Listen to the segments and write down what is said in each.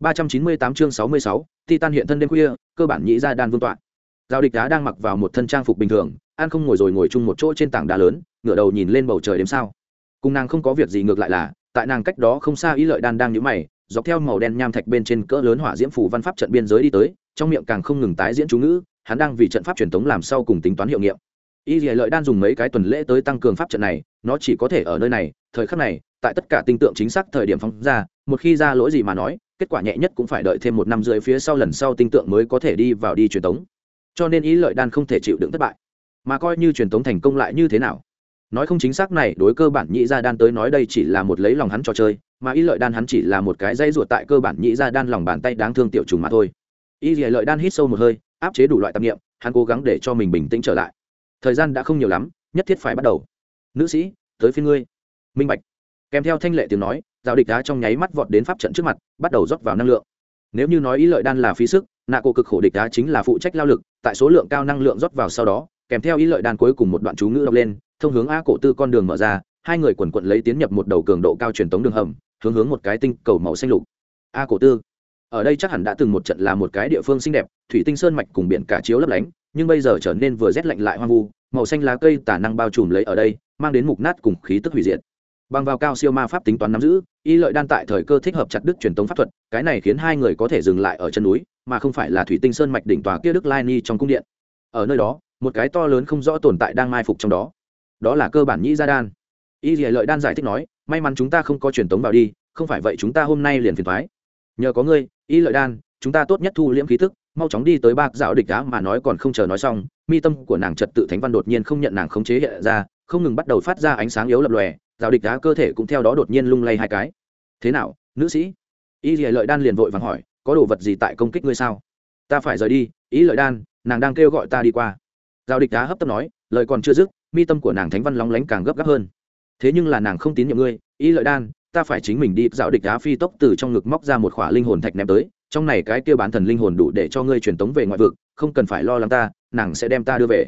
398 chương 66, Titan hiện thân đêm khuya, cơ bản nhĩ ra đan vương tọa. Giao địch đá đang mặc vào một thân trang phục bình thường, an không ngồi rồi ngồi chung một chỗ trên tảng đá lớn, ngửa đầu nhìn lên bầu trời đêm sao. Cùng nàng không có việc gì ngược lại là, tại nàng cách đó không xa ý lợi đan đang nhíu mày, dọc theo màu đen nham thạch bên trên cỡ lớn hỏa diễm phủ văn pháp trận biên giới đi tới, trong miệng càng không ngừng tái diễn chú ngữ, hắn đang vì trận pháp truyền thống làm sau cùng tính toán hiệu nghiệm. Y Lệ Lợi đan dùng mấy cái tuần lễ tới tăng cường pháp trận này, nó chỉ có thể ở nơi này, thời khắc này, tại tất cả tinh tượng chính xác thời điểm phóng ra, một khi ra lỗi gì mà nói, kết quả nhẹ nhất cũng phải đợi thêm một năm rưỡi phía sau lần sau tinh tượng mới có thể đi vào đi truyền tống. Cho nên ý lợi đan không thể chịu đựng thất bại. Mà coi như truyền tống thành công lại như thế nào? Nói không chính xác này đối cơ bản nhị gia đan tới nói đây chỉ là một lấy lòng hắn trò chơi mà ý lợi đan hắn chỉ là một cái dây ruột tại cơ bản nhị gia đan lòng bàn tay đáng thương tiểu trùng mà thôi. Ý lợi đan hít sâu một hơi áp chế đủ loại tâm niệm hắn cố gắng để cho mình bình tĩnh trở lại. Thời gian đã không nhiều lắm nhất thiết phải bắt đầu. Nữ sĩ tới phía ngươi. Minh bạch. Kèm theo thanh lệ tiếng nói giao địch đá trong nháy mắt vọt đến pháp trận trước mặt, bắt đầu rót vào năng lượng. Nếu như nói ý lợi đan là phí sức, nạ cổ cực khổ địch đá chính là phụ trách lao lực, tại số lượng cao năng lượng rót vào sau đó, kèm theo ý lợi đan cuối cùng một đoạn chú ngữ đọc lên, thông hướng a cổ tư con đường mở ra, hai người quần quận lấy tiến nhập một đầu cường độ cao truyền tống đường hầm, hướng hướng một cái tinh cầu màu xanh lục. A cổ tư, ở đây chắc hẳn đã từng một trận là một cái địa phương xinh đẹp, thủy tinh sơn mạch cùng biển cả chiếu lấp lánh, nhưng bây giờ trở nên vừa rét lạnh lại hoang vu, màu xanh lá cây tả năng bao trùm lấy ở đây, mang đến mục nát cùng khí tức hủy diệt bằng vào cao siêu ma pháp tính toán nắm giữ, y lợi đan tại thời cơ thích hợp chặt đức truyền tống pháp thuật, cái này khiến hai người có thể dừng lại ở chân núi, mà không phải là thủy tinh sơn mạch đỉnh tòa kia đức lai ni trong cung điện. Ở nơi đó, một cái to lớn không rõ tồn tại đang mai phục trong đó. Đó là cơ bản nhĩ gia đan. Y lợi đan giải thích nói, may mắn chúng ta không có truyền tống vào đi, không phải vậy chúng ta hôm nay liền phiền thoái nhờ có ngươi, y lợi đan, chúng ta tốt nhất thu liễm khí tức, mau chóng đi tới bác dạo địch đá mà nói còn không chờ nói xong, mi tâm của nàng trật tự thánh văn đột nhiên không nhận nàng khống chế hiện ra, không ngừng bắt đầu phát ra ánh sáng yếu lập lòe rào địch đá cơ thể cũng theo đó đột nhiên lung lay hai cái. Thế nào, nữ sĩ? Y lợi đan liền vội vàng hỏi, có đồ vật gì tại công kích ngươi sao? Ta phải rời đi ý lợi đan, nàng đang kêu gọi ta đi qua. Giao địch đá hấp tấp nói, lời còn chưa dứt, mi tâm của nàng thánh văn lóng lánh càng gấp gáp hơn. Thế nhưng là nàng không tín nhiệm ngươi ý lợi đan, ta phải chính mình đi dạo địch đá phi tốc từ trong ngực móc ra một khỏa linh hồn thạch ném tới, trong này cái kêu bán thần linh hồn đủ để cho ngươi truyền tống về ngoại vực, không cần phải lo lắng ta, nàng sẽ đem ta đưa về.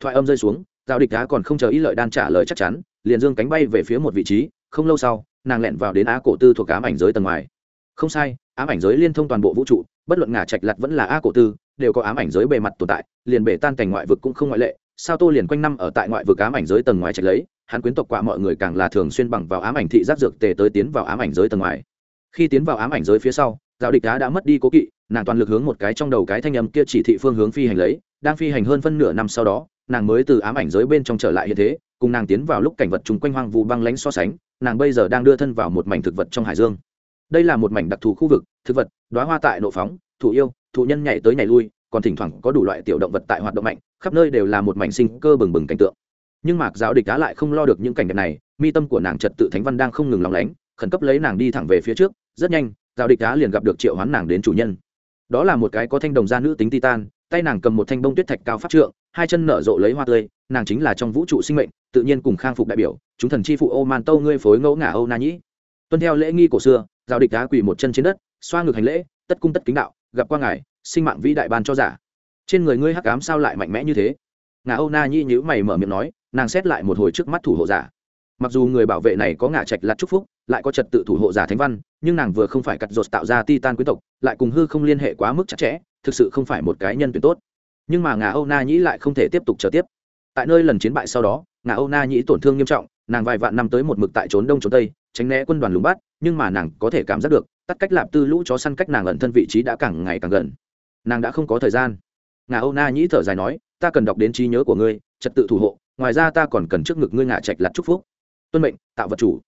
Thoại âm rơi xuống giao địch đá còn không chờ ý lợi đan trả lời chắc chắn liền dương cánh bay về phía một vị trí, không lâu sau, nàng lẹn vào đến á cổ tư thuộc ám ảnh giới tầng ngoài. Không sai, ám ảnh giới liên thông toàn bộ vũ trụ, bất luận ngả trạch lặt vẫn là á cổ tư, đều có ám ảnh giới bề mặt tồn tại, liền bể tan cảnh ngoại vực cũng không ngoại lệ, sao tô liền quanh năm ở tại ngoại vực ám ảnh giới tầng ngoài trạch lấy, hắn quyến tộc quạ mọi người càng là thường xuyên bằng vào ám ảnh thị giác dược tề tới tiến vào ám ảnh giới tầng ngoài. Khi tiến vào ám ảnh giới phía sau, giáo địch đá đã mất đi cố kỵ, nàng toàn lực hướng một cái trong đầu cái thanh âm kia chỉ thị phương hướng phi hành lấy, đang phi hành hơn phân nửa năm sau đó, nàng mới từ ám ảnh giới bên trong trở lại hiện thế cùng nàng tiến vào lúc cảnh vật chung quanh hoang vu băng lánh so sánh, nàng bây giờ đang đưa thân vào một mảnh thực vật trong hải dương. Đây là một mảnh đặc thù khu vực, thực vật đoá hoa tại nộ phóng, thụ yêu, thụ nhân nhảy tới nhảy lui, còn thỉnh thoảng có đủ loại tiểu động vật tại hoạt động mạnh, khắp nơi đều là một mảnh sinh cơ bừng bừng cảnh tượng. Nhưng mạc giáo địch đá lại không lo được những cảnh đẹp này, mi tâm của nàng trật tự thánh văn đang không ngừng lòng lánh, khẩn cấp lấy nàng đi thẳng về phía trước, rất nhanh, giáo địch đá liền gặp được triệu hoán nàng đến chủ nhân. Đó là một cái có thanh đồng gia nữ tính titan, tay nàng cầm một thanh bông tuyết thạch cao pháp trượng, hai chân nở rộ lấy hoa tươi, nàng chính là trong vũ trụ sinh mệnh tự nhiên cùng khang phục đại biểu, chúng thần chi phụ ô man tâu ngươi phối ngẫu ngả âu na nhĩ. Tuân theo lễ nghi cổ xưa giao địch đá quỳ một chân trên đất, xoa ngược hành lễ, tất cung tất kính đạo, gặp qua ngài, sinh mạng vĩ đại ban cho giả. Trên người ngươi hắc ám sao lại mạnh mẽ như thế? Ngà âu na nhĩ nhữ mày mở miệng nói, nàng xét lại một hồi trước mắt thủ hộ giả. Mặc dù người bảo vệ này có ngả trạch lặt chúc phúc, lại có trật tự thủ hộ giả thánh văn, nhưng nàng vừa không phải cặt rột tạo ra titan quý tộc, lại cùng hư không liên hệ quá mức chặt chẽ, thực sự không phải một cái nhân tuyển tốt. Nhưng mà ngà âu na nhĩ lại không thể tiếp tục chờ tiếp. Tại nơi lần chiến bại sau đó ngà âu na nhĩ tổn thương nghiêm trọng, nàng vài vạn năm tới một mực tại trốn đông trốn tây, tránh né quân đoàn lùng bắt, nhưng mà nàng có thể cảm giác được, tắt cách lạp tư lũ chó săn cách nàng ẩn thân vị trí đã càng ngày càng gần. Nàng đã không có thời gian. Ngà âu na nhĩ thở dài nói, ta cần đọc đến trí nhớ của ngươi, trật tự thủ hộ, ngoài ra ta còn cần trước ngực ngươi ngạ trạch lặt chúc phúc. Tuân mệnh, tạo vật chủ.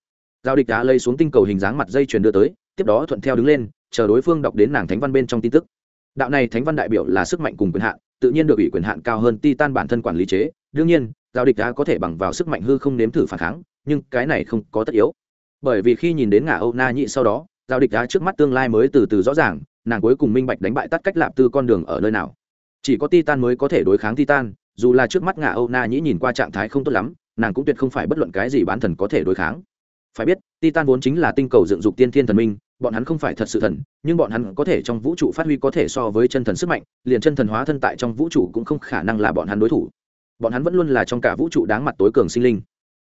Giao địch đã lây xuống tinh cầu hình dáng mặt dây chuyền đưa tới, tiếp đó thuận theo đứng lên, chờ đối phương đọc đến nàng thánh văn bên trong tin tức. Đạo này thánh văn đại biểu là sức mạnh cùng quyền hạn, tự nhiên được ủy quyền hạn cao hơn titan bản thân quản lý chế. Đương nhiên giao địch đã có thể bằng vào sức mạnh hư không nếm thử phản kháng, nhưng cái này không có tất yếu. Bởi vì khi nhìn đến ngả âu na nhị sau đó, giao địch đã trước mắt tương lai mới từ từ rõ ràng, nàng cuối cùng minh bạch đánh bại tắt cách lạp tư con đường ở nơi nào. Chỉ có titan mới có thể đối kháng titan, dù là trước mắt ngả âu na nhĩ nhìn qua trạng thái không tốt lắm, nàng cũng tuyệt không phải bất luận cái gì bán thần có thể đối kháng. Phải biết, titan vốn chính là tinh cầu dựng dục tiên thiên thần minh, bọn hắn không phải thật sự thần, nhưng bọn hắn có thể trong vũ trụ phát huy có thể so với chân thần sức mạnh, liền chân thần hóa thân tại trong vũ trụ cũng không khả năng là bọn hắn đối thủ bọn hắn vẫn luôn là trong cả vũ trụ đáng mặt tối cường sinh linh.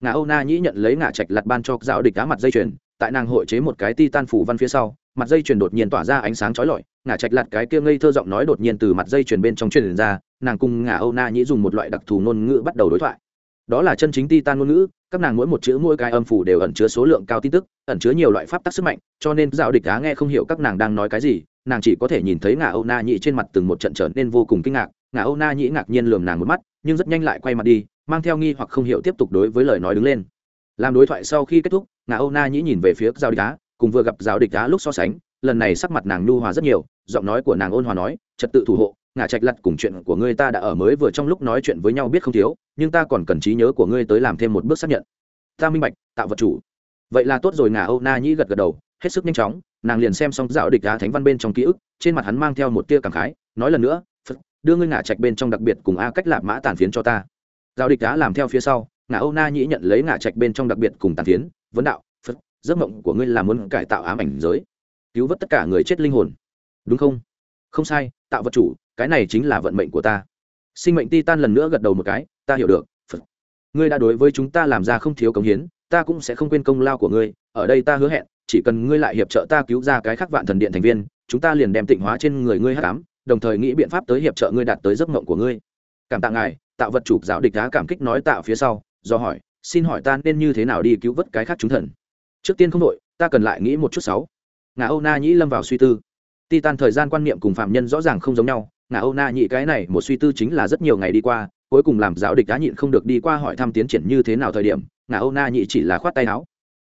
Ngà âu na nhĩ nhận lấy ngà trạch lặt ban cho dạo địch đá mặt dây chuyền, tại nàng hội chế một cái ti tan phủ văn phía sau, mặt dây chuyền đột nhiên tỏa ra ánh sáng chói lọi, ngà trạch lặt cái kia ngây thơ giọng nói đột nhiên từ mặt dây chuyền bên trong truyền ra, nàng cùng ngà âu na nhĩ dùng một loại đặc thù ngôn ngữ bắt đầu đối thoại. Đó là chân chính ti tan ngôn ngữ, các nàng mỗi một chữ mỗi cái âm phủ đều ẩn chứa số lượng cao tin tức, ẩn chứa nhiều loại pháp tắc sức mạnh, cho nên dạo địch á nghe không hiểu các nàng đang nói cái gì, nàng chỉ có thể nhìn thấy ngà âu na nhĩ trên mặt từng một trận trở nên vô cùng kinh ngạc, ngà âu na nhĩ ngạc nhiên lườm nàng một mắt nhưng rất nhanh lại quay mặt đi, mang theo nghi hoặc không hiểu tiếp tục đối với lời nói đứng lên. Làm đối thoại sau khi kết thúc, ngà âu na nhĩ nhìn về phía giao địch đá, cùng vừa gặp giao địch đá lúc so sánh, lần này sắc mặt nàng nhu hòa rất nhiều, giọng nói của nàng ôn hòa nói, trật tự thủ hộ, ngà trạch lặt cùng chuyện của ngươi ta đã ở mới vừa trong lúc nói chuyện với nhau biết không thiếu, nhưng ta còn cần trí nhớ của ngươi tới làm thêm một bước xác nhận. Ta minh bạch, tạo vật chủ. Vậy là tốt rồi. Ngà âu na nhĩ gật gật đầu, hết sức nhanh chóng, nàng liền xem xong dạo địch đá thánh văn bên trong ký ức, trên mặt hắn mang theo một tia cảm khái, nói lần nữa đưa ngươi ngả trạch bên trong đặc biệt cùng a cách lạp mã tàn phiến cho ta. Giao địch đã làm theo phía sau ngã âu na nhĩ nhận lấy ngã trạch bên trong đặc biệt cùng tàn phiến, vấn đạo, phật, giấc mộng của ngươi là muốn cải tạo ám ảnh giới, cứu vớt tất cả người chết linh hồn. Đúng không? Không sai, tạo vật chủ, cái này chính là vận mệnh của ta. Sinh mệnh ti tan lần nữa gật đầu một cái, ta hiểu được, phật. Ngươi đã đối với chúng ta làm ra không thiếu công hiến, ta cũng sẽ không quên công lao của ngươi, ở đây ta hứa hẹn, chỉ cần ngươi lại hiệp trợ ta cứu ra cái khắc vạn thần điện thành viên, chúng ta liền đem tịnh hóa trên người ngươi hát cám đồng thời nghĩ biện pháp tới hiệp trợ ngươi đạt tới giấc mộng của ngươi. Cảm tạ ngài tạo vật chủ giáo địch đá cảm kích nói tạo phía sau, do hỏi, xin hỏi ta nên như thế nào đi cứu vớt cái khác chúng thần? Trước tiên không đội ta cần lại nghĩ một chút sáu. Ngà âu na nhĩ lâm vào suy tư. Titan thời gian quan niệm cùng phạm nhân rõ ràng không giống nhau, ngà âu na nhĩ cái này một suy tư chính là rất nhiều ngày đi qua, cuối cùng làm giáo địch đá nhịn không được đi qua hỏi thăm tiến triển như thế nào thời điểm, ngà âu na nhĩ chỉ là khoát tay áo.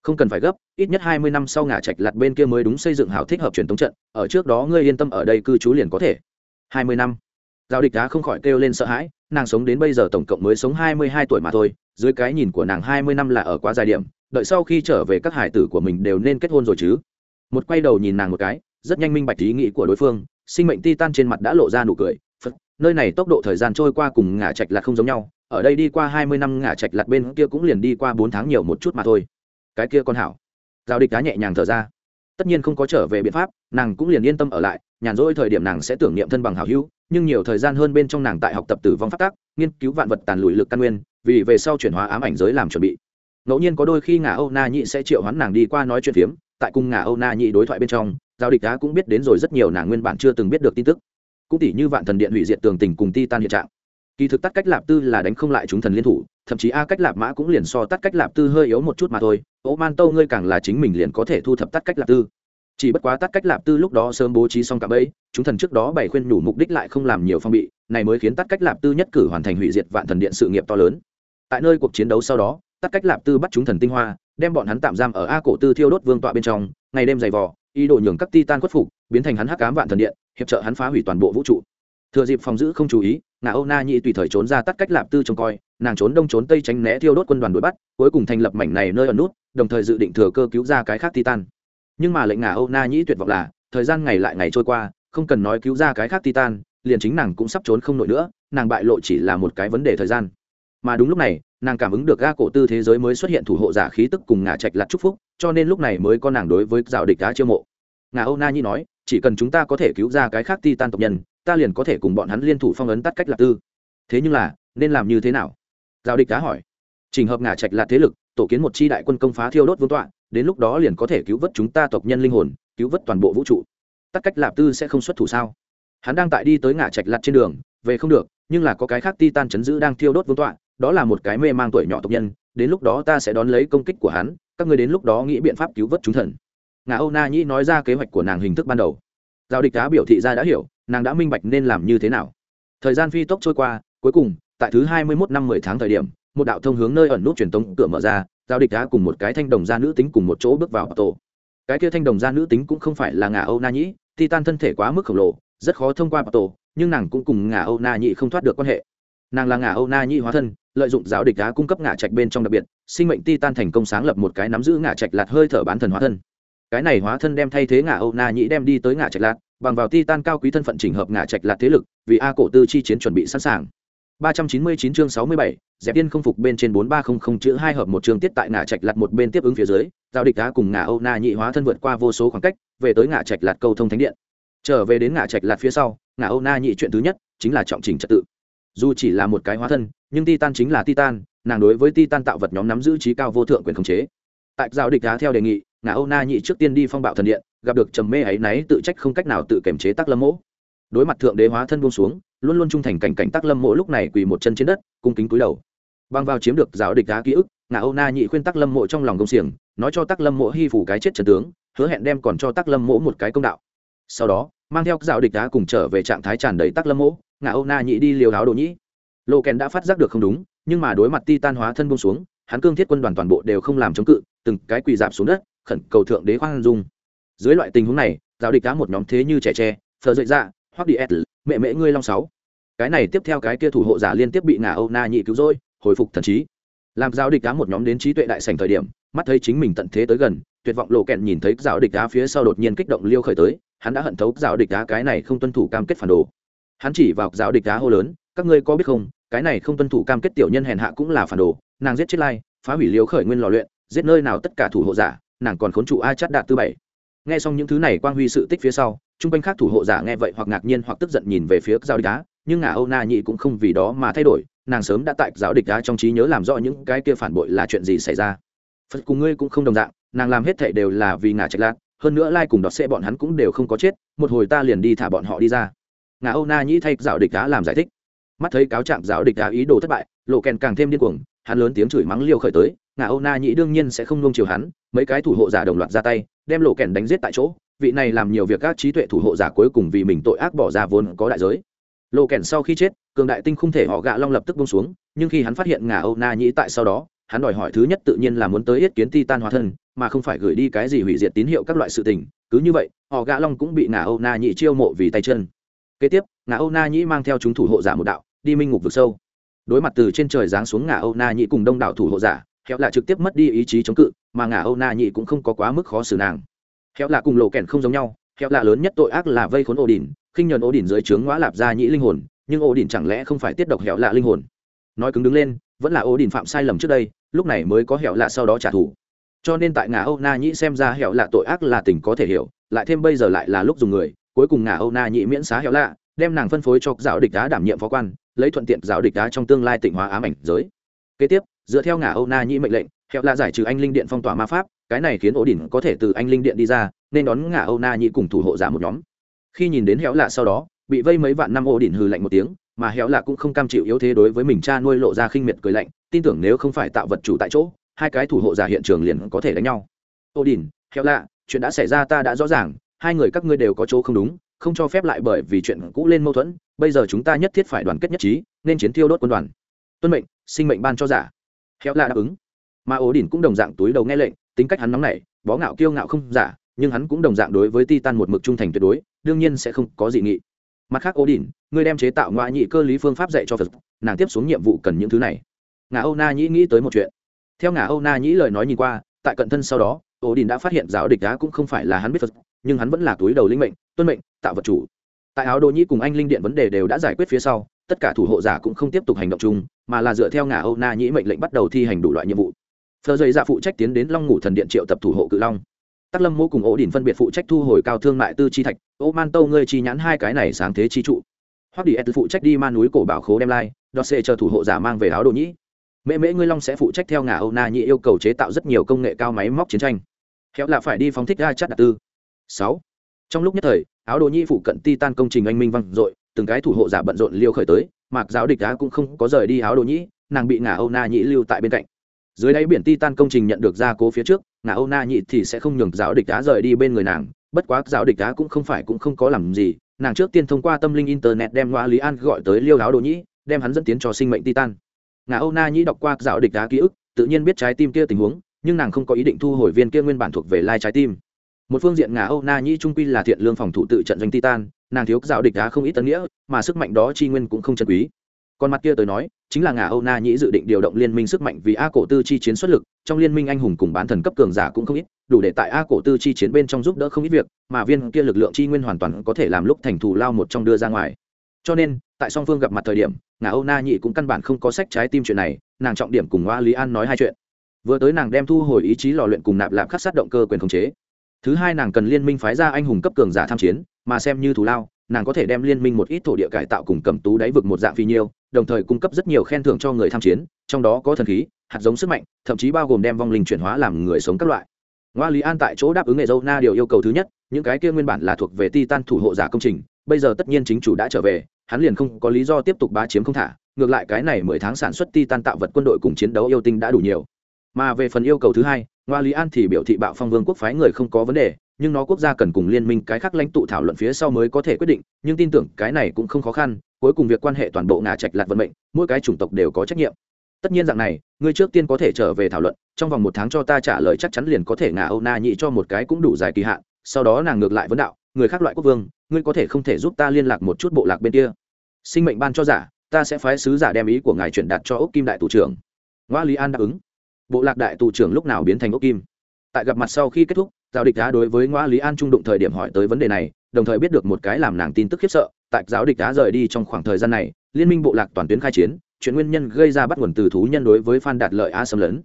Không cần phải gấp, ít nhất hai mươi năm sau ngà trạch lặt bên kia mới đúng xây dựng hảo thích hợp truyền thống trận, ở trước đó ngươi yên tâm ở đây cư trú liền có thể hai mươi năm. Giao địch đá không khỏi kêu lên sợ hãi nàng sống đến bây giờ tổng cộng mới sống hai mươi hai tuổi mà thôi dưới cái nhìn của nàng hai mươi năm là ở quá dài điểm đợi sau khi trở về các hải tử của mình đều nên kết hôn rồi chứ. Một quay đầu nhìn nàng một cái rất nhanh minh bạch ý nghĩ của đối phương sinh mệnh ti tan trên mặt đã lộ ra nụ cười Phật, nơi này tốc độ thời gian trôi qua cùng ngả trạch lạt không giống nhau ở đây đi qua hai mươi năm ngả trạch lạt bên kia cũng liền đi qua bốn tháng nhiều một chút mà thôi. Cái kia con hảo. Giao địch cá nhẹ nhàng thở ra tất nhiên không có trở về biện pháp, nàng cũng liền yên tâm ở lại, nhàn rỗi thời điểm nàng sẽ tưởng niệm thân bằng hảo hữu, nhưng nhiều thời gian hơn bên trong nàng tại học tập tử vong phát tác nghiên cứu vạn vật tàn lùi lực căn nguyên, vì về sau chuyển hóa ám ảnh giới làm chuẩn bị. Ngẫu nhiên có đôi khi ngà âu na nhị sẽ triệu hoán nàng đi qua nói chuyện phiếm, tại cung ngà âu na nhị đối thoại bên trong giao địch đá cũng biết đến rồi rất nhiều nàng nguyên bản chưa từng biết được tin tức. Cũng tỷ như vạn thần điện hủy diệt tường tình cùng ti tan hiện trạng kỳ thực tắt cách lạp tư là đánh không lại chúng thần liên thủ, thậm chí a cách lạp mã cũng liền so tắt cách lạp tư hơi yếu một chút mà thôi. Ô man tâu ngươi càng là chính mình liền có thể thu thập tắt cách lạp tư. Chỉ bất quá tắt cách lạp tư lúc đó sớm bố trí xong cả bẫy, chúng thần trước đó bày khuyên nhủ mục đích lại không làm nhiều phong bị, này mới khiến tắt cách lạp tư nhất cử hoàn thành hủy diệt vạn thần điện sự nghiệp to lớn. Tại nơi cuộc chiến đấu sau đó, tắt cách lạp tư bắt chúng thần tinh hoa, đem bọn hắn tạm giam ở a cổ tư thiêu đốt vương tọa bên trong, ngày đêm dày vò, ý đồ nhường các titan khuất phục, biến thành hắn hắc cám vạn thần điện, hiệp trợ hắn phá hủy toàn bộ vũ trụ thừa dịp phòng giữ không chú ý, ngà âu na nhị tùy thời trốn ra tắt cách lạp tư trông coi, nàng trốn đông trốn tây tránh né thiêu đốt quân đoàn đuổi bắt, cuối cùng thành lập mảnh này nơi ẩn nút, đồng thời dự định thừa cơ cứu ra cái khác titan. Nhưng mà lệnh ngà âu na nhĩ tuyệt vọng là, thời gian ngày lại ngày trôi qua, không cần nói cứu ra cái khác titan, liền chính nàng cũng sắp trốn không nổi nữa, nàng bại lộ chỉ là một cái vấn đề thời gian. Mà đúng lúc này, nàng cảm ứng được ga cổ tư thế giới mới xuất hiện thủ hộ giả khí tức cùng ngà trạch lặt chúc phúc, cho nên lúc này mới có nàng đối với dạo địch đá chiêu mộ. Ngà âu na nhi nói chỉ cần chúng ta có thể cứu ra cái khác ti tan tộc nhân, ta liền có thể cùng bọn hắn liên thủ phong ấn tắt cách lạc tư. Thế nhưng là, nên làm như thế nào? Giao địch đã hỏi. Trình hợp ngả trạch là thế lực, tổ kiến một chi đại quân công phá thiêu đốt vương tọa, đến lúc đó liền có thể cứu vớt chúng ta tộc nhân linh hồn, cứu vớt toàn bộ vũ trụ. Tắc cách lạp tư sẽ không xuất thủ sao? Hắn đang tại đi tới ngã trạch lặt trên đường, về không được, nhưng là có cái khác ti tan chấn giữ đang thiêu đốt vương tọa, đó là một cái mê mang tuổi nhỏ tộc nhân, đến lúc đó ta sẽ đón lấy công kích của hắn, các người đến lúc đó nghĩ biện pháp cứu vớt chúng thần ngà âu na nhĩ nói ra kế hoạch của nàng hình thức ban đầu. Giao địch cá biểu thị ra đã hiểu, nàng đã minh bạch nên làm như thế nào. Thời gian phi tốc trôi qua, cuối cùng, tại thứ hai mươi mốt năm mười tháng thời điểm, một đạo thông hướng nơi ẩn nút truyền tống cửa mở ra, giao địch đá cùng một cái thanh đồng gia nữ tính cùng một chỗ bước vào tổ cái kia thanh đồng gia nữ tính cũng không phải là ngà âu na nhĩ, titan thân thể quá mức khổng lồ, rất khó thông qua tổ nhưng nàng cũng cùng ngà âu na nhĩ không thoát được quan hệ. Nàng là ngà âu na nhĩ hóa thân, lợi dụng giáo địch đá cung cấp ngã trạch bên trong đặc biệt, sinh mệnh titan thành công sáng lập một cái nắm giữ ngã trạch lạt hơi thở bán thần hóa thân cái này hóa thân đem thay thế ngã âu na nhĩ đem đi tới ngã trạch lạt bằng vào titan cao quý thân phận chỉnh hợp ngã trạch lạt thế lực vì a cổ tư chi chiến chuẩn bị sẵn sàng 399 chương 67, dẹp tiên không phục bên trên 4300 chữ hai hợp một chương tiết tại ngã trạch lật một bên tiếp ứng phía dưới, giao địch đá cùng ngã Âu Na nhị hóa thân vượt qua vô số khoảng cách, về tới ngã trạch lật cầu thông thánh điện. Trở về đến ngã trạch lật phía sau, ngã Âu Na nhị chuyện thứ nhất chính là trọng chỉnh trật tự. Dù chỉ là một cái hóa thân, nhưng Titan chính là Titan, nàng đối với Titan tạo vật nhóm nắm giữ trí cao vô thượng quyền khống chế. Tại giao địch đá theo đề nghị, ngà âu na nhị trước tiên đi phong bạo thần điện, gặp được trầm mê ấy náy tự trách không cách nào tự kiểm chế tắc lâm mỗ. Đối mặt thượng đế hóa thân buông xuống, luôn luôn trung thành cảnh cảnh tắc lâm mỗ lúc này quỳ một chân trên đất, cung kính cúi đầu. Băng vào chiếm được giáo địch đá ký ức, ngà âu na nhị khuyên tắc lâm mộ trong lòng công xiềng, nói cho tắc lâm mộ hy phủ cái chết trần tướng, hứa hẹn đem còn cho tắc lâm mộ một cái công đạo. Sau đó, mang theo giáo địch đá cùng trở về trạng thái tràn đầy tắc lâm mộ ngà âu na nhị đi liều áo đồ nhĩ. Lộ kèn đã phát giác được không đúng, nhưng mà đối mặt ti tan hóa thân buông xuống, hắn cương thiết quân đoàn toàn bộ đều không làm chống cự, từng cái quỳ dạp xuống đất khẩn cầu thượng đế khoan dung. Dưới loại tình huống này, giáo địch đã một nhóm thế như trẻ tre, thờ dậy dạ, ra hoặc đi ed mẹ mẹ ngươi long sáu. Cái này tiếp theo cái kia thủ hộ giả liên tiếp bị ngả âu na nhị cứu rồi hồi phục thần trí. Làm giáo địch đá một nhóm đến trí tuệ đại sành thời điểm, mắt thấy chính mình tận thế tới gần, tuyệt vọng lộ kẹn nhìn thấy giáo địch đá phía sau đột nhiên kích động liêu khởi tới, hắn đã hận thấu giáo địch đá cái này không tuân thủ cam kết phản đồ. Hắn chỉ vào giáo địch đá hô lớn, các ngươi có biết không, cái này không tuân thủ cam kết tiểu nhân hèn hạ cũng là phản đồ, nàng giết chết lai, phá hủy liêu khởi nguyên lò luyện, giết nơi nào tất cả thủ hộ giả nàng còn khốn trụ a chát đạt tư bảy. Nghe xong những thứ này quang huy sự tích phía sau, chung quanh khác thủ hộ giả nghe vậy hoặc ngạc nhiên hoặc tức giận nhìn về phía giao địch đá, nhưng ngà âu na nhị cũng không vì đó mà thay đổi, nàng sớm đã tại giáo địch đá trong trí nhớ làm rõ những cái kia phản bội là chuyện gì xảy ra. Phật cùng ngươi cũng không đồng dạng, nàng làm hết thệ đều là vì ngà trạch lạc, hơn nữa lai cùng đọt xe bọn hắn cũng đều không có chết, một hồi ta liền đi thả bọn họ đi ra. Ngà âu na nhĩ thay giáo địch đá làm giải thích. Mắt thấy cáo trạng giáo địch đá ý đồ thất bại, lộ kèn càng thêm điên cuồng hắn lớn tiếng chửi mắng liêu khởi tới, ngà âu na nhĩ đương nhiên sẽ không nông chiều hắn, mấy cái thủ hộ giả đồng loạt ra tay, đem lộ kèn đánh giết tại chỗ, vị này làm nhiều việc các trí tuệ thủ hộ giả cuối cùng vì mình tội ác bỏ ra vốn có đại giới. Lộ kèn sau khi chết, cường đại tinh không thể họ gạ long lập tức bông xuống, nhưng khi hắn phát hiện ngà âu na nhĩ tại sau đó, hắn đòi hỏi thứ nhất tự nhiên là muốn tới yết kiến ti tan hóa thân, mà không phải gửi đi cái gì hủy diệt tín hiệu các loại sự tình, cứ như vậy, họ gạ long cũng bị ngà âu na nhĩ chiêu mộ vì tay chân. Kế tiếp, ngà âu na nhĩ mang theo chúng thủ hộ giả một đạo, đi minh ngục vực sâu đối mặt từ trên trời giáng xuống ngà âu na Nhị cùng đông đảo thủ hộ giả, khéo là trực tiếp mất đi ý chí chống cự, mà ngà âu na Nhị cũng không có quá mức khó xử nàng. Khéo là cùng lộ kèn không giống nhau, khéo là lớn nhất tội ác là vây khốn ổ đỉnh khinh nhờn ổ đỉnh dưới trướng ngõ lạp ra nhĩ linh hồn, nhưng ổ đỉnh chẳng lẽ không phải tiết độc hẻo lạ linh hồn? Nói cứng đứng lên, vẫn là ổ đỉnh phạm sai lầm trước đây, lúc này mới có hẻo lạ sau đó trả thù. Cho nên tại ngà âu na Nhị xem ra hẻo lạ tội ác là tình có thể hiểu, lại thêm bây giờ lại là lúc dùng người, cuối cùng ngà âu na Nhị miễn xá hẻo lạ, đem nàng phân phối cho giáo địch đá đảm nhiệm phó quan lấy thuận tiện giáo địch đá trong tương lai tịnh hóa ám ảnh giới. Kế tiếp, dựa theo ngã âu na nhĩ mệnh lệnh hẻo lạ giải trừ anh linh điện phong tỏa ma pháp, cái này khiến ổ đỉnh có thể từ anh linh điện đi ra, nên đón ngã âu na nhĩ cùng thủ hộ giả một nhóm. Khi nhìn đến hẻo lạ sau đó, bị vây mấy vạn năm ổ đỉnh hừ lạnh một tiếng, mà hẹo lạ cũng không cam chịu yếu thế đối với mình cha nuôi lộ ra khinh miệt cười lạnh, tin tưởng nếu không phải tạo vật chủ tại chỗ, hai cái thủ hộ giả hiện trường liền có thể đánh nhau. Ổ đình hẹo lạ, chuyện đã xảy ra ta đã rõ ràng, hai người các ngươi đều có chỗ không đúng không cho phép lại bởi vì chuyện cũ lên mâu thuẫn, bây giờ chúng ta nhất thiết phải đoàn kết nhất trí, nên chiến tiêu đốt quân đoàn. Tuân mệnh, sinh mệnh ban cho giả. Héo là đáp ứng. Mà ố đỉnh cũng đồng dạng túi đầu nghe lệnh, tính cách hắn nóng nảy, bó ngạo kiêu ngạo không giả, nhưng hắn cũng đồng dạng đối với titan một mực trung thành tuyệt đối, đương nhiên sẽ không có dị nghị. Mặt khác ố đỉnh, ngươi đem chế tạo ngoại nhị cơ lý phương pháp dạy cho phật, nàng tiếp xuống nhiệm vụ cần những thứ này. Ngà âu na nhĩ nghĩ tới một chuyện. Theo ngà âu na nhĩ lời nói nhìn qua, tại cận thân sau đó ố đỉnh đã phát hiện giáo địch đá cũng không phải là hắn biết phật nhưng hắn vẫn là túi đầu linh mệnh, tuân mệnh, tạo vật chủ. Tại áo đô nhĩ cùng anh linh điện vấn đề đều đã giải quyết phía sau, tất cả thủ hộ giả cũng không tiếp tục hành động chung, mà là dựa theo ngà âu na nhĩ mệnh lệnh bắt đầu thi hành đủ loại nhiệm vụ. Thờ dây dạ phụ trách tiến đến long ngủ thần điện triệu tập thủ hộ cự long. Tắc lâm mô cùng ổ đỉnh phân biệt phụ trách thu hồi cao thương mại tư chi thạch ô man tâu ngươi chi nhãn hai cái này sáng thế chi trụ. Hoặc đi ed phụ trách đi man núi cổ bảo khố đem lai đọt xệ chờ thủ hộ giả mang về áo đồ nhĩ. Mễ mễ ngươi long sẽ phụ trách theo ngà âu na nhĩ yêu cầu chế tạo rất nhiều công nghệ cao máy móc chiến tranh. Khéo là phải đi phóng thích ra chất đạt tư sáu. Trong lúc nhất thời, áo đồ nhĩ phụ cận titan công trình anh minh văng dội, từng cái thủ hộ giả bận rộn liêu khởi tới mạc giáo địch đá cũng không có rời đi áo đồ nhĩ nàng bị ngả âu na nhĩ lưu tại bên cạnh. Dưới đáy biển titan công trình nhận được gia cố phía trước, ngả âu na nhị thì sẽ không nhường giáo địch đá rời đi bên người nàng, bất quá giáo địch đá cũng không phải cũng không có làm gì, nàng trước tiên thông qua tâm linh internet đem ngoa lý an gọi tới liêu áo đồ nhĩ đem hắn dẫn tiến cho sinh mệnh titan. Ngả âu na nhĩ đọc qua giáo địch đá ký ức, tự nhiên biết trái tim kia tình huống, nhưng nàng không có ý định thu hồi viên kia nguyên bản thuộc về lai trái tim một phương diện ngà âu, na nhĩ trung quy là thiện lương phòng thủ tự trận doanh titan, nàng thiếu giáo địch đá không ít tân nghĩa, mà sức mạnh đó chi nguyên cũng không chân quý. Còn mặt kia tới nói, chính là ngà âu, na nhĩ dự định điều động liên minh sức mạnh vì a cổ tư chi chiến xuất lực, trong liên minh anh hùng cùng bán thần cấp cường giả cũng không ít, đủ để tại a cổ tư chi chiến bên trong giúp đỡ không ít việc, mà viên kia lực lượng chi nguyên hoàn toàn có thể làm lúc thành thù lao một trong đưa ra ngoài. Cho nên, tại song phương gặp mặt thời điểm, ngà âu, na nhĩ cũng căn bản không có sách trái tim chuyện này, nàng trọng điểm cùng hoa lý an nói hai chuyện. Vừa tới nàng đem thu hồi ý chí lò luyện cùng nạp lạp khắc sát động cơ quyền khống chế thứ hai nàng cần liên minh phái ra anh hùng cấp cường giả tham chiến, mà xem như thù lao, nàng có thể đem liên minh một ít thổ địa cải tạo cùng cầm tú đáy vực một dạng phi nhiêu, đồng thời cung cấp rất nhiều khen thưởng cho người tham chiến, trong đó có thần khí, hạt giống sức mạnh, thậm chí bao gồm đem vong linh chuyển hóa làm người sống các loại. Ngoa lý an tại chỗ đáp ứng nghệ dâu na điều yêu cầu thứ nhất, những cái kia nguyên bản là thuộc về titan thủ hộ giả công trình, bây giờ tất nhiên chính chủ đã trở về, hắn liền không có lý do tiếp tục bá chiếm không thả, ngược lại cái này mười tháng sản xuất titan tạo vật quân đội cùng chiến đấu yêu tinh đã đủ nhiều. Mà về phần yêu cầu thứ hai ngoa lý an thì biểu thị bạo phong vương quốc phái người không có vấn đề, nhưng nó quốc gia cần cùng liên minh cái khác lãnh tụ thảo luận phía sau mới có thể quyết định, nhưng tin tưởng cái này cũng không khó khăn, cuối cùng việc quan hệ toàn bộ ngà trạch lạt vận mệnh, mỗi cái chủng tộc đều có trách nhiệm. Tất nhiên dạng này, ngươi trước tiên có thể trở về thảo luận, trong vòng một tháng cho ta trả lời chắc chắn liền có thể ngà âu na nhị cho một cái cũng đủ dài kỳ hạn, sau đó nàng ngược lại vấn đạo, người khác loại quốc vương, ngươi có thể không thể giúp ta liên lạc một chút bộ lạc bên kia. Sinh mệnh ban cho giả, ta sẽ phái sứ giả đem ý của ngài chuyển đạt cho ốc kim đại thủ trưởng. Ngoa lý an đáp ứng bộ lạc đại tù trưởng lúc nào biến thành ốc kim. Tại gặp mặt sau khi kết thúc, giáo địch đá đối với ngoa lý an trung đụng thời điểm hỏi tới vấn đề này, đồng thời biết được một cái làm nàng tin tức khiếp sợ, tại giáo địch đá rời đi trong khoảng thời gian này, liên minh bộ lạc toàn tuyến khai chiến, chuyện nguyên nhân gây ra bắt nguồn từ thú nhân đối với phan đạt lợi á xâm lấn.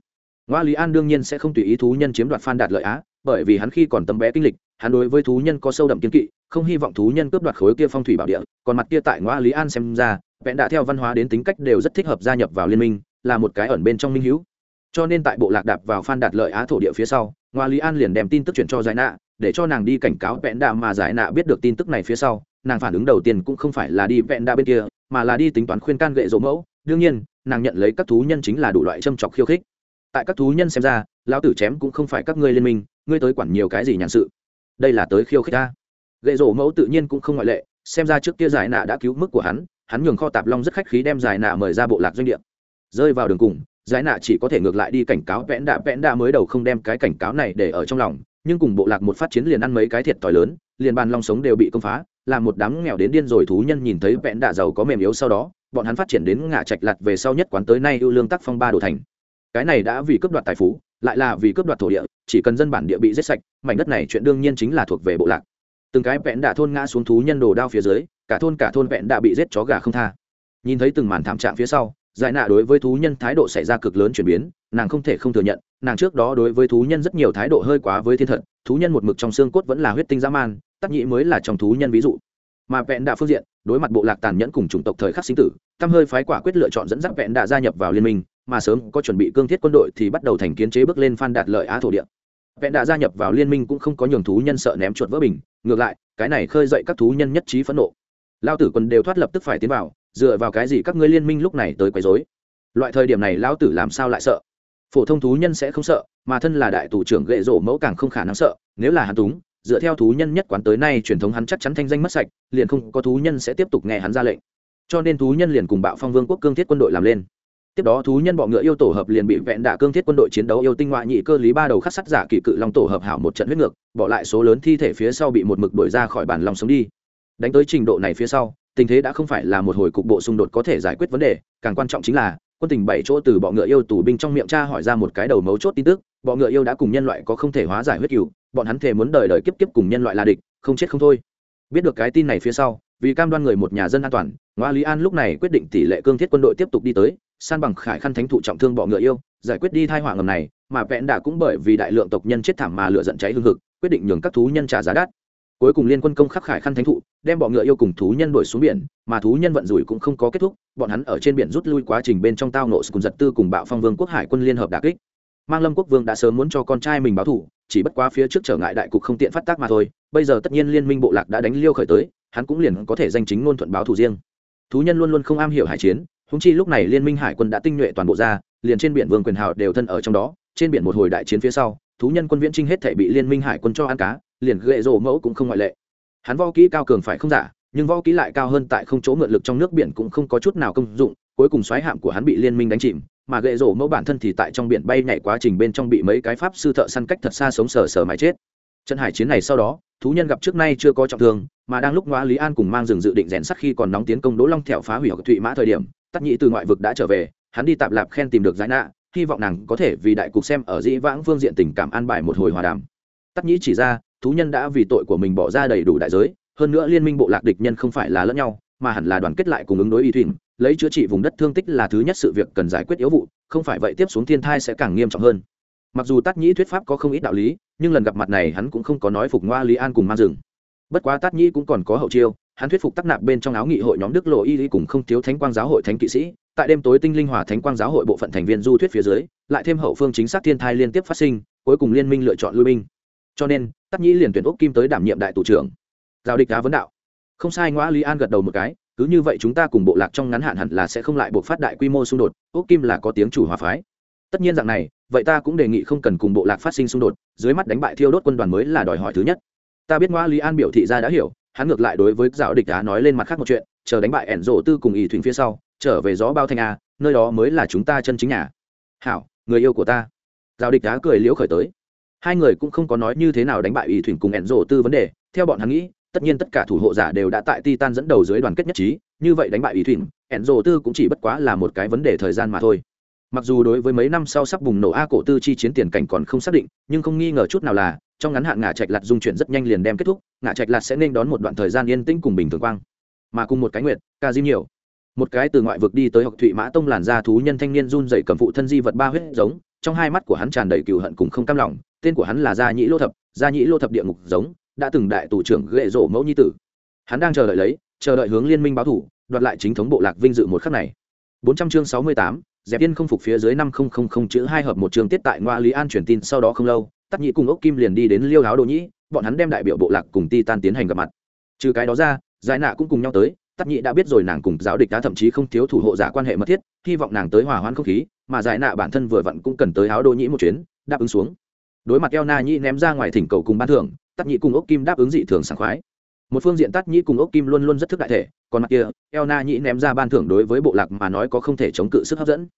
Ngoa lý an đương nhiên sẽ không tùy ý thú nhân chiếm đoạt phan đạt lợi á, bởi vì hắn khi còn tấm bé kinh lịch, hắn đối với thú nhân có sâu đậm kiến kỵ, không hy vọng thú nhân cướp đoạt khối kia phong thủy bảo địa, còn mặt kia tại ngoa lý an xem ra vẽn đã theo văn hóa đến tính cách đều rất thích hợp gia nhập vào liên minh, là một cái ẩn bên trong minh hữu cho nên tại bộ lạc đạp vào phan đạt lợi á thổ địa phía sau, ngoa lý an liền đem tin tức chuyển cho giải nạ, để cho nàng đi cảnh cáo vẹn đạ mà giải nạ biết được tin tức này phía sau, nàng phản ứng đầu tiên cũng không phải là đi vẹn đạ bên kia, mà là đi tính toán khuyên can gậy dỗ mẫu. Đương nhiên, nàng nhận lấy các thú nhân chính là đủ loại châm chọc khiêu khích. Tại các thú nhân xem ra, lão tử chém cũng không phải các ngươi liên minh, ngươi tới quản nhiều cái gì nhàn sự. Đây là tới khiêu khích ta gậy rổ mẫu tự nhiên cũng không ngoại lệ, xem ra trước kia giải nạ đã cứu mức của hắn hắn nhường kho tạp long rất khách khí đem giải nạ mời ra bộ lạc doanh địa. Rơi vào đường cùng giải nạ chỉ có thể ngược lại đi cảnh cáo vẽn đạ vẽn đạ mới đầu không đem cái cảnh cáo này để ở trong lòng, nhưng cùng bộ lạc một phát chiến liền ăn mấy cái thiệt thòi lớn, liền bàn long sống đều bị công phá làm một đám nghèo đến điên rồi thú nhân nhìn thấy vẽn đạ giàu có mềm yếu sau đó, bọn hắn phát triển đến ngã trạch lặt về sau nhất quán tới nay ưu lương tác phong ba đồ thành. Cái này đã vì cướp đoạt tài phú, lại là vì cướp đoạt thổ địa, chỉ cần dân bản địa bị giết sạch, mảnh đất này chuyện đương nhiên chính là thuộc về bộ lạc. Từng cái vẽn đạ thôn ngã xuống thú nhân đồ đao phía dưới, cả thôn cả thôn vẽn đạ bị giết chó gà không tha. Nhìn thấy từng màn thảm trạng phía sau giải nạ đối với thú nhân thái độ xảy ra cực lớn chuyển biến, nàng không thể không thừa nhận, nàng trước đó đối với thú nhân rất nhiều thái độ hơi quá với thiên thật, thú nhân một mực trong xương cốt vẫn là huyết tinh dã man, tắc nhĩ mới là trong thú nhân ví dụ. Mà vẹn đạ phương diện, đối mặt bộ lạc tàn nhẫn cùng chủng tộc thời khắc sinh tử tâm hơi phái quả quyết lựa chọn dẫn dắt vẹn đạ gia nhập vào liên minh, mà sớm có chuẩn bị cương thiết quân đội thì bắt đầu thành kiến chế bước lên phan đạt lợi á thổ địa. Vẹn đạ gia nhập vào liên minh cũng không có nhường thú nhân sợ ném chuột vỡ bình, ngược lại, cái này khơi dậy các thú nhân nhất trí phẫn nộ. Lao tử quân đều thoát lập tức phải tiến vào dựa vào cái gì các ngươi liên minh lúc này tới quấy rối? Loại thời điểm này lão tử làm sao lại sợ? Phổ thông thú nhân sẽ không sợ, mà thân là đại tù trưởng gậy rổ mẫu càng không khả năng sợ, nếu là hắn túng, dựa theo thú nhân nhất quán tới nay truyền thống hắn chắc chắn thanh danh mất sạch, liền không có thú nhân sẽ tiếp tục nghe hắn ra lệnh. Cho nên thú nhân liền cùng bạo phong vương quốc cương thiết quân đội làm lên. Tiếp đó thú nhân bọ ngựa yêu tổ hợp liền bị vẹn đả cương thiết quân đội chiến đấu yêu tinh ngoại nhị cơ lý ba đầu khắc sắt giả kỳ cự long tổ hợp hảo một trận huyết ngược, bỏ lại số lớn thi thể phía sau bị một mực đuổi ra khỏi bản lòng sống đi. Đánh tới trình độ này phía sau tình thế đã không phải là một hồi cục bộ xung đột có thể giải quyết vấn đề, càng quan trọng chính là, quân tình bảy chỗ từ bọ ngựa yêu tù binh trong miệng cha hỏi ra một cái đầu mấu chốt tin tức, bọ ngựa yêu đã cùng nhân loại có không thể hóa giải huyết cừu, bọn hắn thề muốn đời đời kiếp kiếp cùng nhân loại là địch, không chết không thôi. Biết được cái tin này phía sau, vì cam đoan người một nhà dân an toàn, ngoa lý an lúc này quyết định tỷ lệ cương thiết quân đội tiếp tục đi tới, san bằng khải khăn thánh thụ trọng thương bọ ngựa yêu, giải quyết đi thai họa ngầm này, mà vẹn đã cũng bởi vì đại lượng tộc nhân chết thảm mà lựa giận cháy hương hực, quyết định nhường các thú nhân trả giá đắt cuối cùng liên quân công khắc khải khăn thánh thụ, đem bọ ngựa yêu cùng thú nhân đuổi xuống biển, mà thú nhân vận rủi cũng không có kết thúc, bọn hắn ở trên biển rút lui quá trình bên trong tao nộ cùng giật tư cùng bạo phong vương quốc hải quân liên hợp đà kích. Mang lâm quốc vương đã sớm muốn cho con trai mình báo thủ, chỉ bất quá phía trước trở ngại đại cục không tiện phát tác mà thôi, bây giờ tất nhiên liên minh bộ lạc đã đánh liêu khởi tới, hắn cũng liền có thể danh chính ngôn thuận báo thủ riêng. Thú nhân luôn luôn không am hiểu hải chiến húng chi lúc này liên minh hải quân đã tinh nhuệ toàn bộ ra, liền trên biển vương quyền hào đều thân ở trong đó, trên biển một hồi đại chiến phía sau, thú nhân quân viễn trinh hết thể bị liên minh hải quân cho ăn cá liền gệ rổ mẫu cũng không ngoại lệ. Hắn võ kỹ cao cường phải không giả, nhưng võ kỹ lại cao hơn tại không chỗ mượn lực trong nước biển cũng không có chút nào công dụng, cuối cùng xoáy hạm của hắn bị liên minh đánh chìm, mà gậy rổ mẫu bản thân thì tại trong biển bay nhảy quá trình bên trong bị mấy cái pháp sư thợ săn cách thật xa sống sờ sờ mãi chết. Trận hải chiến này sau đó, thú nhân gặp trước nay chưa có trọng thương, mà đang lúc ngoá lý an cùng mang rừng dự định rèn sắt khi còn nóng tiến công đỗ long thẹo phá hủy hoặc thụy mã thời điểm, tắc nhĩ từ ngoại vực đã trở về, hắn đi tạp lạp khen tìm được giải nạ, hy vọng nàng có thể vì đại cục xem ở dĩ vãng phương diện tình cảm an bài một hồi hòa đàm. Tắc nhĩ chỉ ra thú nhân đã vì tội của mình bỏ ra đầy đủ đại giới, hơn nữa liên minh bộ lạc địch nhân không phải là lẫn nhau, mà hẳn là đoàn kết lại cùng ứng đối y thuyền lấy chữa trị vùng đất thương tích là thứ nhất sự việc cần giải quyết yếu vụ, không phải vậy tiếp xuống thiên thai sẽ càng nghiêm trọng hơn. Mặc dù tát nhĩ thuyết pháp có không ít đạo lý, nhưng lần gặp mặt này hắn cũng không có nói phục ngoa lý an cùng mang rừng bất quá tát nhĩ cũng còn có hậu chiêu, hắn thuyết phục tắc nạp bên trong áo nghị hội nhóm đức lộ y lý cùng không thiếu thánh quang giáo hội thánh kỵ sĩ. Tại đêm tối tinh linh hòa thánh quang giáo hội bộ phận thành viên du thuyết phía dưới, lại thêm hậu phương chính xác thiên thai liên tiếp phát sinh, cuối cùng liên minh lựa chọn lui binh. Cho nên tắc nhĩ liền tuyển úc kim tới đảm nhiệm đại tù trưởng. Giao địch đá vấn đạo. Không sai, ngoã lý an gật đầu một cái, cứ như vậy chúng ta cùng bộ lạc trong ngắn hạn hẳn là sẽ không lại buộc phát đại quy mô xung đột, úc kim là có tiếng chủ hòa phái. Tất nhiên dạng này, vậy ta cũng đề nghị không cần cùng bộ lạc phát sinh xung đột, dưới mắt đánh bại thiêu đốt quân đoàn mới là đòi hỏi thứ nhất. Ta biết ngoa lý an biểu thị ra đã hiểu, hắn ngược lại đối với giáo địch đá nói lên mặt khác một chuyện, chờ đánh bại ẻn rộ tư cùng ỷ thuyền phía sau, trở về gió bao thanh a, nơi đó mới là chúng ta chân chính nhà. Hảo, người yêu của ta. Giáo địch đá cười liễu khởi tới hai người cũng không có nói như thế nào đánh bại ỷ thuyền cùng ẻn rổ tư vấn đề. Theo bọn hắn nghĩ, tất nhiên tất cả thủ hộ giả đều đã tại titan dẫn đầu dưới đoàn kết nhất trí. Như vậy đánh bại ỷ thuyền ẻn rổ tư cũng chỉ bất quá là một cái vấn đề thời gian mà thôi. Mặc dù đối với mấy năm sau sắp bùng nổ a cổ tư chi chiến tiền cảnh còn không xác định, nhưng không nghi ngờ chút nào là, trong ngắn hạn ngã trạch lạt dung chuyển rất nhanh liền đem kết thúc. Ngã trạch lạt sẽ nên đón một đoạn thời gian yên tĩnh cùng bình thường quang. Mà cùng một cái nguyệt, ca diêm nhiều. Một cái từ ngoại vực đi tới học thụy mã tông làn da thú nhân thanh niên run dậy cầm phụ thân di vật ba huyết giống trong hai mắt của hắn tràn đầy cừu hận cùng không cam lòng tên của hắn là gia nhĩ lô thập gia nhĩ lô thập địa ngục giống đã từng đại tù trưởng ghệ rổ mẫu nhi tử. Hắn đang chờ đợi lấy chờ đợi hướng liên minh báo thủ đoạt lại chính thống bộ lạc vinh dự một khắc này. 400 chương 68, dẹp yên không phục phía dưới năm không không không chữ hai hợp một chương tiết tại ngoa lý an truyền tin sau đó không lâu tắc nhĩ cùng ốc kim liền đi đến liêu áo đồ nhĩ bọn hắn đem đại biểu bộ lạc cùng titan tiến hành gặp mặt. Trừ cái đó ra giải nạ cũng cùng nhau tới tắc nhĩ đã biết rồi nàng cùng giáo địch đã thậm chí không thiếu thủ hộ giả quan hệ mật thiết, hy vọng nàng tới hòa hoãn không khí, mà giải nạ bản thân vừa vặn cũng cần tới áo đô nhĩ một chuyến, đáp ứng xuống. Đối mặt eo na nhĩ ném ra ngoài thỉnh cầu cùng ban thưởng tắc nhĩ cùng ốc kim đáp ứng dị thường sảng khoái. Một phương diện tắc nhĩ cùng ốc kim luôn luôn rất thức đại thể, còn mặt kia eo na nhĩ ném ra ban thưởng đối với bộ lạc mà nói có không thể chống cự sức hấp dẫn.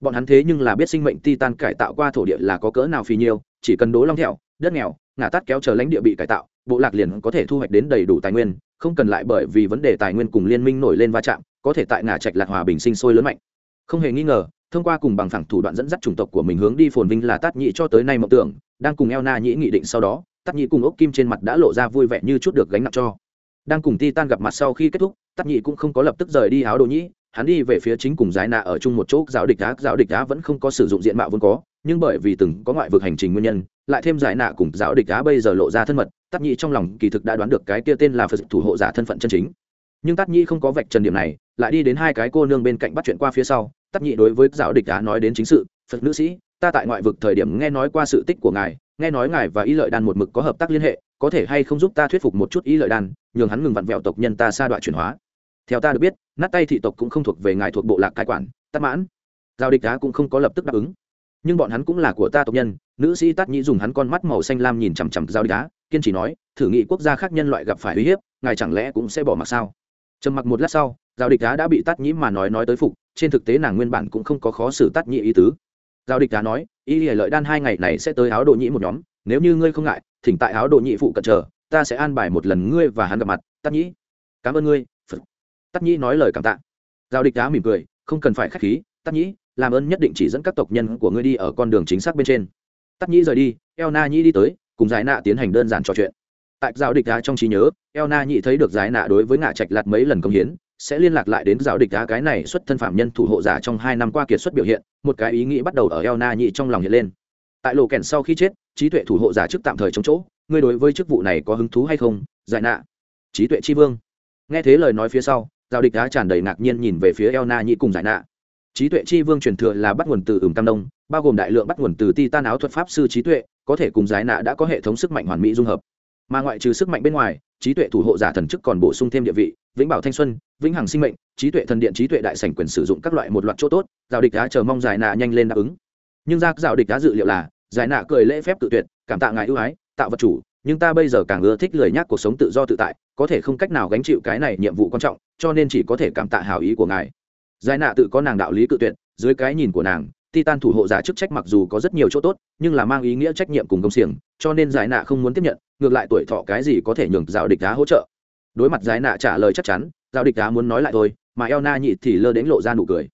Bọn hắn thế nhưng là biết sinh mệnh titan cải tạo qua thổ địa là có cỡ nào phì nhiêu, chỉ cần đố long thẹo, đất nghèo, ngả tắt kéo chờ lãnh địa bị cải tạo, bộ lạc liền có thể thu hoạch đến đầy đủ tài nguyên không cần lại bởi vì vấn đề tài nguyên cùng liên minh nổi lên va chạm, có thể tại ngả trạch lạc hòa bình sinh sôi lớn mạnh. Không hề nghi ngờ, thông qua cùng bằng phẳng thủ đoạn dẫn dắt chủng tộc của mình hướng đi phồn vinh là tát nhị cho tới nay mộng tưởng, đang cùng eo na nhĩ nghị định sau đó, tát nhị cùng ốc kim trên mặt đã lộ ra vui vẻ như chút được gánh nặng cho. Đang cùng titan gặp mặt sau khi kết thúc, tát nhị cũng không có lập tức rời đi áo đồ nhĩ hắn đi về phía chính cùng giải nạ ở chung một chỗ, giáo địch đá giáo địch đá vẫn không có sử dụng diện mạo vốn có, nhưng bởi vì từng có ngoại vực hành trình nguyên nhân, lại thêm giải nạ cùng giáo địch đá bây giờ lộ ra thân mật tắc nhĩ trong lòng kỳ thực đã đoán được cái kia tên là phật thủ hộ giả thân phận chân chính. Nhưng tắc nhĩ không có vạch trần điểm này, lại đi đến hai cái cô nương bên cạnh bắt chuyện qua phía sau tắc nhĩ đối với giáo địch đá nói đến chính sự, phật nữ sĩ, ta tại ngoại vực thời điểm nghe nói qua sự tích của ngài, nghe nói ngài và y lợi đan một mực có hợp tác liên hệ, có thể hay không giúp ta thuyết phục một chút y lợi đan, nhường hắn ngừng vặn vẹo tộc nhân ta xa đoạn chuyển hóa? Theo ta được biết, nát tay thị tộc cũng không thuộc về ngài thuộc bộ lạc cai quản tắt mãn. Giao địch đá cũng không có lập tức đáp ứng. Nhưng bọn hắn cũng là của ta tộc nhân, nữ sĩ tát nhĩ dùng hắn con mắt màu xanh lam nhìn chằm chằm giao địch đá kiên trì nói, thử nghị quốc gia khác nhân loại gặp phải uy hiếp, ngài chẳng lẽ cũng sẽ bỏ mặc sao? Trầm mặc một lát sau, giao địch đá đã bị tát nhĩ mà nói nói tới phục, trên thực tế nàng nguyên bản cũng không có khó xử tát nhĩ ý tứ. Giao địch đá nói, y lìa lợi đan hai ngày này sẽ tới áo độ nhĩ một nhóm, nếu như ngươi không ngại, thỉnh tại áo độ nhĩ phụ cận chờ, ta sẽ an bài một lần ngươi và hắn gặp mặt, tát nhĩ. Cảm ơn ngươi tắc nhĩ nói lời cảm tạ. Giao địch đá mỉm cười, không cần phải k h á c h khí, tắc nhĩ, làm ơn nhất định chỉ dẫn các tộc nhân của ngươi đi ở con đường chính xác bên trên. Tắc nhĩ rời đi, eo na nhĩ đi tới, cùng giải nạ tiến hành đơn giản trò chuyện. Tại giao địch đá trong trí nhớ, eo na nhĩ thấy được giải nạ đối với ngạ trạch lạt mấy lần công hiến, sẽ liên lạc lại đến giao địch đá cái này xuất thân phạm nhân thủ hộ giả trong hai năm qua kiệt xuất biểu hiện, một cái ý nghĩ bắt đầu ở eo na nhĩ trong lòng hiện lên. Tại lộ kèn sau khi chết, trí tuệ thủ hộ giả chức tạm thời chống chỗ, ngươi đối với chức vụ này có hứng thú hay không, giải nạ? Trí tuệ tri vương. Nghe thế lời nói phía sau giao địch đã tràn đầy ngạc nhiên nhìn về phía eo na nhĩ cùng giải nạ trí tuệ chi vương truyền thừa là bắt nguồn từ ửng tam đông bao gồm đại lượng bắt nguồn từ ti tan áo thuật pháp sư trí tuệ, có thể cùng giải nạ đã có hệ thống sức mạnh hoàn mỹ dung hợp. Mà ngoại trừ sức mạnh bên ngoài, trí tuệ thủ hộ giả thần chức còn bổ sung thêm địa vị, vĩnh bảo thanh xuân, vĩnh hằng sinh mệnh, trí tuệ thần điện, trí tuệ đại sảnh quyền sử dụng các loại một loạt chỗ tốt, giao địch đã chờ mong giải nạ nhanh lên đáp ứng. Nhưng ra giao địch đã dự liệu là, giải nạ cười lễ phép tự tuyệt, cảm tạ ngài ưu ái tạo vật chủ nhưng ta bây giờ càng ưa thích lười nhác cuộc sống tự do tự tại, có thể không cách nào gánh chịu cái này nhiệm vụ quan trọng, cho nên chỉ có thể cảm tạ hào ý của ngài. Giải nạ tự có nàng đạo lý cự tuyệt, dưới cái nhìn của nàng, titan thủ hộ giả chức trách mặc dù có rất nhiều chỗ tốt, nhưng là mang ý nghĩa trách nhiệm cùng công xiềng, cho nên giải nạ không muốn tiếp nhận, ngược lại tuổi thọ cái gì có thể nhường giáo địch đá hỗ trợ. Đối mặt giải nạ trả lời chắc chắn, giáo địch đá muốn nói lại thôi, mà eo na nhị thì lơ đến lộ ra nụ cười.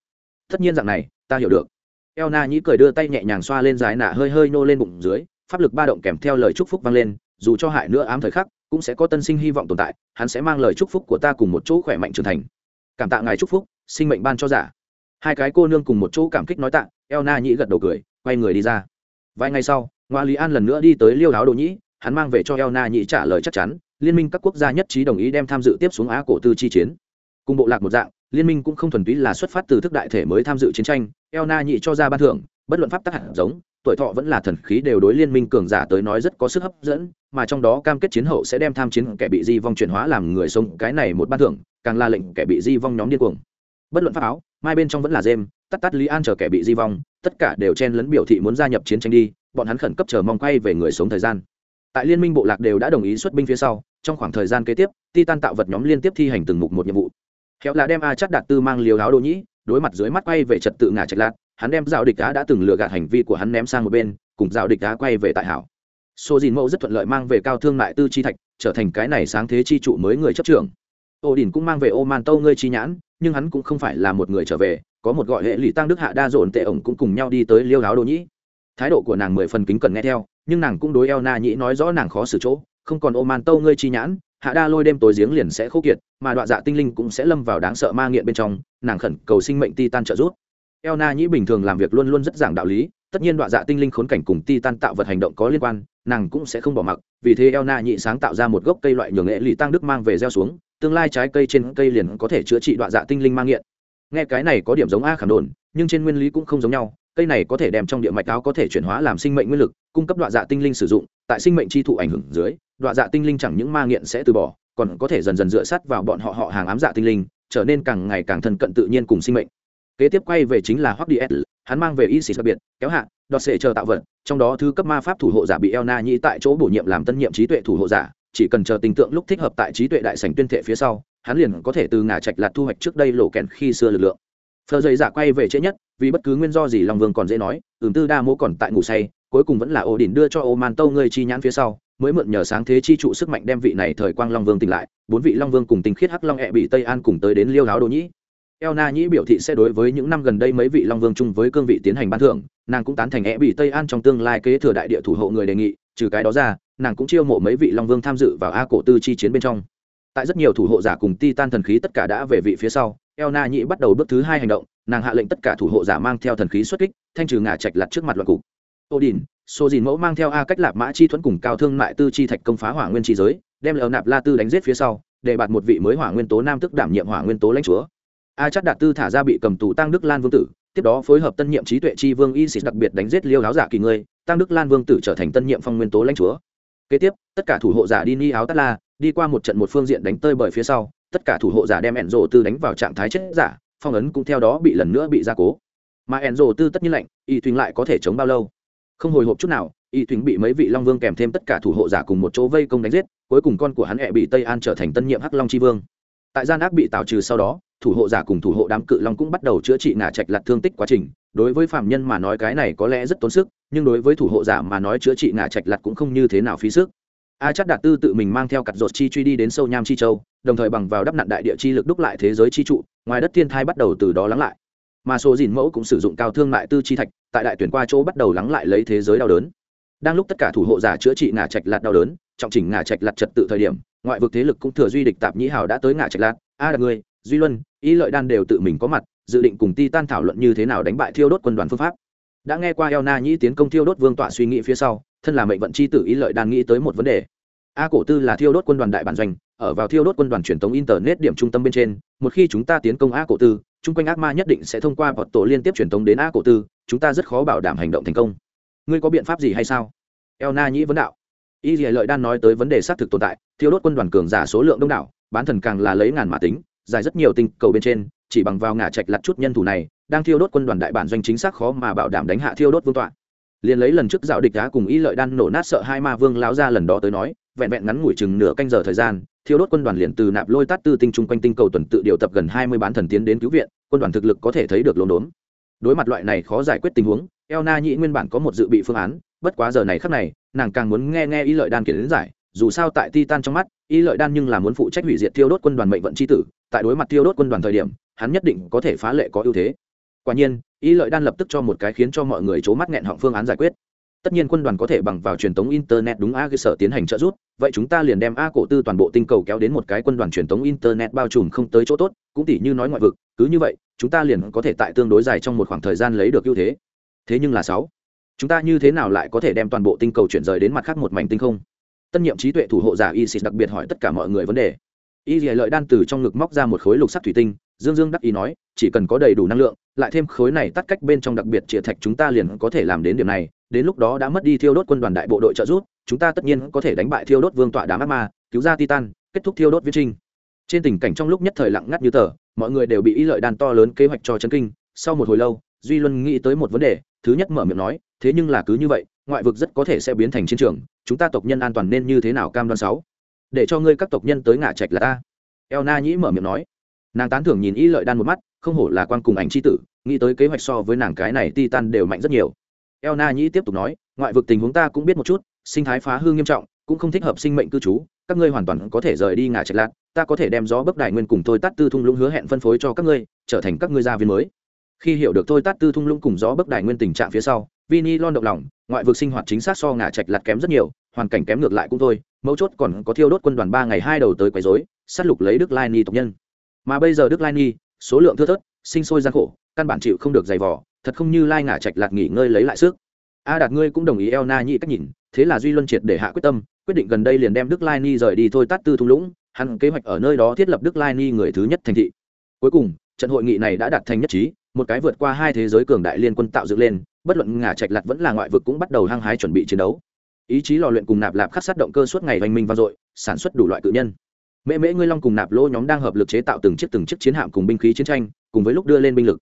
Tất nhiên rằng này, ta hiểu được. Eo na nhị cười đưa tay nhẹ nhàng xoa lên giải nạ hơi hơi nô lên bụng dưới, pháp lực ba động kèm theo lời chúc phúc vang lên dù cho hại nữa ám thời khắc, cũng sẽ có tân sinh hy vọng tồn tại, hắn sẽ mang lời chúc phúc của ta cùng một chỗ khỏe mạnh trưởng thành. Cảm tạ ngài chúc phúc, sinh mệnh ban cho giả. Hai cái cô nương cùng một chỗ cảm kích nói tạ, eo na nhĩ gật đầu cười, quay người đi ra. Vài ngày sau, ngoa lý an lần nữa đi tới liêu đáo đồ nhĩ, hắn mang về cho eo na nhĩ trả lời chắc chắn, liên minh các quốc gia nhất trí đồng ý đem tham dự tiếp xuống á cổ tư chi chiến. Cùng bộ lạc một dạng, liên minh cũng không thuần túy là xuất phát từ thức đại thể mới tham dự chiến tranh, eo na nhĩ cho ra ban thưởng, bất luận pháp tắc hạt giống tuổi thọ vẫn là thần khí đều đối liên minh cường giả tới nói rất có sức hấp dẫn, mà trong đó cam kết chiến hậu sẽ đem tham chiến kẻ bị di vong chuyển hóa làm người sống, cái này một ban thưởng, càng là lệnh kẻ bị di vong nhóm điên cuồng. Bất luận pháp áo, mai bên trong vẫn là dêm tắt tắt lý an chờ kẻ bị di vong, tất cả đều chen lấn biểu thị muốn gia nhập chiến tranh đi, bọn hắn khẩn cấp chờ mong quay về người sống thời gian. Tại liên minh bộ lạc đều đã đồng ý xuất binh phía sau, trong khoảng thời gian kế tiếp, titan tạo vật nhóm liên tiếp thi hành từng mục một nhiệm vụ. Khéo là đem a chắc đạt tư mang liều áo đồ nhĩ, đối mặt dưới mắt quay về trật tự ngả trạch lạc hắn đem dạo địch đá đã từng lừa gạt hành vi của hắn ném sang một bên, cùng dạo địch đá quay về tại hảo. Số dìn mẫu rất thuận lợi mang về cao thương mại tư chi thạch, trở thành cái này sáng thế chi trụ mới người chấp trưởng. Ô đình cũng mang về ô man tâu ngươi chi nhãn, nhưng hắn cũng không phải là một người trở về, có một gọi hệ lụy tăng đức hạ đa dồn tệ ổng cũng cùng nhau đi tới liêu áo đồ nhĩ. Thái độ của nàng mười phần kính cần nghe theo, nhưng nàng cũng đối eo na nhĩ nói rõ nàng khó xử chỗ, không còn ô man tâu ngươi chi nhãn, hạ đa lôi đêm tối giếng liền sẽ khô kiệt, mà đoạn dạ tinh linh cũng sẽ lâm vào đáng sợ ma nghiện bên trong, nàng khẩn cầu sinh mệnh ti tan trợ giúp eo na nhĩ bình thường làm việc luôn luôn rất giảng đạo lý, tất nhiên đoạn dạ tinh linh khốn cảnh cùng ti tan tạo vật hành động có liên quan, nàng cũng sẽ không bỏ mặc, vì thế eo na nhĩ sáng tạo ra một gốc cây loại nhường nghệ lì tăng đức mang về gieo xuống, tương lai trái cây trên cây liền có thể chữa trị đoạn dạ tinh linh mang nghiện. Nghe cái này có điểm giống a khảm đồn, nhưng trên nguyên lý cũng không giống nhau, cây này có thể đem trong địa mạch áo có thể chuyển hóa làm sinh mệnh nguyên lực, cung cấp đoạn dạ tinh linh sử dụng, tại sinh mệnh chi thụ ảnh hưởng dưới, đoạn dạ tinh linh chẳng những ma nghiện sẽ từ bỏ, còn có thể dần dần dựa sát vào bọn họ họ hàng ám dạ tinh linh, trở nên càng ngày càng thân cận tự nhiên cùng sinh mệnh kế tiếp quay về chính là hoắc đi s hắn mang về y sĩ đặc biệt, kéo hạ đọt sệ chờ tạo vật, trong đó thứ cấp ma pháp thủ hộ giả bị elna nhĩ tại chỗ bổ nhiệm làm tân nhiệm trí tuệ thủ hộ giả, chỉ cần chờ tình tượng lúc thích hợp tại trí tuệ đại sảnh tuyên thệ phía sau, hắn liền có thể từ ngả trạch lạt thu hoạch trước đây lộ kèn khi xưa lực lượng. Phờ dày giả quay về trễ nhất, vì bất cứ nguyên do gì long vương còn dễ nói ứng tư đa mô còn tại ngủ say, cuối cùng vẫn là ổ đỉnh đưa cho ô man tâu ngươi chi nhãn phía sau, mới mượn nhờ sáng thế chi trụ sức mạnh đem vị này thời quang long vương tỉnh lại, bốn vị long vương cùng tình khiết hắc long hẹ bị tây an cùng tới đến liêu láo đồ nhĩ eo na nhĩ biểu thị sẽ đối với những năm gần đây mấy vị long vương chung với cương vị tiến hành ban thưởng, nàng cũng tán thành e bị tây an trong tương lai kế thừa đại địa thủ hộ người đề nghị, trừ cái đó ra, nàng cũng chiêu mộ mấy vị long vương tham dự vào a cổ tư chi chiến bên trong. Tại rất nhiều thủ hộ giả cùng ti tan thần khí tất cả đã về vị phía sau, eo na nhĩ bắt đầu bước thứ hai hành động, nàng hạ lệnh tất cả thủ hộ giả mang theo thần khí xuất kích, thanh trừ ngả trạch lặt trước mặt loạt cục. Ô đình số dìn mẫu mang theo a cách lạp mã chi thuẫn cùng cao thương mại tư chi thạch công phá hỏa nguyên chi giới, đem lờ nạp la tư đánh giết phía sau, để bạt một vị mới hỏa nguyên tố nam tức đảm nhiệm hỏa nguyên tố lãnh chúa a chắc đạt tư thả ra bị cầm tù tăng đức lan vương tử, tiếp đó phối hợp tân nhiệm trí tuệ chi vương y sĩ đặc biệt đánh giết liêu áo giả dạ kỳ ngươi tăng đức lan vương tử trở thành tân nhiệm phong nguyên tố lãnh chúa. Kế tiếp, tất cả thủ hộ giả đi ni áo tát la, đi qua một trận một phương diện đánh tơi bởi phía sau, tất cả thủ hộ giả đem ẻn rộ tư đánh vào trạng thái chết giả, phong ấn cũng theo đó bị lần nữa bị gia cố. Mà ẻn rộ tư tất nhiên lạnh, y thuyền lại có thể chống bao lâu? Không hồi hộp chút nào, y thuyền bị mấy vị long vương kèm thêm tất cả thủ hộ giả cùng một chỗ vây công đánh giết, cuối cùng con của hắn hẹ bị tây an trở thành tân nhiệm hắc long tri vương tại gian ác bị tạo trừ sau đó, thủ hộ giả cùng thủ hộ đám cự long cũng bắt đầu chữa trị ngả trạch lặt thương tích quá trình. Đối với phạm nhân mà nói cái này có lẽ rất tốn sức, nhưng đối với thủ hộ giả mà nói chữa trị ngả trạch lặt cũng không như thế nào phí sức. A chắc đạt tư tự mình mang theo cặt rột chi truy đi đến sâu nham chi châu, đồng thời bằng vào đắp nặn đại địa chi lực đúc lại thế giới chi trụ, ngoài đất thiên thai bắt đầu từ đó lắng lại. Mà số dìn mẫu cũng sử dụng cao thương mại tư chi thạch, tại đại tuyển qua chỗ bắt đầu lắng lại lấy thế giới đau đớn. Đang lúc tất cả thủ hộ giả chữa trị ngả trạch lạt đau đớn, trọng chỉnh ngả trạch lạt trật tự thời điểm ngoại vực thế lực cũng thừa duy địch tạp nhĩ hào đã tới ngã trạch lạc. A đặc người duy luân ý lợi đan đều tự mình có mặt, dự định cùng ti tan thảo luận như thế nào đánh bại thiêu đốt quân đoàn phương pháp. Đã nghe qua eo na nhĩ tiến công thiêu đốt vương tọa suy nghĩ phía sau, thân là mệnh vận c h i tử ý lợi đan nghĩ tới một vấn đề. A cổ tư là thiêu đốt quân đoàn đại bản doanh, ở vào thiêu đốt quân đoàn truyền thống internet điểm trung tâm bên trên, một khi chúng ta tiến công a cổ tư, chung quanh ác ma nhất định sẽ thông qua bọt tổ liên tiếp truyền thống đến a cổ tư, chúng ta rất khó bảo đảm hành động thành công. Ngươi có biện pháp gì hay sao? Eo na nhĩ vấn đạo y dì lợi đan nói tới vấn đề xác thực tồn tại, thiêu đốt quân đoàn cường giả số lượng đông đảo, bán thần càng là lấy ngàn mã tính dài rất nhiều tinh cầu bên trên, chỉ bằng vào ngả trạch lặt chút nhân thủ này, đang thiêu đốt quân đoàn đại bản doanh chính xác khó mà bảo đảm đánh hạ thiêu đốt vương tọa. Liền lấy lần trước dạo địch đá cùng y lợi đan nổ nát sợ hai ma vương láo ra lần đó tới nói, vẹn vẹn ngắn ngủi chừng nửa canh giờ thời gian, thiêu đốt quân đoàn liền từ nạp lôi tát tư tinh chung quanh tinh cầu tuần tự điều tập gần hai mươi bán thần tiến đến cứu viện, quân đoàn thực lực có thể thấy được lồn đốn. Đối mặt loại này khó giải quyết tình huống, eo na nhĩ nguyên bản có một dự bị phương án, bất quá giờ này khắc này nàng càng muốn nghe nghe y lợi đan kiến giải, dù sao tại titan trong mắt, y lợi đan nhưng là muốn phụ trách hủy diệt Tiêu đốt quân đoàn mệnh vận c h i tử, tại đối mặt Tiêu đốt quân đoàn thời điểm, hắn nhất định có thể phá lệ có ưu thế. Quả nhiên, y lợi đan lập tức cho một cái khiến cho mọi người c h ố mắt nghẹn họng phương án giải quyết. Tất nhiên quân đoàn có thể bằng vào truyền thống internet đúng a cơ sở tiến hành trợ giúp, vậy chúng ta liền đem a cổ tư toàn bộ tinh cầu kéo đến một cái quân đoàn truyền thống internet bao trùm không tới chỗ tốt, cũng tỉ như nói ngoại vực, cứ như vậy, chúng ta liền có thể tại tương đối dài trong một khoảng thời gian lấy được ưu thế. Thế nhưng là sáu chúng ta như thế nào lại có thể đem toàn bộ tinh cầu chuyển rời đến mặt khác một mảnh tinh không? Tân nhiệm trí tuệ thủ hộ giả isis đặc biệt hỏi tất cả mọi người vấn đề. Y dì lợi đan từ trong ngực móc ra một khối lục sắt thủy tinh, dương dương đắc ý nói, chỉ cần có đầy đủ năng lượng, lại thêm khối này tắt cách bên trong đặc biệt chĩa thạch chúng ta liền có thể làm đến điểm này. Đến lúc đó đã mất đi thiêu đốt quân đoàn đại bộ đội trợ giúp, chúng ta tất nhiên có thể đánh bại thiêu đốt vương tọa đám ác ma, cứu ra titan, kết thúc thiêu đốt viết trinh trên tình cảnh trong lúc nhất thời lặng ngắt như tờ, mọi người đều bị ý lợi đan to lớn kế hoạch cho chân kinh. Sau một hồi lâu, duy luân nghĩ tới một vấn đề, thứ nhất mở miệng nói thế nhưng là cứ như vậy, ngoại vực rất có thể sẽ biến thành chiến trường, chúng ta tộc nhân an toàn nên như thế nào cam đoan sáu? Để cho ngươi các tộc nhân tới ngã trạch là ta. Eo na nhĩ mở miệng nói. Nàng tán thưởng nhìn ý lợi đan một mắt, không hổ là quan cùng ảnh c h i tử, nghĩ tới kế hoạch so với nàng cái này ti tan đều mạnh rất nhiều. Eo na nhĩ tiếp tục nói, ngoại vực tình huống ta cũng biết một chút, sinh thái phá hư nghiêm trọng, cũng không thích hợp sinh mệnh cư trú, các ngươi hoàn toàn có thể rời đi ngã trạch lạc, ta có thể đem gió bấc đài nguyên cùng tôi tắt tư thung lũng hứa hẹn phân phối cho các ngươi, trở thành các ngươi gia viên mới. Khi hiểu được tôi tắt tư thung lũng cùng gió bấc đài nguyên tình trạng phía sau vini lon động lòng, ngoại vực sinh hoạt chính xác so ngả trạch lặt kém rất nhiều, hoàn cảnh kém ngược lại cũng thôi, mấu chốt còn có thiêu đốt quân đoàn ba ngày hai đầu tới quấy rối, sát lục lấy đức lai ni tộc nhân. Mà bây giờ đức lai ni, số lượng thưa thớt, sinh sôi gian khổ, căn bản chịu không được giày vò, thật không như lai ngả trạch lạt nghỉ ngơi lấy lại sức. A đạt ngươi cũng đồng ý eo na nhị cách nhìn, thế là duy luân triệt để hạ quyết tâm, quyết định gần đây liền đem đức lai ni rời đi thôi tát tư thung lũng, hắn kế hoạch ở nơi đó thiết lập đức lai ni người thứ nhất thành thị. Cuối cùng, trận hội nghị này đã đạt thành nhất trí, một cái vượt qua hai thế giới cường đại liên quân tạo dựng lên bất luận ngả trạch lặt vẫn là ngoại vực cũng bắt đầu hăng hái chuẩn bị chiến đấu. Ý chí lò luyện cùng nạp lạp khắc sát động cơ suốt ngày oanh minh vang dội, sản xuất đủ loại cự nhân. Mễ mễ ngươi long cùng nạp lô nhóm đang hợp lực chế tạo từng chiếc từng chiếc chiến hạm cùng binh khí chiến tranh, cùng với lúc đưa lên binh lực.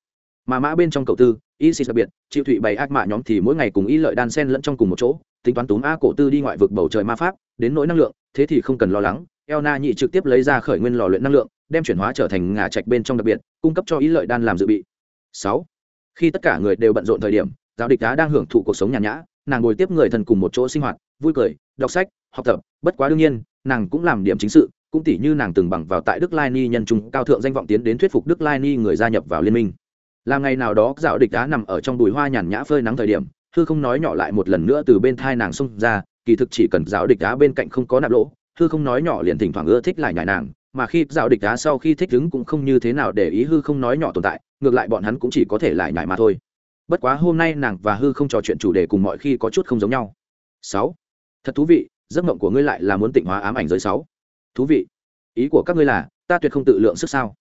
Mà mã bên trong cậu tư, isis đặc biệt chịu thụy bày ác mạ nhóm thì mỗi ngày cùng ý lợi đan sen lẫn trong cùng một chỗ, tính toán túm a cổ tư đi ngoại vực bầu trời ma pháp, đến nỗi năng lượng, thế thì không cần lo lắng elna nhị trực tiếp lấy ra khởi nguyên lò luyện năng lượng, đem chuyển hóa trở thành ngả trạch bên trong đặc biệt, cung cấp cho ý lợi đan làm dự bị. Sáu. Khi tất cả người đều bận rộn thời điểm giáo địch đá đang hưởng thụ cuộc sống nhàn nhã, nàng ngồi tiếp người thân cùng một chỗ sinh hoạt, vui cười, đọc sách, học tập, bất quá đương nhiên, nàng cũng làm điểm chính sự, cũng tỷ như nàng từng bằng vào tại đức lai ni nhân trung cao thượng danh vọng tiến đến thuyết phục đức lai ni người gia nhập vào liên minh. Làm ngày nào đó dạo địch đá nằm ở trong bùi hoa nhàn nhã phơi nắng thời điểm, hư không nói nhỏ lại một lần nữa từ bên thai nàng xông ra, kỳ thực chỉ cần dạo địch đá bên cạnh không có nạp lỗ, hư không nói nhỏ liền thỉnh thoảng ưa thích lại nhải nàng, mà khi dạo địch đá sau khi thích đứng cũng không như thế nào để ý hư không nói nhỏ tồn tại, ngược lại bọn hắn cũng chỉ có thể lại nhải mà thôi bất quá hôm nay nàng và hư không trò chuyện chủ đề cùng mọi khi có chút không giống nhau. Sáu. Thật thú vị, giấc mộng của ngươi lại là muốn tịnh hóa ám ảnh giới sáu. Thú vị. Ý của các ngươi là, ta tuyệt không tự lượng sức sao?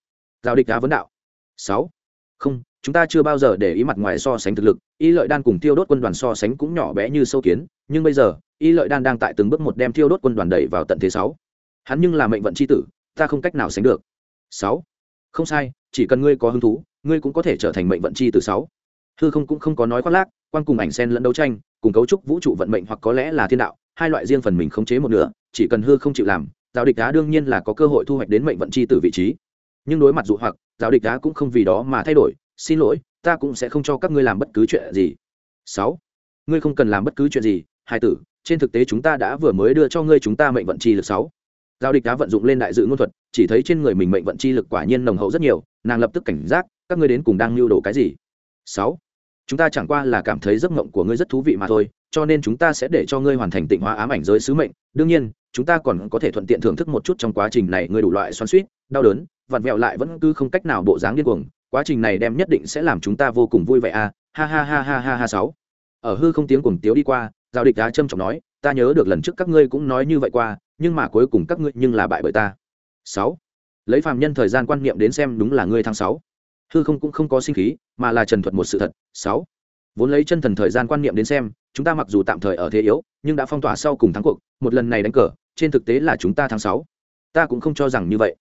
Giao địch đá vấn đạo. Sáu. Không, chúng ta chưa bao giờ để ý mặt ngoài so sánh thực lực, y lợi đan cùng tiêu đốt quân đoàn so sánh cũng nhỏ bé như sâu kiến, nhưng bây giờ, y lợi đan đang tại từng bước một đem tiêu đốt quân đoàn đẩy vào tận thế sáu. Hắn nhưng là mệnh vận c h i tử, ta không cách nào sánh được. Sáu. Không sai, chỉ cần ngươi có hứng thú, ngươi cũng có thể trở thành mệnh vận c h i tử sáu hư không cũng không có nói khoác lác quan cùng ảnh sen lẫn đấu tranh, cùng cấu trúc vũ trụ vận mệnh hoặc có lẽ là thiên đạo, hai loại riêng phần mình khống chế một nửa, chỉ cần hư không chịu làm, giáo địch đá đương nhiên là có cơ hội thu hoạch đến mệnh vận chi từ vị trí. Nhưng đối mặt dụ hoặc, giáo địch đá cũng không vì đó mà thay đổi, xin lỗi, ta cũng sẽ không cho các ngươi làm bất cứ chuyện gì. Sáu, ngươi không cần làm bất cứ chuyện gì, hai tử, trên thực tế chúng ta đã vừa mới đưa cho ngươi chúng ta mệnh vận chi lực sáu. Giao địch đã vận dụng lên đại dự ngôn thuật, chỉ thấy trên người mình mệnh vận chi lực quả nhiên nồng hậu rất nhiều, nàng lập tức cảnh giác, các ngươi đến cùng đang lưu đồ cái gì? Sáu chúng ta chẳng qua là cảm thấy giấc mộng của ngươi rất thú vị mà thôi, cho nên chúng ta sẽ để cho ngươi hoàn thành tịnh hóa ám ảnh giới sứ mệnh. Đương nhiên, chúng ta còn có thể thuận tiện thưởng thức một chút trong quá trình này, ngươi đủ loại xoắn suýt đau đớn, vặn vẹo lại vẫn cứ không cách nào bộ dáng điên cuồng. Quá trình này đem nhất định sẽ làm chúng ta vô cùng vui vẻ à. ha ha ha ha ha ha sáu. Ở hư không tiếng cuồng tiếu đi qua, giao địch đá trâm trọng nói, ta nhớ được lần trước các ngươi cũng nói như vậy qua, nhưng mà cuối cùng các ngươi nhưng là bại bởi ta. Sáu. Lấy phàm nhân thời gian quan niệm đến xem đúng là ngươi tháng sáu hư không cũng không có sinh khí, mà là trần thuật một sự thật. Sáu. Vốn lấy chân thần thời gian quan niệm đến xem, chúng ta mặc dù tạm thời ở thế yếu, nhưng đã phong tỏa sau cùng thắng cuộc, một lần này đánh cờ, trên thực tế là chúng ta tháng sáu. Ta cũng không cho rằng như vậy.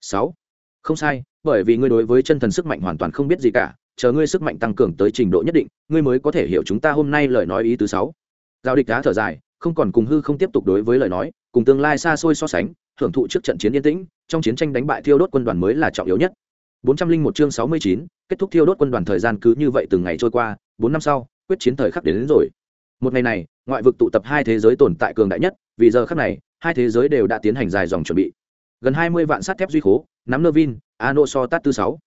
Sáu. Không sai, bởi vì ngươi đối với chân thần sức mạnh hoàn toàn không biết gì cả, chờ ngươi sức mạnh tăng cường tới trình độ nhất định, ngươi mới có thể hiểu chúng ta hôm nay lời nói ý thứ sáu. Giao địch đá thở dài, không còn cùng hư không tiếp tục đối với lời nói, cùng tương lai xa xôi so sánh, hưởng thụ trước trận chiến yên tĩnh, trong chiến tranh đánh bại thiêu đốt quân đoàn mới là trọng yếu nhất bốn trăm linh một chương sáu mươi chín kết thúc thiêu đốt quân đoàn thời gian cứ như vậy từng ngày trôi qua bốn năm sau quyết chiến thời khắc đến, đến rồi. Một ngày này ngoại vực tụ tập hai thế giới tồn tại cường đại nhất vì giờ khắc này hai thế giới đều đã tiến hành dài dòng chuẩn bị. Gần hai mươi vạn sắt thép duy khố nắm nơ vin ano so tát tư sáu.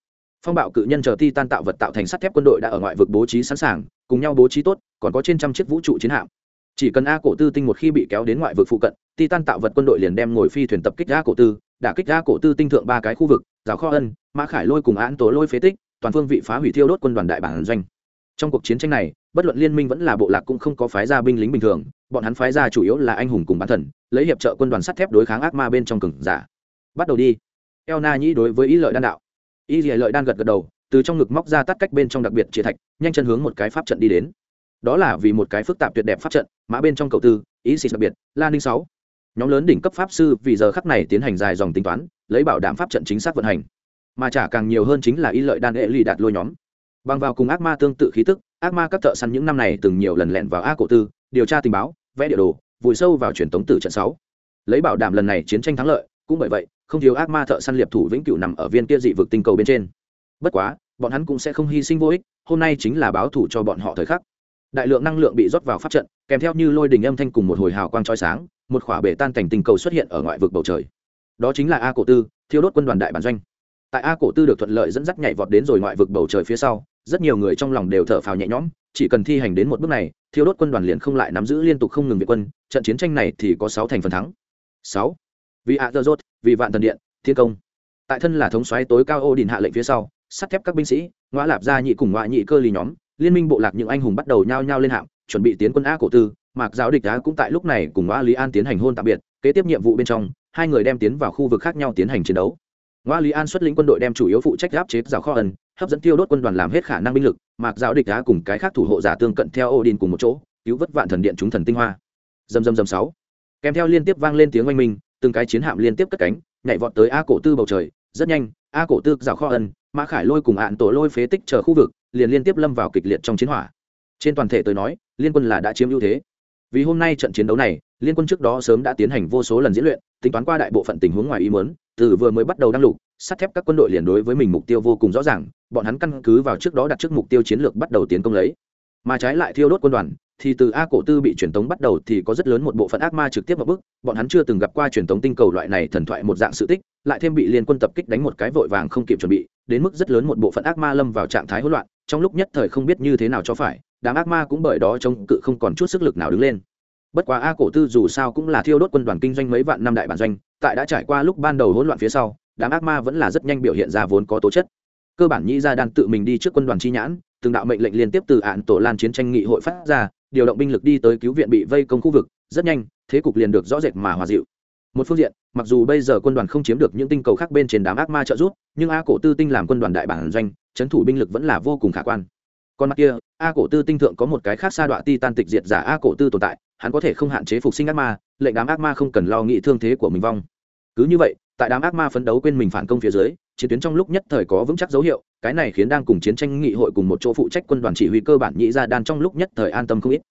Phong bạo cự nhân chờ ti tan tạo vật tạo thành sắt thép quân đội đã ở ngoại vực bố trí sẵn sàng cùng nhau bố trí tốt còn có trên trăm chiếc vũ trụ chiến hạm. Chỉ cần a cổ tư tinh một khi bị kéo đến ngoại vực phụ cận ti tan tạo vật quân đội liền đem ngồi phi thuyền tập kích a cổ tư đả kích a cổ tư tinh thượng ba cái khu vực giáo kho ân, mã khải lôi cùng án tố lôi phế tích, toàn phương vị phá hủy thiêu đốt quân đoàn đại bản doanh. Trong cuộc chiến tranh này, bất luận liên minh vẫn là bộ lạc cũng không có phái ra binh lính bình thường, bọn hắn phái ra chủ yếu là anh hùng cùng bán thần, lấy hiệp trợ quân đoàn sắt thép đối kháng ác ma bên trong cừng giả. Bắt đầu đi. Eo na nhĩ đối với ý lợi đan đạo. Ý gì lợi đan gật gật đầu, từ trong ngực móc ra tắt cách bên trong đặc biệt chỉ thạch, nhanh chân hướng một cái pháp trận đi đến. Đó là vì một cái phức tạp tuyệt đẹp pháp trận, mã bên trong cầu tư ý xịt đặc biệt lan ninh sáu. Nhóm lớn đỉnh cấp pháp sư vì giờ khắc này tiến hành dài dòng tính toán lấy bảo đảm pháp trận chính xác vận hành. Mà trả càng nhiều hơn chính là y lợi đan hệ lì đạt lôi nhóm. Bằng vào cùng ác ma tương tự khí tức, ác ma các thợ săn những năm này từng nhiều lần lẹn vào a cổ tư, điều tra tình báo, vẽ địa đồ, vùi sâu vào truyền thống tử trận sáu. Lấy bảo đảm lần này chiến tranh thắng lợi, cũng bởi vậy, không thiếu ác ma thợ săn liệp thủ vĩnh cửu nằm ở viên kia dị vực tinh cầu bên trên. Bất quá, bọn hắn cũng sẽ không hy sinh vô ích, hôm nay chính là báo thủ cho bọn họ thời khắc. Đại lượng năng lượng bị rót vào pháp trận, kèm theo như lôi đình âm thanh cùng một hồi hào quang trói sáng, một khỏa bể tan cảnh tinh cầu xuất hiện ở ngoại vực bầu trời đó chính là a cổ tư, thiêu đốt quân đoàn đại bản doanh. Tại a cổ tư được thuận lợi dẫn dắt nhảy vọt đến rồi ngoại vực bầu trời phía sau, rất nhiều người trong lòng đều thở phào nhẹ nhõm, chỉ cần thi hành đến một bước này, thiêu đốt quân đoàn liền không lại nắm giữ liên tục không ngừng việt quân, trận chiến tranh này thì có sáu thành phần thắng. Sáu. Vì a dơ dốt vì vạn thần điện, thiên công. Tại thân là thống soái tối cao ô đình hạ lệnh phía sau, sắt thép các binh sĩ ngoã lạp gia nhị cùng ngoại nhị cơ lì nhóm, liên minh bộ lạc những anh hùng bắt đầu nhao nhao lên hạm, chuẩn bị tiến quân a cổ tư, mạc giáo địch đá cũng tại lúc này cùng ngoa lý an tiến hành hôn tạm biệt, kế tiếp nhiệm vụ bên trong hai người đem tiến vào khu vực khác nhau tiến hành chiến đấu. Ngoa lý an xuất lĩnh quân đội đem chủ yếu phụ trách áp chế rào kho ẩn, hấp dẫn tiêu đốt quân đoàn làm hết khả năng binh lực mạc giáo địch đá cùng cái khác thủ hộ giả tương cận theo odin cùng một chỗ, cứu vất vạn thần điện chúng thần tinh hoa. Dầm dầm dầm sáu. Kèm theo liên tiếp vang lên tiếng oanh minh, từng cái chiến hạm liên tiếp cất cánh, nhảy vọt tới a cổ tư bầu trời, rất nhanh, a cổ tư rào kho ẩn, mã khải lôi cùng hạn tổ lôi phế tích chờ khu vực, liền liên tiếp lâm vào kịch liệt trong chiến hỏa. Trên toàn thể tôi nói, liên quân là đã chiếm ưu thế vì hôm nay trận chiến đấu này, liên quân trước đó sớm đã tiến hành vô số lần diễn luyện, tính toán qua đại bộ phận tình huống ngoài ý muốn, từ vừa mới bắt đầu đăng lục, sắt thép các quân đội liền đối với mình mục tiêu vô cùng rõ ràng, bọn hắn căn cứ vào trước đó đặt trước mục tiêu chiến lược bắt đầu tiến công lấy. Mà trái lại thiêu đốt quân đoàn, thì từ a cổ tư bị truyền tống bắt đầu thì có rất lớn một bộ phận ác ma trực tiếp vào bức, bọn hắn chưa từng gặp qua truyền tống tinh cầu loại này thần thoại một dạng sự tích, lại thêm bị liên quân tập kích đánh một cái vội vàng không kịp chuẩn bị, đến mức rất lớn một bộ phận ác ma lâm vào trạng thái hỗn loạn trong lúc nhất thời không biết như thế nào cho phải, đám ác ma cũng bởi đó chống cự không còn chút sức lực nào đứng lên. Bất quá a cổ tư dù sao cũng là thiêu đốt quân đoàn kinh doanh mấy vạn năm đại bản doanh, tại đã trải qua lúc ban đầu hỗn loạn phía sau, đám ác ma vẫn là rất nhanh biểu hiện ra vốn có tố chất. Cơ bản nhĩ ra đan tự mình đi trước quân đoàn chi nhãn, từng đạo mệnh lệnh liên tiếp từ ạn tổ lan chiến tranh nghị hội phát ra, điều động binh lực đi tới cứu viện bị vây công khu vực, rất nhanh, thế cục liền được rõ rệt mà hòa dịu. Một phương diện, mặc dù bây giờ quân đoàn không chiếm được những tinh cầu khác bên trên đám ác ma trợ giúp, nhưng a cổ tư tinh làm quân đoàn đại bản doanh trấn thủ binh lực vẫn là vô cùng khả quan. Còn mặt kia, a cổ tư tinh thượng có một cái khác sa đọa ti tan tịch diệt giả a cổ tư tồn tại, hắn có thể không hạn chế phục sinh ác ma, lệnh đám ác ma không cần lo nghĩ thương thế của mình vong. Cứ như vậy, tại đám ác ma phấn đấu quên mình phản công phía dưới, chiến tuyến trong lúc nhất thời có vững chắc dấu hiệu, cái này khiến đang cùng chiến tranh nghị hội cùng một chỗ phụ trách quân đoàn chỉ huy cơ bản nhị gia đan trong lúc nhất thời an tâm không ít.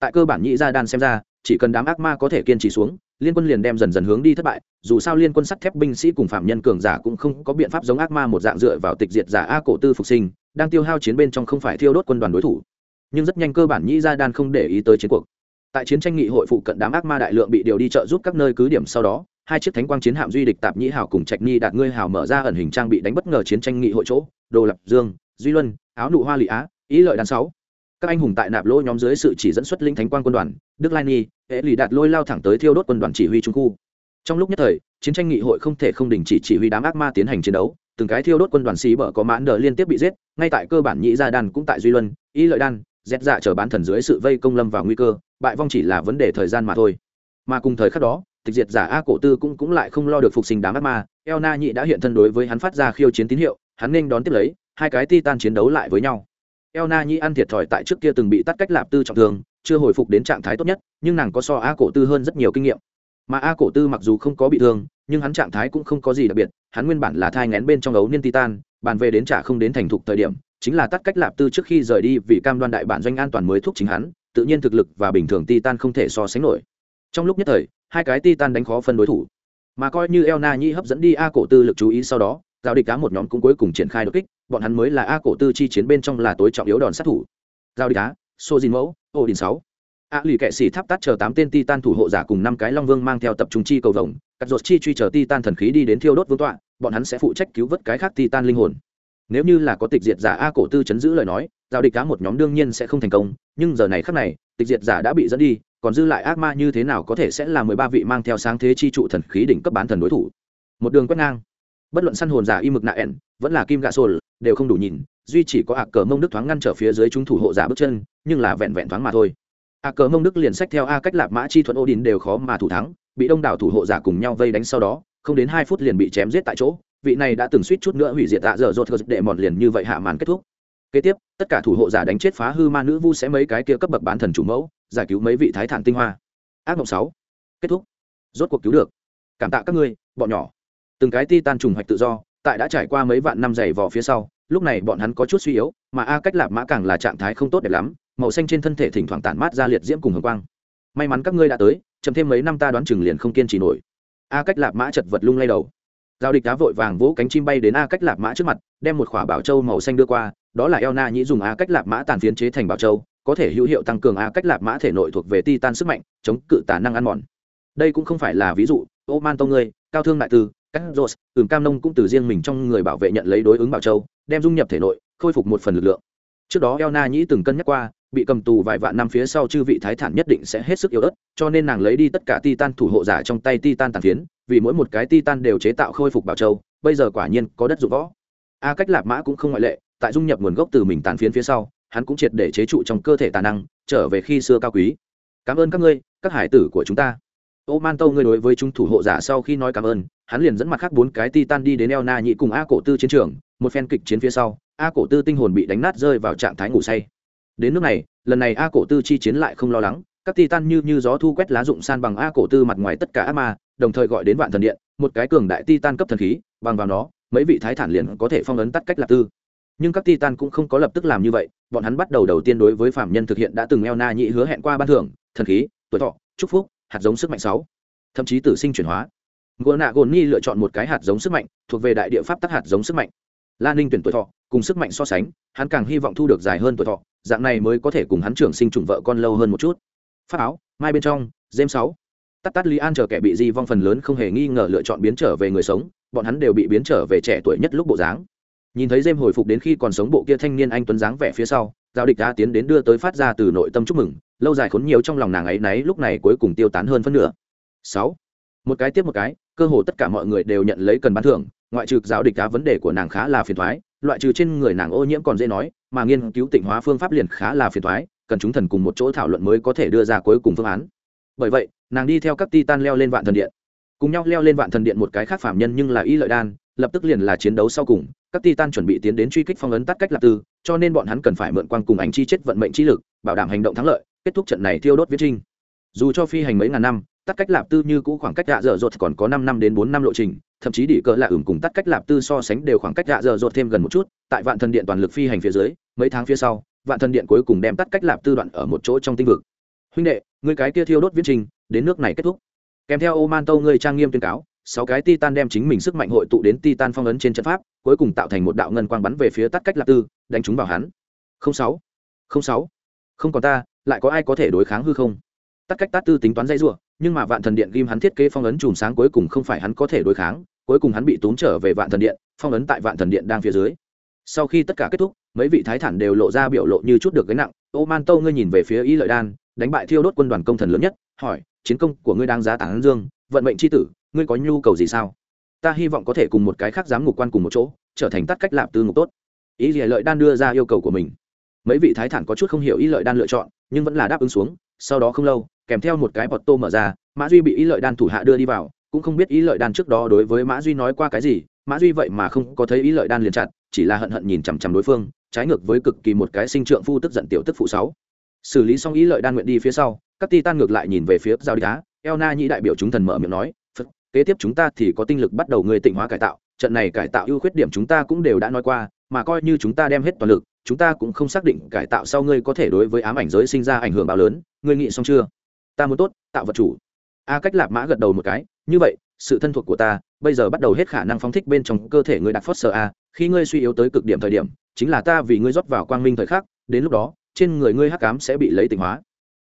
Tại cơ bản nhị gia đan xem ra, chỉ cần đám ác ma có thể kiên trì xuống liên quân liền đem dần dần hướng đi thất bại, dù sao liên quân sắt thép binh sĩ cùng phạm nhân cường giả cũng không có biện pháp giống ác ma một dạng dựa vào tịch diệt giả a cổ tư phục sinh, đang tiêu hao chiến bên trong không phải thiêu đốt quân đoàn đối thủ. Nhưng rất nhanh cơ bản nhĩ gia đan không để ý tới chiến cuộc. Tại chiến tranh nghị hội phụ cận đám ác ma đại lượng bị điều đi trợ giúp các nơi cứ điểm sau đó, hai chiếc thánh quang chiến hạm duy địch tạp nhĩ hào cùng trạch nhi đạt ngươi hào mở ra ẩn hình trang bị đánh bất ngờ chiến tranh nghị hội chỗ, đồ lập, dương, duy luân, áo nụ hoa lị á, ý lợi đàn sáu các anh hùng tại nạp lỗ nhóm dưới sự chỉ dẫn xuất linh thánh quan quân đoàn, đức lai ni, hệ lì đạt lôi lao thẳng tới thiêu đốt quân đoàn chỉ huy trung khu. Trong lúc nhất thời, chiến tranh nghị hội không thể không đình chỉ chỉ huy đám ác ma tiến hành chiến đấu, từng cái thiêu đốt quân đoàn xí bở có mãn đờ liên tiếp bị giết, ngay tại cơ bản nhị gia đan cũng tại duy luân, Y lợi đan, dẹt dạ chờ bán thần dưới sự vây công lâm vào nguy cơ, bại vong chỉ là vấn đề thời gian mà thôi. Mà cùng thời khắc đó, tịch diệt giả a cổ tư cũng cũng lại không lo được phục sinh đám ác ma, eo na nhị đã hiện thân đối với hắn phát ra khiêu chiến tín hiệu, hắn nên đón tiếp lấy, hai cái titan chiến đấu lại với nhau eo na nhi ăn thiệt thòi tại trước kia từng bị tắt cách lạp tư trọng thương chưa hồi phục đến trạng thái tốt nhất nhưng nàng có so a cổ tư hơn rất nhiều kinh nghiệm. Mà a cổ tư mặc dù không có bị thương nhưng hắn trạng thái cũng không có gì đặc biệt hắn nguyên bản là thai ngén bên trong ấu niên titan bàn về đến trả không đến thành thục thời điểm chính là tắt cách lạp tư trước khi rời đi vì cam đoan đại bản doanh an toàn mới thúc chính hắn tự nhiên thực lực và bình thường titan không thể so sánh nổi. Trong lúc nhất thời hai cái titan đánh khó phân đối thủ. Mà coi như eo Na Nhi hấp dẫn đi A cổ tư lực chú ý sau đó, giao địch cá một nhóm cũng cuối cùng triển khai đột kích, bọn hắn mới là A cổ tư chi chiến bên trong là tối trọng yếu đòn sát thủ. Giao đi đá Sô dìn Mẫu, Odin sáu A lì kệ xì tháp tắt chờ tám tên titan thủ hộ giả cùng năm cái long vương mang theo tập trung chi cầu vồng, cắt ruột chi truy chờ titan thần khí đi đến thiêu đốt vương tọa, bọn hắn sẽ phụ trách cứu vớt cái khác titan linh hồn. Nếu như là có tịch diệt giả A cổ tư chấn giữ lời nói, giao địch cá một nhóm đương nhiên sẽ không thành công, nhưng giờ này khắc này, tịch diệt giả đã bị dẫn đi, còn dư lại ác ma như thế nào có thể sẽ là mười ba vị mang theo sáng thế chi trụ thần khí đỉnh cấp bán thần đối thủ. Một đường quét ngang, bất luận săn hồn giả y mực nạ ẻn, vẫn là kim gạ sồn, đều không đủ nhìn, duy chỉ có ạc cờ mông đức thoáng ngăn trở phía dưới chúng thủ hộ giả bước chân, nhưng là vẹn vẹn thoáng mà thôi. A cờ mông đức liền sách theo a cách lạp mã chi thuận ô đình đều khó mà thủ thắng bị đông đảo thủ hộ giả cùng nhau vây đánh sau đó không đến hai phút liền bị chém giết tại chỗ vị này đã từng suýt chút nữa hủy diệt tạ dở dột gờ đệ mòn liền như vậy hạ màn kết thúc. Kế tiếp tất cả thủ hộ giả đánh chết phá hư ma nữ vu sẽ mấy cái kia cấp bậc bán thần chủ mẫu giải cứu mấy vị thái thản tinh hoa. Ác mộng sáu. Kết thúc. Rốt cuộc cứu được. Cảm tạ các ngươi bọn nhỏ. Từng cái ti tan trùng hoạch tự do tại đã trải qua mấy vạn năm dày vò phía sau, lúc này bọn hắn có chút suy yếu, mà a cách lạp mã càng là trạng thái không tốt đẹp lắm, màu xanh trên thân thể thỉnh thoảng tản mát ra liệt diễm cùng hồng quang. May mắn các ngươi đã tới, chậm thêm mấy năm ta đoán chừng liền không kiên trì nổi. A cách lạp mã chật vật lung lay đầu. Giao địch đá vội vàng vỗ cánh chim bay đến a cách lạp mã trước mặt, đem một khỏa bảo châu màu xanh đưa qua, đó là eo na nhĩ dùng a cách lạp mã tàn phiến chế thành bảo châu, có thể hữu hiệu tăng cường a cách lạp mã thể nội thuộc về ti tan sức mạnh, chống cự tả năng ăn mòn. Đây cũng không phải là ví dụ, ô man tông ngươi, cao thương đại tư các rột ửng cam nông cũng từ riêng mình trong người bảo vệ nhận lấy đối ứng bảo châu, đem dung nhập thể nội, khôi phục một phần lực lượng. Trước đó eo na nhĩ từng cân nhắc qua, bị cầm tù vài vạn năm phía sau chư vị thái thản nhất định sẽ hết sức yếu ớt, cho nên nàng lấy đi tất cả titan thủ hộ giả trong tay titan tàn phiến, vì mỗi một cái titan đều chế tạo khôi phục bảo châu, bây giờ quả nhiên có đất dụng võ. A cách lạp mã cũng không ngoại lệ, tại dung nhập nguồn gốc từ mình tàn phiến phía sau, hắn cũng triệt để chế trụ trong cơ thể tà năng, trở về khi xưa cao quý. Cảm ơn các ngươi, các hải tử của chúng ta ô man tâu, ngươi đối với chúng thủ hộ giả sau khi nói cảm ơn, hắn liền dẫn mặt khác bốn cái titan đi đến eo na nhị cùng a cổ tư chiến trường, một phen kịch chiến phía sau, a cổ tư tinh hồn bị đánh nát rơi vào trạng thái ngủ say. Đến nước này, lần này a cổ tư chi chiến lại không lo lắng, các titan như như gió thu quét lá dụng san bằng a cổ tư mặt ngoài tất cả ác ma, đồng thời gọi đến vạn thần điện, một cái cường đại titan cấp thần khí, bằng vào nó, mấy vị thái thản liền có thể phong ấn tắt cách lạc tư. Nhưng các titan cũng không có lập tức làm như vậy, bọn hắn bắt đầu đầu tiên đối với phạm nhân thực hiện đã từng eo na nhị hứa hẹn qua ban thưởng, thần khí, tuổi thọ, chúc phúc hạt giống sức mạnh sáu, thậm chí tử sinh chuyển hóa. Gỗ nạ gồn Nhi lựa chọn một cái hạt giống sức mạnh, thuộc về đại địa pháp tắc hạt giống sức mạnh. La ninh tuyển tuổi thọ, cùng sức mạnh so sánh, hắn càng hy vọng thu được dài hơn tuổi thọ, dạng này mới có thể cùng hắn trưởng sinh trùng vợ con lâu hơn một chút. Phát áo, mai bên trong dêm sáu. Tắt tắt lý an chờ kẻ bị di vong phần lớn không hề nghi ngờ lựa chọn biến trở về người sống, bọn hắn đều bị biến trở về trẻ tuổi nhất lúc bộ dáng nhìn thấy dêm hồi phục đến khi còn sống bộ kia thanh niên anh tuấn dáng vẻ phía sau, giao địch đã tiến đến đưa tới phát ra từ nội tâm chúc mừng, lâu dài khốn nhiều trong lòng nàng ấy náy lúc này cuối cùng tiêu tán hơn phân nửa. Sáu. Một cái tiếp một cái, cơ hồ tất cả mọi người đều nhận lấy cần bán thưởng, ngoại trừ giáo địch đá vấn đề của nàng khá là phiền thoái loại trừ trên người nàng ô nhiễm còn dễ nói, mà nghiên cứu tịnh hóa phương pháp liền khá là phiền thoái cần chúng thần cùng một chỗ thảo luận mới có thể đưa ra cuối cùng phương án. Bởi vậy, nàng đi theo các titan leo lên vạn thần điện. Cùng nhau leo lên vạn thần điện một cái khác phạm nhân nhưng là y lợi đan, lập tức liền là chiến đấu sau cùng các titan chuẩn bị tiến đến truy kích phong ấn tắt cách lạc tư, cho nên bọn hắn cần phải mượn quang cùng ảnh chi chết vận mệnh chi lực, bảo đảm hành động thắng lợi, kết thúc trận này thiêu đốt viết trinh dù cho phi hành mấy ngàn năm, tắt cách lạp tư như cũ khoảng cách gạ dở dột còn có năm năm đến bốn năm lộ trình, thậm chí đỉ cỡ lạ ửng cùng tắt cách lạp tư so sánh đều khoảng cách gạ dở dột thêm gần một chút, tại vạn thần điện toàn lực phi hành phía dưới, mấy tháng phía sau, vạn thần điện cuối cùng đem tắt cách lạp tư đoạn ở một chỗ trong tinh vực. Huynh đệ người cái kia thiêu đốt viết trình, đến nước này kết thúc. Kèm theo ô man tâu ngươi trang nghiêm tuyên cáo sáu cái titan đem chính mình sức mạnh hội tụ đến titan phong ấn trên trận pháp, cuối cùng tạo thành một đạo ngân quang bắn về phía tắt cách lạp tư, đánh chúng vào hắn. Không sáu không sáu. Không còn ta, lại có ai có thể đối kháng hư không? Tắt cách tát tư tính toán dây rủa, nhưng mà vạn thần điện ghim hắn thiết kế phong ấn chùm sáng cuối cùng không phải hắn có thể đối kháng, cuối cùng hắn bị tốn trở về vạn thần điện, phong ấn tại vạn thần điện đang phía dưới. Sau khi tất cả kết thúc, mấy vị thái thản đều lộ ra biểu lộ như chút được gánh nặng. Ô man tâu, ngươi nhìn về phía y lợi đan, đánh bại thiêu đốt quân đoàn công thần lớn nhất, hỏi, chiến công của ngươi đang giá tán dương, vận mệnh c h i tử ngươi có nhu cầu gì sao? Ta hy vọng có thể cùng một cái khác giám ngục quan cùng một chỗ trở thành tắt cách lạp tư ngục tốt. Ý gì lợi đan đưa ra yêu cầu của mình. Mấy vị thái thản có chút không hiểu ý lợi đan lựa chọn nhưng vẫn là đáp ứng xuống sau đó không lâu kèm theo một cái bọt tô mở ra mã duy bị ý lợi đan thủ hạ đưa đi vào cũng không biết ý lợi đan trước đó đối với mã duy nói qua cái gì mã duy vậy mà không có thấy ý lợi đan liền chặt chỉ là hận hận nhìn chằm chằm đối phương trái ngược với cực kỳ một cái sinh trượng phu tức giận tiểu tức phụ sáu. Xử lý xong ý lợi đan nguyện đi phía sau các ti tan ngược lại nhìn về phía giao đá, cá eo na nhĩ đại biểu chúng thần mở miệng nói kế tiếp chúng ta thì có tinh lực bắt đầu người tịnh hóa cải tạo, trận này cải tạo ưu khuyết điểm chúng ta cũng đều đã nói qua, mà coi như chúng ta đem hết toàn lực, chúng ta cũng không xác định cải tạo sau ngươi có thể đối với ám ảnh giới sinh ra ảnh hưởng bao lớn, ngươi nghĩ xong chưa? Ta muốn tốt, tạo vật chủ. A cách lạp mã gật đầu một cái, như vậy, sự thân thuộc của ta, bây giờ bắt đầu hết khả năng phóng thích bên trong cơ thể ngươi đặt phớt sơ a, khi ngươi suy yếu tới cực điểm thời điểm, chính là ta vì ngươi rót vào quang minh thời khắc, đến lúc đó, trên người ngươi hắc cám sẽ bị lấy tỉnh hóa.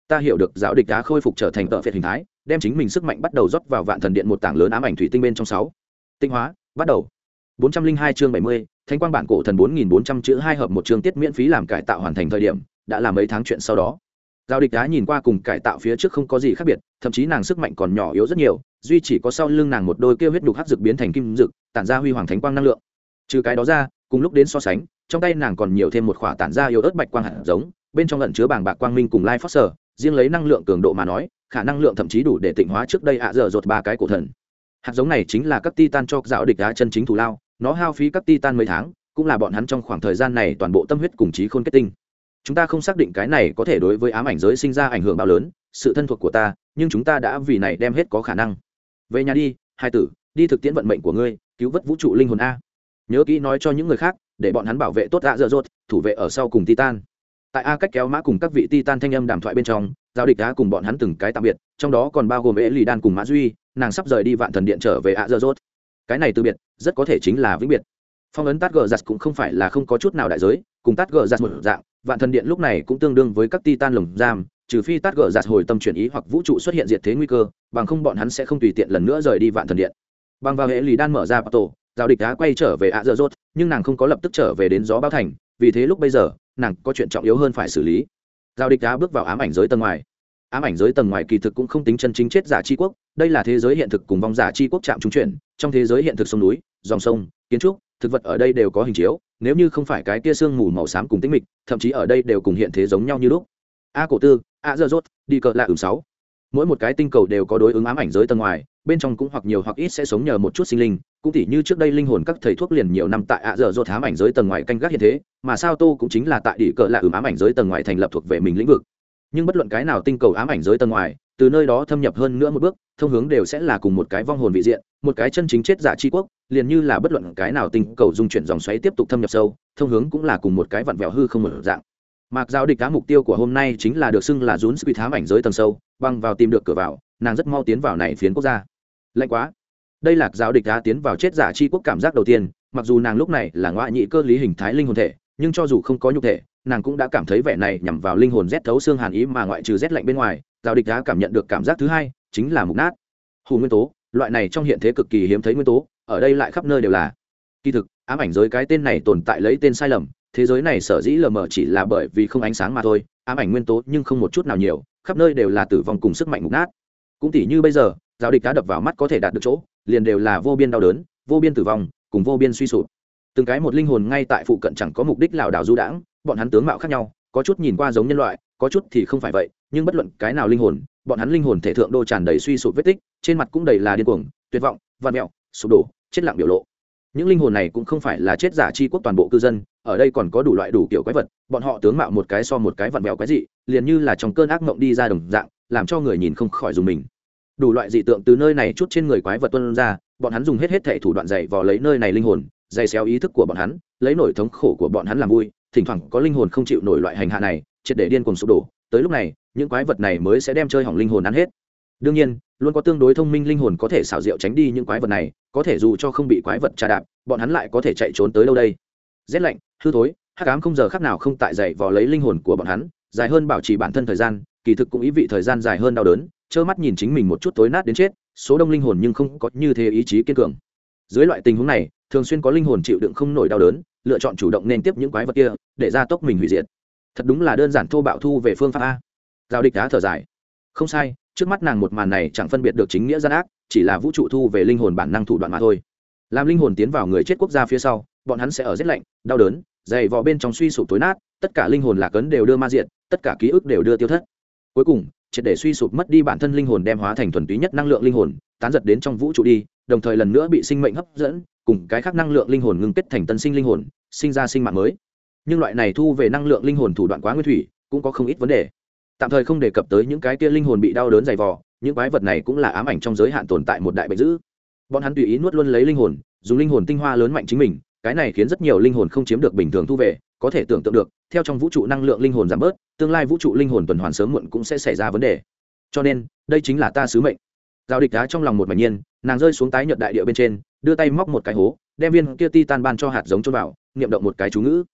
Ta hiểu được giáo địch đá khôi phục trở thành tợ phiệt hình thái đem chính mình sức mạnh bắt đầu rót vào vạn thần điện một tảng lớn ám ảnh thủy tinh bên trong sáu tinh hóa bắt đầu 402 chương 70, Thánh quang bản cổ thần 4400 chữ hai hợp một chương tiết miễn phí làm cải tạo hoàn thành thời điểm, đã là mấy tháng chuyện sau đó. Giao địch đá nhìn qua cùng cải tạo phía trước không có gì khác biệt, thậm chí nàng sức mạnh còn nhỏ yếu rất nhiều, duy chỉ có sau lưng nàng một đôi kia huyết đục hắc dược biến thành kim dược, tản ra huy hoàng thánh quang năng lượng. Trừ cái đó ra, cùng lúc đến so sánh, trong tay nàng còn nhiều thêm một khỏa tản ra yếu ớt bạch quang hạt giống, bên trong ẩn chứa bảng bạc quang minh cùng lai phosphor, riêng lấy năng lượng cường độ mà nói, khả năng lượng thậm chí đủ để tịnh hóa trước đây ạ dở dột ba cái cổ thần. Hạt giống này chính là các titan cho dạo địch đá chân chính thủ lao, nó hao phí các titan mấy tháng cũng là bọn hắn trong khoảng thời gian này toàn bộ tâm huyết cùng trí khôn kết tinh. Chúng ta không xác định cái này có thể đối với ám ảnh giới sinh ra ảnh hưởng bao lớn sự thân thuộc của ta nhưng chúng ta đã vì này đem hết có khả năng. Về nhà đi hai tử đi thực tiễn vận mệnh của ngươi cứu vớt vũ trụ linh hồn a. Nhớ kỹ nói cho những người khác để bọn hắn bảo vệ tốt ạ dở dột thủ vệ ở sau cùng titan tại a cách kéo mã cùng các vị titan thanh âm đàm thoại bên trong giao địch đã cùng bọn hắn từng cái tạm biệt, trong đó còn bao gồm ế lì đan cùng mã duy, nàng sắp rời đi vạn thần điện trở về ạ dơ dốt cái này từ biệt, rất có thể chính là vĩnh biệt. Phong ấn tát gờ giặt cũng không phải là không có chút nào đại giới, cùng tát gờ giặt một dạng, vạn thần điện lúc này cũng tương đương với các titan lồng giam, trừ phi tát gờ giặt hồi tâm chuyển ý hoặc vũ trụ xuất hiện diệt thế nguy cơ, bằng không bọn hắn sẽ không tùy tiện lần nữa rời đi vạn thần điện. Bằng vào hệ lì đan mở ra tổ giao địch đã quay trở về ạ dơ dốt nhưng nàng không có lập tức trở về đến gió bao thành, vì thế lúc bây giờ nàng có chuyện trọng yếu hơn phải xử lý. Giao địch đá bước vào ám ảnh giới tầng ngoài. Ám ảnh giới tầng ngoài kỳ thực cũng không tính chân chính chết giả c quốc, đây là thế giới hiện thực cùng vong giả c quốc chạm trung chuyển trong thế giới hiện thực sông núi, dòng sông, kiến trúc, thực vật ở đây đều có hình chiếu, nếu như không phải cái tia sương mù màu xám cùng tĩnh mịch, thậm chí ở đây đều cùng hiện thế giống nhau như lúc. A cổ tư, a dơ dốt đi cờ lạ ửng sáu. Mỗi một cái tinh cầu đều có đối ứng ám ảnh giới tầng ngoài, bên trong cũng hoặc nhiều hoặc ít sẽ sống nhờ một chút sinh linh cũng tỉ như trước đây linh hồn các thầy thuốc liền nhiều năm tại ạ dở dột ám ảnh giới tầng ngoài canh gác hiện thế, mà sao tô cũng chính là tại đỉ cờ lạ ửng ám ảnh giới tầng ngoài thành lập thuộc về mình lĩnh vực. Nhưng bất luận cái nào tinh cầu ám ảnh giới tầng ngoài, từ nơi đó thâm nhập hơn nữa một bước, thông hướng đều sẽ là cùng một cái vong hồn vị diện, một cái chân chính chết giả tri quốc, liền như là bất luận cái nào tinh cầu dung chuyển dòng xoáy tiếp tục thâm nhập sâu, thông hướng cũng là cùng một cái vặn vẹo hư không một dạng. Mặc giáo địch cá mục tiêu của hôm nay chính là được xưng là rún suy thám ảnh giới tầng sâu, băng vào tìm được cửa vào, nàng rất mau tiến vào này phiến quốc gia. Lạnh quá đây là giáo địch cá tiến vào chết giả chi quốc cảm giác đầu tiên, mặc dù nàng lúc này là ngoại nhị cơ lý hình thái linh hồn thể, nhưng cho dù không có nhục thể, nàng cũng đã cảm thấy vẻ này nhằm vào linh hồn rét thấu xương hàn ý mà ngoại trừ rét lạnh bên ngoài, giáo địch cá cảm nhận được cảm giác thứ hai, chính là mục nát. Hù nguyên tố, loại này trong hiện thế cực kỳ hiếm thấy nguyên tố, ở đây lại khắp nơi đều là. Kỳ thực, ám ảnh giới cái tên này tồn tại lấy tên sai lầm, thế giới này sở dĩ lờ mờ chỉ là bởi vì không ánh sáng mà thôi, ám ảnh nguyên tố nhưng không một chút nào nhiều, khắp nơi đều là tử vong cùng sức mạnh mục nát. Cũng tỉ như bây giờ, giáo địch cá đập vào mắt có thể đạt được chỗ liền đều là vô biên đau đớn, vô biên tử vong, cùng vô biên suy sụp. Từng cái một linh hồn ngay tại phụ cận chẳng có mục đích lảo đảo du đãng, bọn hắn tướng mạo khác nhau, có chút nhìn qua giống nhân loại, có chút thì không phải vậy, nhưng bất luận cái nào linh hồn, bọn hắn linh hồn thể thượng đô tràn đầy suy sụp vết tích, trên mặt cũng đầy là điên cuồng, tuyệt vọng vạt mẹo, sụp đổ, chết lặng biểu lộ. Những linh hồn này cũng không phải là chết giả chi quốc toàn bộ cư dân, ở đây còn có đủ loại đủ kiểu quái vật, bọn họ tướng mạo một cái so một cái vặn vẹo quái dị, liền như là trong cơn ác mộng đi ra đồng dạng, làm cho người nhìn không khỏi dùng mình đủ loại dị tượng từ nơi này chút trên người quái vật tuân ra, bọn hắn dùng hết hết thể thủ đoạn dày vò lấy nơi này linh hồn dày xéo ý thức của bọn hắn, lấy nổi thống khổ của bọn hắn làm vui, thỉnh thoảng có linh hồn không chịu nổi loại hành hạ này, triệt để điên cuồng sụp đổ. Tới lúc này, những quái vật này mới sẽ đem chơi hỏng linh hồn ăn hết. Đương nhiên, luôn có tương đối thông minh linh hồn có thể xảo diệu tránh đi những quái vật này, có thể dù cho không bị quái vật trà đạp, bọn hắn lại có thể chạy trốn tới đâu đây? Rét lạnh, hư thối, hắc ám không giờ khác nào không tại dậy vò lấy linh hồn của bọn hắn, dài hơn bảo trì bản thân thời gian, kỳ thực cũng ý vị thời gian dài hơn đau đớn trơ mắt nhìn chính mình một chút tối nát đến chết, số đông linh hồn nhưng không có như thế ý chí kiên cường. Dưới loại tình huống này, thường xuyên có linh hồn chịu đựng không nổi đau đớn, lựa chọn chủ động nên tiếp những quái vật kia, để ra tốc mình hủy diệt. Thật đúng là đơn giản thô bạo thu về phương pháp a. Giao địch đá thở dài. Không sai, trước mắt nàng một màn này chẳng phân biệt được chính nghĩa gian ác, chỉ là vũ trụ thu về linh hồn bản năng thủ đoạn mà thôi. Làm linh hồn tiến vào người chết quốc gia phía sau, bọn hắn sẽ ở rét lạnh, đau đớn, dày vò bên trong suy sụp tối nát, tất cả linh hồn lạc ấn đều đưa ma diện tất cả ký ức đều đưa tiêu thất. Cuối cùng triệt để suy sụp mất đi bản thân linh hồn đem hóa thành thuần túy nhất năng lượng linh hồn, tán giật đến trong vũ trụ đi, đồng thời lần nữa bị sinh mệnh hấp dẫn, cùng cái khác năng lượng linh hồn ngưng kết thành tân sinh linh hồn, sinh ra sinh mạng mới. Nhưng loại này thu về năng lượng linh hồn thủ đoạn quá nguyên thủy, cũng có không ít vấn đề. Tạm thời không đề cập tới những cái kia linh hồn bị đau đớn dày vò, những quái vật này cũng là ám ảnh trong giới hạn tồn tại một đại bệnh dữ. Bọn hắn tùy ý nuốt luôn lấy linh hồn, dùng linh hồn tinh hoa lớn mạnh chính mình cái này khiến rất nhiều linh hồn không chiếm được bình thường thu về, có thể tưởng tượng được, theo trong vũ trụ năng lượng linh hồn giảm bớt, tương lai vũ trụ linh hồn tuần hoàn sớm muộn cũng sẽ xảy ra vấn đề. Cho nên, đây chính là ta sứ mệnh. Giao địch đá trong lòng một mảnh nhiên, nàng rơi xuống tái nhợt đại địa bên trên, đưa tay móc một cái hố, đem viên kia ti tan ban cho hạt giống cho vào nghiệm động một cái chú ngữ.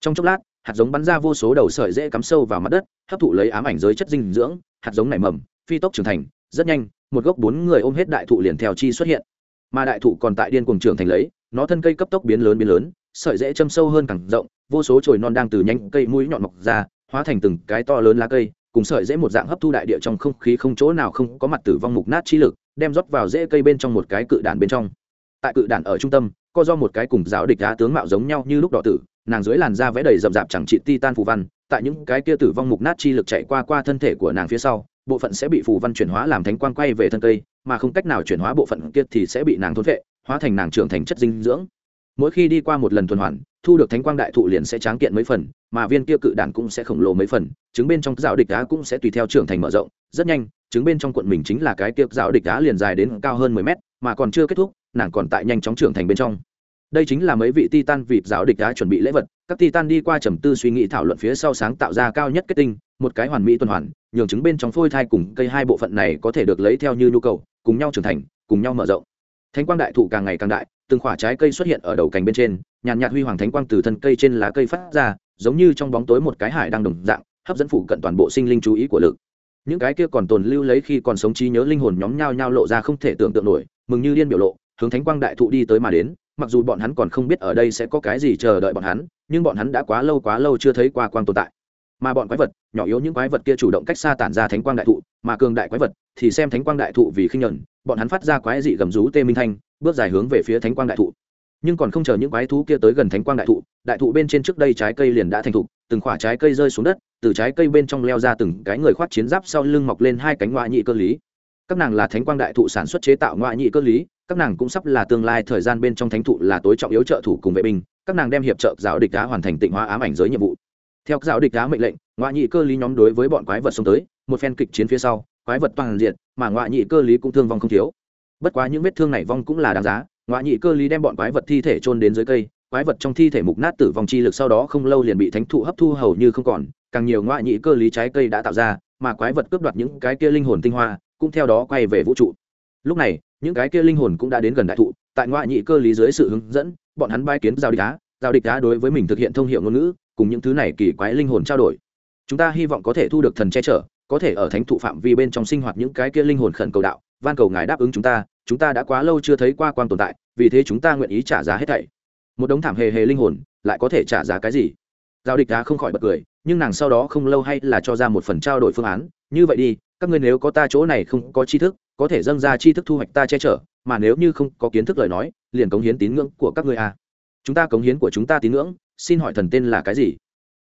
Trong chốc lát, hạt giống bắn ra vô số đầu sợi dễ cắm sâu vào mặt đất, hấp thụ lấy ám ảnh giới chất dinh dưỡng, hạt giống nảy mầm, phi tốc trưởng thành, rất nhanh, một gốc bốn người ôm hết đại thụ liền theo chi xuất hiện. Mà đại thụ còn tại điên cuồng trưởng thành lấy nó thân cây cấp tốc biến lớn biến lớn, sợi dễ châm sâu hơn càng rộng, vô số chồi non đang từ nhanh cây mũi nhọn mọc ra, hóa thành từng cái to lớn lá cây, cùng sợi dễ một dạng hấp thu đại địa trong không khí không chỗ nào không có mặt tử vong mục nát chi lực, đem rót vào rễ cây bên trong một cái cự đản bên trong. Tại cự đản ở trung tâm, co do một cái cùng giáo địch đá tướng mạo giống nhau như lúc đỏ tử, nàng dưới làn da vẽ đầy rậm rạp chẳng trị ti tan phù văn, tại những cái kia tử vong mục nát chi lực chạy qua qua thân thể của nàng phía sau, bộ phận sẽ bị phù văn chuyển hóa làm thánh quang quay về thân cây, mà không cách nào chuyển hóa bộ phận kia thì sẽ bị nàng thôn vệ hóa thành nàng trưởng thành chất dinh dưỡng. Mỗi khi đi qua một lần tuần hoàn, thu được thánh quang đại thụ liền sẽ tráng kiện mấy phần, mà viên kia cự đản cũng sẽ khổng lồ mấy phần trứng bên trong dạo địch đá cũng sẽ tùy theo trưởng thành mở rộng. Rất nhanh trứng bên trong quận mình chính là cái kia dạo địch đá liền dài đến cao hơn mười mét, mà còn chưa kết thúc, nàng còn tại nhanh chóng trưởng thành bên trong. Đây chính là mấy vị titan vịt giáo địch đá chuẩn bị lễ vật. Các titan đi qua trầm tư suy nghĩ thảo luận phía sau sáng tạo ra cao nhất kết tinh, một cái hoàn mỹ tuần hoàn, nhường trứng bên trong phôi thai cùng cây hai bộ phận này có thể được lấy theo như nhu cầu, cùng nhau trưởng thành, cùng nhau mở rộng thánh quang đại thụ càng ngày càng đại, từng khoả trái cây xuất hiện ở đầu cành bên trên, nhàn nhạt huy hoàng thánh quang từ thân cây trên lá cây phát ra, giống như trong bóng tối một cái hải đang đồng dạng, hấp dẫn phụ cận toàn bộ sinh linh chú ý của lực. Những cái kia còn tồn lưu lấy khi còn sống trí nhớ linh hồn nhóm nhao nhao lộ ra không thể tưởng tượng nổi, mừng như điên biểu lộ, hướng thánh quang đại thụ đi tới mà đến, mặc dù bọn hắn còn không biết ở đây sẽ có cái gì chờ đợi bọn hắn, nhưng bọn hắn đã quá lâu quá lâu chưa thấy qua quang tồn tại. Mà bọn quái vật, nhỏ yếu những quái vật kia chủ động cách xa tản ra thánh quang đại thụ, mà cường đại quái vật thì xem thánh quang đại thụ vì khinh nhẫn bọn hắn phát ra quái dị gầm rú tê minh thanh, bước dài hướng về phía thánh quang đại thụ. Nhưng còn không chờ những quái thú kia tới gần thánh quang đại thụ đại thụ bên trên trước đây trái cây liền đã thành thục, từng khoả trái cây rơi xuống đất, từ trái cây bên trong leo ra từng cái người khoác chiến giáp sau lưng mọc lên hai cánh ngoại nhị cơ lý. Các nàng là thánh quang đại thụ sản xuất chế tạo ngoại nhị cơ lý, các nàng cũng sắp là tương lai thời gian bên trong thánh thụ là tối trọng yếu trợ thủ cùng vệ binh, các nàng đem hiệp trợ giáo địch đá hoàn thành tịnh hóa ám ảnh giới nhiệm vụ. Theo giáo địch đá mệnh lệnh, ngoại nhị cơ lý nhóm đối với bọn quái vật xông tới, một phen kịch chiến phía sau quái vật toàn diện, mà ngoại nhị cơ lý cũng thương vong không thiếu. Bất quá những vết thương này vong cũng là đáng giá, ngoại nhị cơ lý đem bọn quái vật thi thể trôn đến dưới cây, quái vật trong thi thể mục nát tử vong chi lực sau đó không lâu liền bị thánh thụ hấp thu hầu như không còn, càng nhiều ngoại nhị cơ lý trái cây đã tạo ra, mà quái vật cướp đoạt những cái kia linh hồn tinh hoa, cũng theo đó quay về vũ trụ. Lúc này, những cái kia linh hồn cũng đã đến gần đại thụ, tại ngoại nhị cơ lý dưới sự hướng dẫn, bọn hắn bay kiến giao địch đá, giao địch đá đối với mình thực hiện thông hiệu ngôn ngữ, cùng những thứ này kỳ quái linh hồn trao đổi. Chúng ta hy vọng có thể thu được thần che chở có thể ở thánh thụ phạm vi bên trong sinh hoạt những cái kia linh hồn khẩn cầu đạo, van cầu ngài đáp ứng chúng ta chúng ta đã quá lâu chưa thấy qua quang tồn tại, vì thế chúng ta nguyện ý trả giá hết thảy một đống thảm hề hề linh hồn, lại có thể trả giá cái gì giao địch đá không khỏi bật cười, nhưng nàng sau đó không lâu hay là cho ra một phần trao đổi phương án, như vậy đi, các ngươi nếu có ta chỗ này không có tri thức, có thể dâng ra tri thức thu hoạch ta che chở, mà nếu như không có kiến thức lời nói, liền cống hiến tín ngưỡng của các ngươi à. chúng ta cống hiến của chúng ta tín ngưỡng, xin hỏi thần tên là cái gì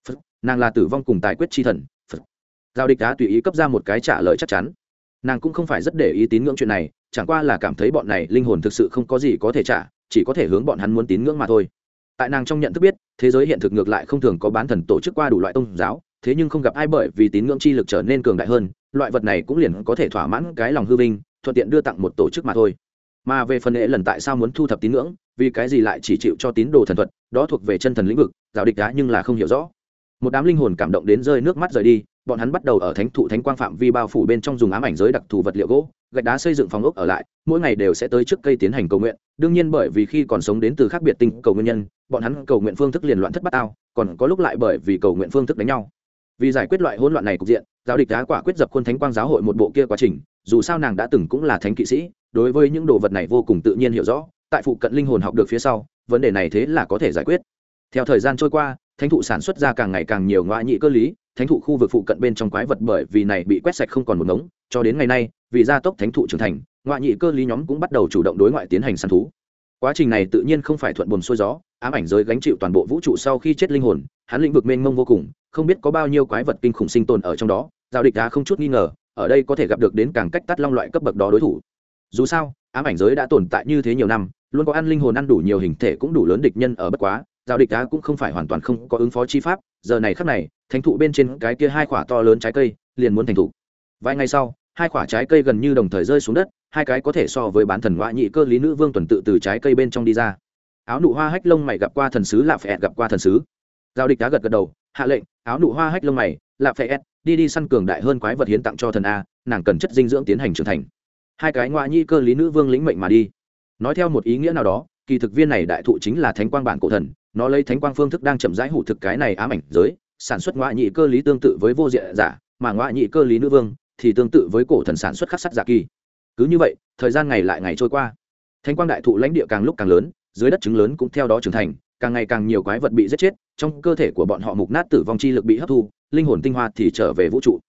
Phật. nàng là tử vong cùng tài quyết chi thần, Phật giao địch đá tùy ý cấp ra một cái trả lời chắc chắn. Nàng cũng không phải rất để ý tín ngưỡng chuyện này, chẳng qua là cảm thấy bọn này linh hồn thực sự không có gì có thể trả, chỉ có thể hướng bọn hắn muốn tín ngưỡng mà thôi. Tại nàng trong nhận thức biết, thế giới hiện thực ngược lại không thường có bán thần tổ chức qua đủ loại tôn giáo, thế nhưng không gặp ai bởi vì tín ngưỡng chi lực trở nên cường đại hơn, loại vật này cũng liền có thể thỏa mãn cái lòng hư vinh, thuận tiện đưa tặng một tổ chức mà thôi. Mà về phần lễ lần tại sao muốn thu thập tín ngưỡng, vì cái gì lại chỉ chịu cho tín đồ thần thuật, đó thuộc về chân thần lĩnh vực giáo địch đá nhưng là không hiểu rõ một đám linh hồn cảm động đến rơi nước mắt rời đi, bọn hắn bắt đầu ở thánh thụ thánh quang phạm vi bao phủ bên trong dùng ám ảnh giới đặc thù vật liệu gỗ, gạch đá xây dựng phòng ốc ở lại, mỗi ngày đều sẽ tới trước cây tiến hành cầu nguyện. Đương nhiên bởi vì khi còn sống đến từ khác biệt tinh cầu nguyên nhân, bọn hắn cầu nguyện phương thức liền loạn thất bát ao còn có lúc lại bởi vì cầu nguyện phương thức đánh nhau. Vì giải quyết loại hỗn loạn này cục diện, giáo địch đá quả quyết dập khuôn thánh quang giáo hội một bộ kia quá trình, dù sao nàng đã từng cũng là thánh kỵ sĩ, đối với những đồ vật này vô cùng tự nhiên hiểu rõ, tại phụ cận linh hồn học được phía sau, vấn đề này thế là có thể giải quyết. Theo thời gian trôi qua thánh thụ sản xuất ra càng ngày càng nhiều ngoại nhị cơ lý, thánh thụ khu vực phụ cận bên trong quái vật bởi vì này bị quét sạch không còn một ngống, cho đến ngày nay, vì gia tốc thánh thụ trưởng thành, ngoại nhị cơ lý nhóm cũng bắt đầu chủ động đối ngoại tiến hành săn thú. Quá trình này tự nhiên không phải thuận buồm xuôi gió, ám ảnh giới gánh chịu toàn bộ vũ trụ sau khi chết linh hồn, hắn lĩnh vực mênh mông vô cùng, không biết có bao nhiêu quái vật kinh khủng sinh tồn ở trong đó, giao địch đã không chút nghi ngờ, ở đây có thể gặp được đến càng cách tắt long loại cấp bậc đó đối thủ. Dù sao, ám ảnh giới đã tồn tại như thế nhiều năm, luôn có ăn linh hồn ăn đủ nhiều hình thể cũng đủ lớn địch nhân ở bất quá giao địch đá cũng không phải hoàn toàn không có ứng phó chi pháp, giờ này khắc này, thánh thụ bên trên cái kia hai quả to lớn trái cây, liền muốn thành thụ. Vài ngày sau, hai quả trái cây gần như đồng thời rơi xuống đất, hai cái có thể so với bán thần ngoại nhị cơ lý nữ vương tuần tự từ trái cây bên trong đi ra. Áo nụ hoa hách lông mày gặp qua thần sứ lạ phẹt, gặp qua thần sứ. Giao địch đá gật gật đầu, hạ lệnh, áo nụ hoa hách lông mày lạ phẹt, đi đi săn cường đại hơn quái vật hiến tặng cho thần a, nàng cần chất dinh dưỡng tiến hành trưởng thành. Hai cái ngoại nhị cơ lý nữ vương lĩnh mệnh mà đi. Nói theo một ý nghĩa nào đó, kỳ thực viên này đại thụ chính là thánh quang bản cổ thần nó lấy thánh quang phương thức đang chậm rãi hủ thực cái này ám ảnh giới, sản xuất ngoại nhị cơ lý tương tự với vô diện giả, mà ngoại nhị cơ lý nữ vương thì tương tự với cổ thần sản xuất khắc sắc giả kỳ. Cứ như vậy, thời gian ngày lại ngày trôi qua. Thánh quang đại thụ lãnh địa càng lúc càng lớn, dưới đất trứng lớn cũng theo đó trưởng thành, càng ngày càng nhiều quái vật bị giết chết, trong cơ thể của bọn họ mục nát tử vong chi lực bị hấp thu, linh hồn tinh hoa thì trở về vũ trụ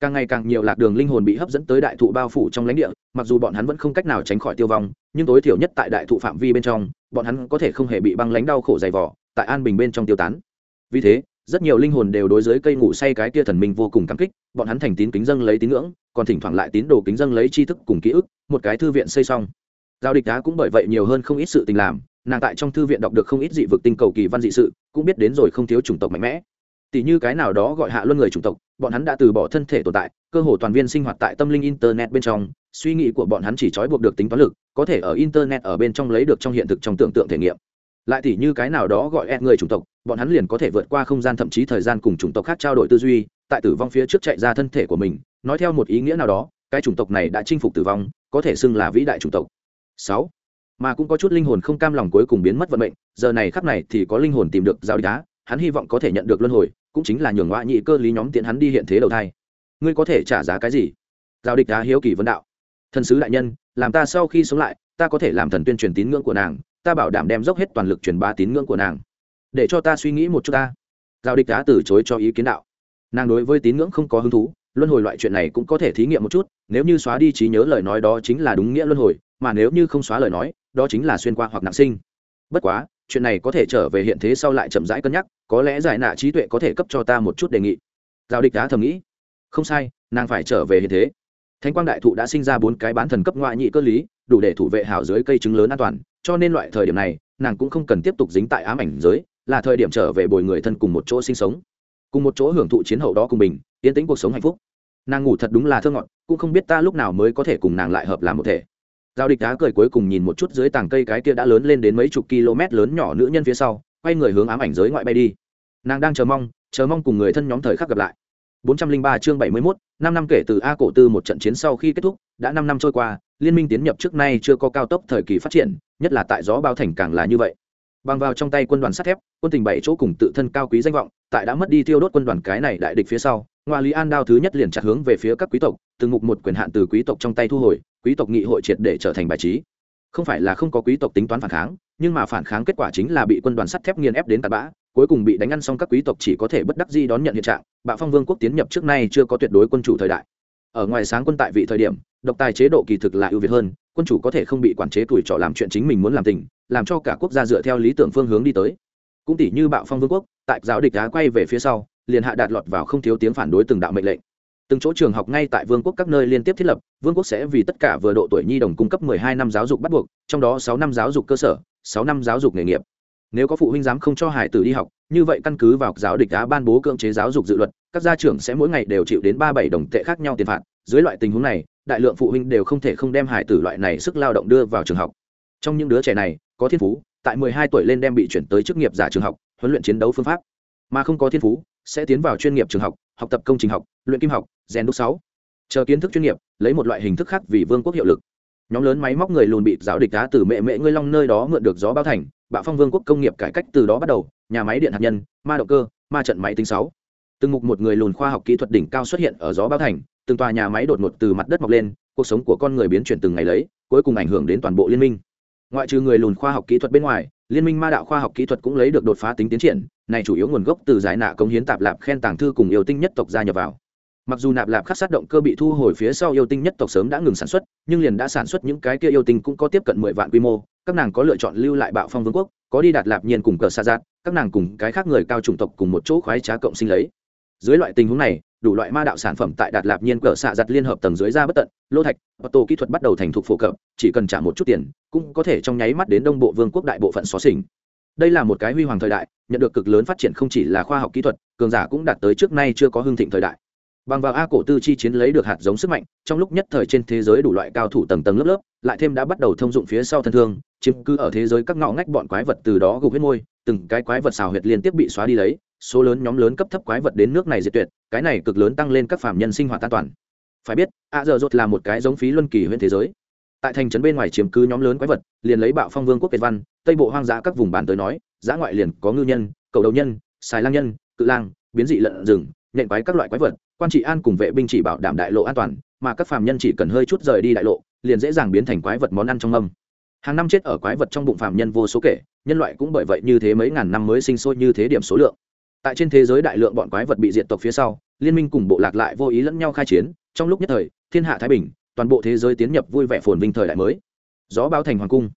càng ngày càng nhiều lạc đường linh hồn bị hấp dẫn tới đại thụ bao phủ trong lãnh địa, mặc dù bọn hắn vẫn không cách nào tránh khỏi tiêu vong, nhưng tối thiểu nhất tại đại thụ phạm vi bên trong, bọn hắn có thể không hề bị băng lãnh đau khổ dày vỏ tại an bình bên trong tiêu tán. Vì thế, rất nhiều linh hồn đều đối với cây ngủ say cái kia thần minh vô cùng cảm kích, bọn hắn thành tín kính dâng lấy tín ngưỡng, còn thỉnh thoảng lại tín đồ kính dâng lấy tri thức cùng ký ức, một cái thư viện xây xong. Giao địch đá cũng bởi vậy nhiều hơn không ít sự tình làm, nàng tại trong thư viện đọc được không ít dị vực tinh cầu kỳ văn dị sự, cũng biết đến rồi không thiếu chủng tộc mạnh mẽ tỷ như cái nào đó gọi hạ luân người chủng tộc, bọn hắn đã từ bỏ thân thể tồn tại, cơ hồ toàn viên sinh hoạt tại tâm linh internet bên trong, suy nghĩ của bọn hắn chỉ trói buộc được tính toán lực, có thể ở internet ở bên trong lấy được trong hiện thực trong tưởng tượng thể nghiệm. Lại tỷ như cái nào đó gọi ed người chủng tộc, bọn hắn liền có thể vượt qua không gian thậm chí thời gian cùng chủng tộc khác trao đổi tư duy, tại tử vong phía trước chạy ra thân thể của mình, nói theo một ý nghĩa nào đó, cái chủng tộc này đã chinh phục tử vong, có thể xưng là vĩ đại chủng tộc. Sáu, mà cũng có chút linh hồn không cam lòng cuối cùng biến mất vận mệnh, giờ này khắc này thì có linh hồn tìm được giao đá hắn hy vọng có thể nhận được luân hồi, cũng chính là nhường ngoại nhị cơ lý nhóm tiện hắn đi hiện thế đầu thai. Ngươi có thể trả giá cái gì? Giao địch đá hiếu kỳ vấn đạo. Thần sứ đại nhân, làm ta sau khi sống lại, ta có thể làm thần tuyên truyền tín ngưỡng của nàng, ta bảo đảm đem dốc hết toàn lực truyền bá tín ngưỡng của nàng. Để cho ta suy nghĩ một chút ta. Giao địch đá từ chối cho ý kiến đạo. Nàng đối với tín ngưỡng không có hứng thú, luân hồi loại chuyện này cũng có thể thí nghiệm một chút, nếu như xóa đi trí nhớ lời nói đó chính là đúng nghĩa luân hồi, mà nếu như không xóa lời nói, đó chính là xuyên qua hoặc nặng sinh. Bất quá chuyện này có thể trở về hiện thế sau lại chậm rãi cân nhắc, có lẽ giải nạ trí tuệ có thể cấp cho ta một chút đề nghị. Giao địch đá thầm nghĩ. Không sai, nàng phải trở về hiện thế. Thánh quang đại thụ đã sinh ra bốn cái bán thần cấp ngoại nhị cơ lý, đủ để thủ vệ hảo dưới cây trứng lớn an toàn, cho nên loại thời điểm này, nàng cũng không cần tiếp tục dính tại ám ảnh giới, là thời điểm trở về bồi người thân cùng một chỗ sinh sống. Cùng một chỗ hưởng thụ chiến hậu đó cùng mình, yên tĩnh cuộc sống hạnh phúc. Nàng ngủ thật đúng là thơ ngọt, cũng không biết ta lúc nào mới có thể cùng nàng lại hợp làm một thể giao địch đá cười cuối cùng nhìn một chút dưới tảng cây cái kia đã lớn lên đến mấy chục km lớn nhỏ nữ nhân phía sau quay người hướng ám ảnh giới ngoại bay đi nàng đang chờ mong chờ mong cùng người thân nhóm thời khắc gặp lại 403 chương 71, năm năm kể từ A cổ tư một trận chiến sau khi kết thúc, đã năm năm trôi qua, liên minh tiến nhập trước nay chưa có cao tốc thời kỳ phát triển, nhất là tại gió bao thành càng là như vậy. Bằng vào trong tay quân đoàn sắt thép, quân tình bảy chỗ cùng tự thân cao quý danh vọng, tại đã mất đi tiêu đốt quân đoàn cái này đại địch phía sau, ngoại lý an đao thứ nhất liền chặt hướng về phía các quý tộc, từng mục một quyền hạn từ quý tộc trong tay thu hồi, quý tộc nghị hội triệt để trở thành bài trí. Không phải là không có quý tộc tính toán phản kháng, nhưng mà phản kháng kết quả chính là bị quân đoàn sắt thép nghiền ép đến tạt bã, cuối cùng bị đánh ăn xong các quý tộc chỉ có thể bất đắc dĩ đón nhận hiện trạng bạo phong vương quốc tiến nhập trước nay chưa có tuyệt đối quân chủ thời đại ở ngoài sáng quân tại vị thời điểm độc tài chế độ kỳ thực là ưu việt hơn quân chủ có thể không bị quản chế tuổi trọ làm chuyện chính mình muốn làm tình làm cho cả quốc gia dựa theo lý tưởng phương hướng đi tới cũng tỷ như bạo phong vương quốc tại giáo địch đá quay về phía sau liền hạ đạt lọt vào không thiếu tiếng phản đối từng đạo mệnh lệnh. Từng chỗ trường học ngay tại vương quốc các nơi liên tiếp thiết lập, vương quốc sẽ vì tất cả vừa độ tuổi nhi đồng cung cấp 12 năm giáo dục bắt buộc, trong đó 6 năm giáo dục cơ sở 6 năm giáo dục nghề nghiệp. Nếu có phụ huynh dám không cho hải tử đi học, như vậy căn cứ vào giáo địch đá ban bố cưỡng chế giáo dục dự luật, các gia trưởng sẽ mỗi ngày đều chịu đến ba bảy đồng tệ khác nhau tiền phạt. Dưới loại tình huống này, đại lượng phụ huynh đều không thể không đem hải tử loại này sức lao động đưa vào trường học. Trong những đứa trẻ này, có thiên phú, tại mười hai tuổi lên đem bị chuyển tới chức nghiệp giả trường học, huấn luyện chiến đấu phương pháp. Mà không có thiên phú sẽ tiến vào chuyên nghiệp trường học học tập công trình học, luyện kim học, rèn đúc sáu. Chờ kiến thức chuyên nghiệp, lấy một loại hình thức khác vì vương quốc hiệu lực. Nhóm lớn máy móc người lùn bị giáo địch đá từ mẹ mẹ ngươi long nơi đó mượn được gió bao thành, bạo phong vương quốc công nghiệp cải cách từ đó bắt đầu, nhà máy điện hạt nhân, ma động cơ, ma trận máy tính sáu. Từng mục một người lùn khoa học kỹ thuật đỉnh cao xuất hiện ở gió bao thành, từng tòa nhà máy đột ngột từ mặt đất mọc lên, cuộc sống của con người biến chuyển từng ngày lấy, cuối cùng ảnh hưởng đến toàn bộ liên minh ngoại trừ người lùn khoa học kỹ thuật bên ngoài, liên minh ma đạo khoa học kỹ thuật cũng lấy được đột phá tính tiến triển, này chủ yếu nguồn gốc từ giải nạ công hiến tạp lạp khen tàng thư cùng yêu tinh nhất tộc gia nhập vào. Mặc dù nạp lạp khắc sát động cơ bị thu hồi phía sau yêu tinh nhất tộc sớm đã ngừng sản xuất, nhưng liền đã sản xuất những cái kia yêu tinh cũng có tiếp cận mười vạn quy mô, các nàng có lựa chọn lưu lại bạo phong vương quốc, có đi đạt lạp nhiên cùng cờ xa giạt, các nàng cùng cái khác người cao chủng tộc cùng một chỗ khoái trá cộng sinh lấy. Dưới loại tình huống này đủ loại ma đạo sản phẩm tại đạt lạp nhiên cỡ xạ giặt liên hợp tầng dưới ra bất tận, lô thạch ô tô kỹ thuật bắt đầu thành thục phổ cập, chỉ cần trả một chút tiền, cũng có thể trong nháy mắt đến đông bộ vương quốc đại bộ phận xóa xỉnh. Đây là một cái huy hoàng thời đại, nhận được cực lớn phát triển không chỉ là khoa học kỹ thuật, cường giả cũng đạt tới trước nay chưa có hương thịnh thời đại. Bằng vào a cổ tư chi chiến lấy được hạt giống sức mạnh, trong lúc nhất thời trên thế giới đủ loại cao thủ tầng tầng lớp lớp, lại thêm đã bắt đầu thông dụng phía sau thân thương, chiếm cứ ở thế giới các ngõ ngách bọn quái vật từ đó gục huyết môi từng cái quái vật xào huyệt liên tiếp bị xóa đi lấy, số lớn nhóm lớn cấp thấp quái vật đến nước này diệt tuyệt, cái này cực lớn tăng lên các phạm nhân sinh hoạt an toàn. Phải biết, a giờ rột là một cái giống phí luân kỳ huyện thế giới. Tại thành trấn bên ngoài chiếm cứ nhóm lớn quái vật, liền lấy bạo phong vương quốc việt văn, tây bộ hoang dã các vùng bàn tới nói, dã ngoại liền có ngư nhân, cầu đầu nhân, xài lang nhân, cự lang, biến dị lợn rừng, nhện quái các loại quái vật, quan trị an cùng vệ binh chỉ bảo đảm đại lộ an toàn, mà các phạm nhân chỉ cần hơi chút rời đi đại lộ, liền dễ dàng biến thành quái vật món ăn trong âm. Hàng năm chết ở quái vật trong bụng phạm nhân vô số kể nhân loại cũng bởi vậy như thế mấy ngàn năm mới sinh sôi như thế điểm số lượng. Tại trên thế giới đại lượng bọn quái vật bị diệt tộc phía sau, liên minh cùng bộ lạc lại vô ý lẫn nhau khai chiến, trong lúc nhất thời, thiên hạ thái bình, toàn bộ thế giới tiến nhập vui vẻ phồn vinh thời đại mới. Gió báo thành hoàng cung.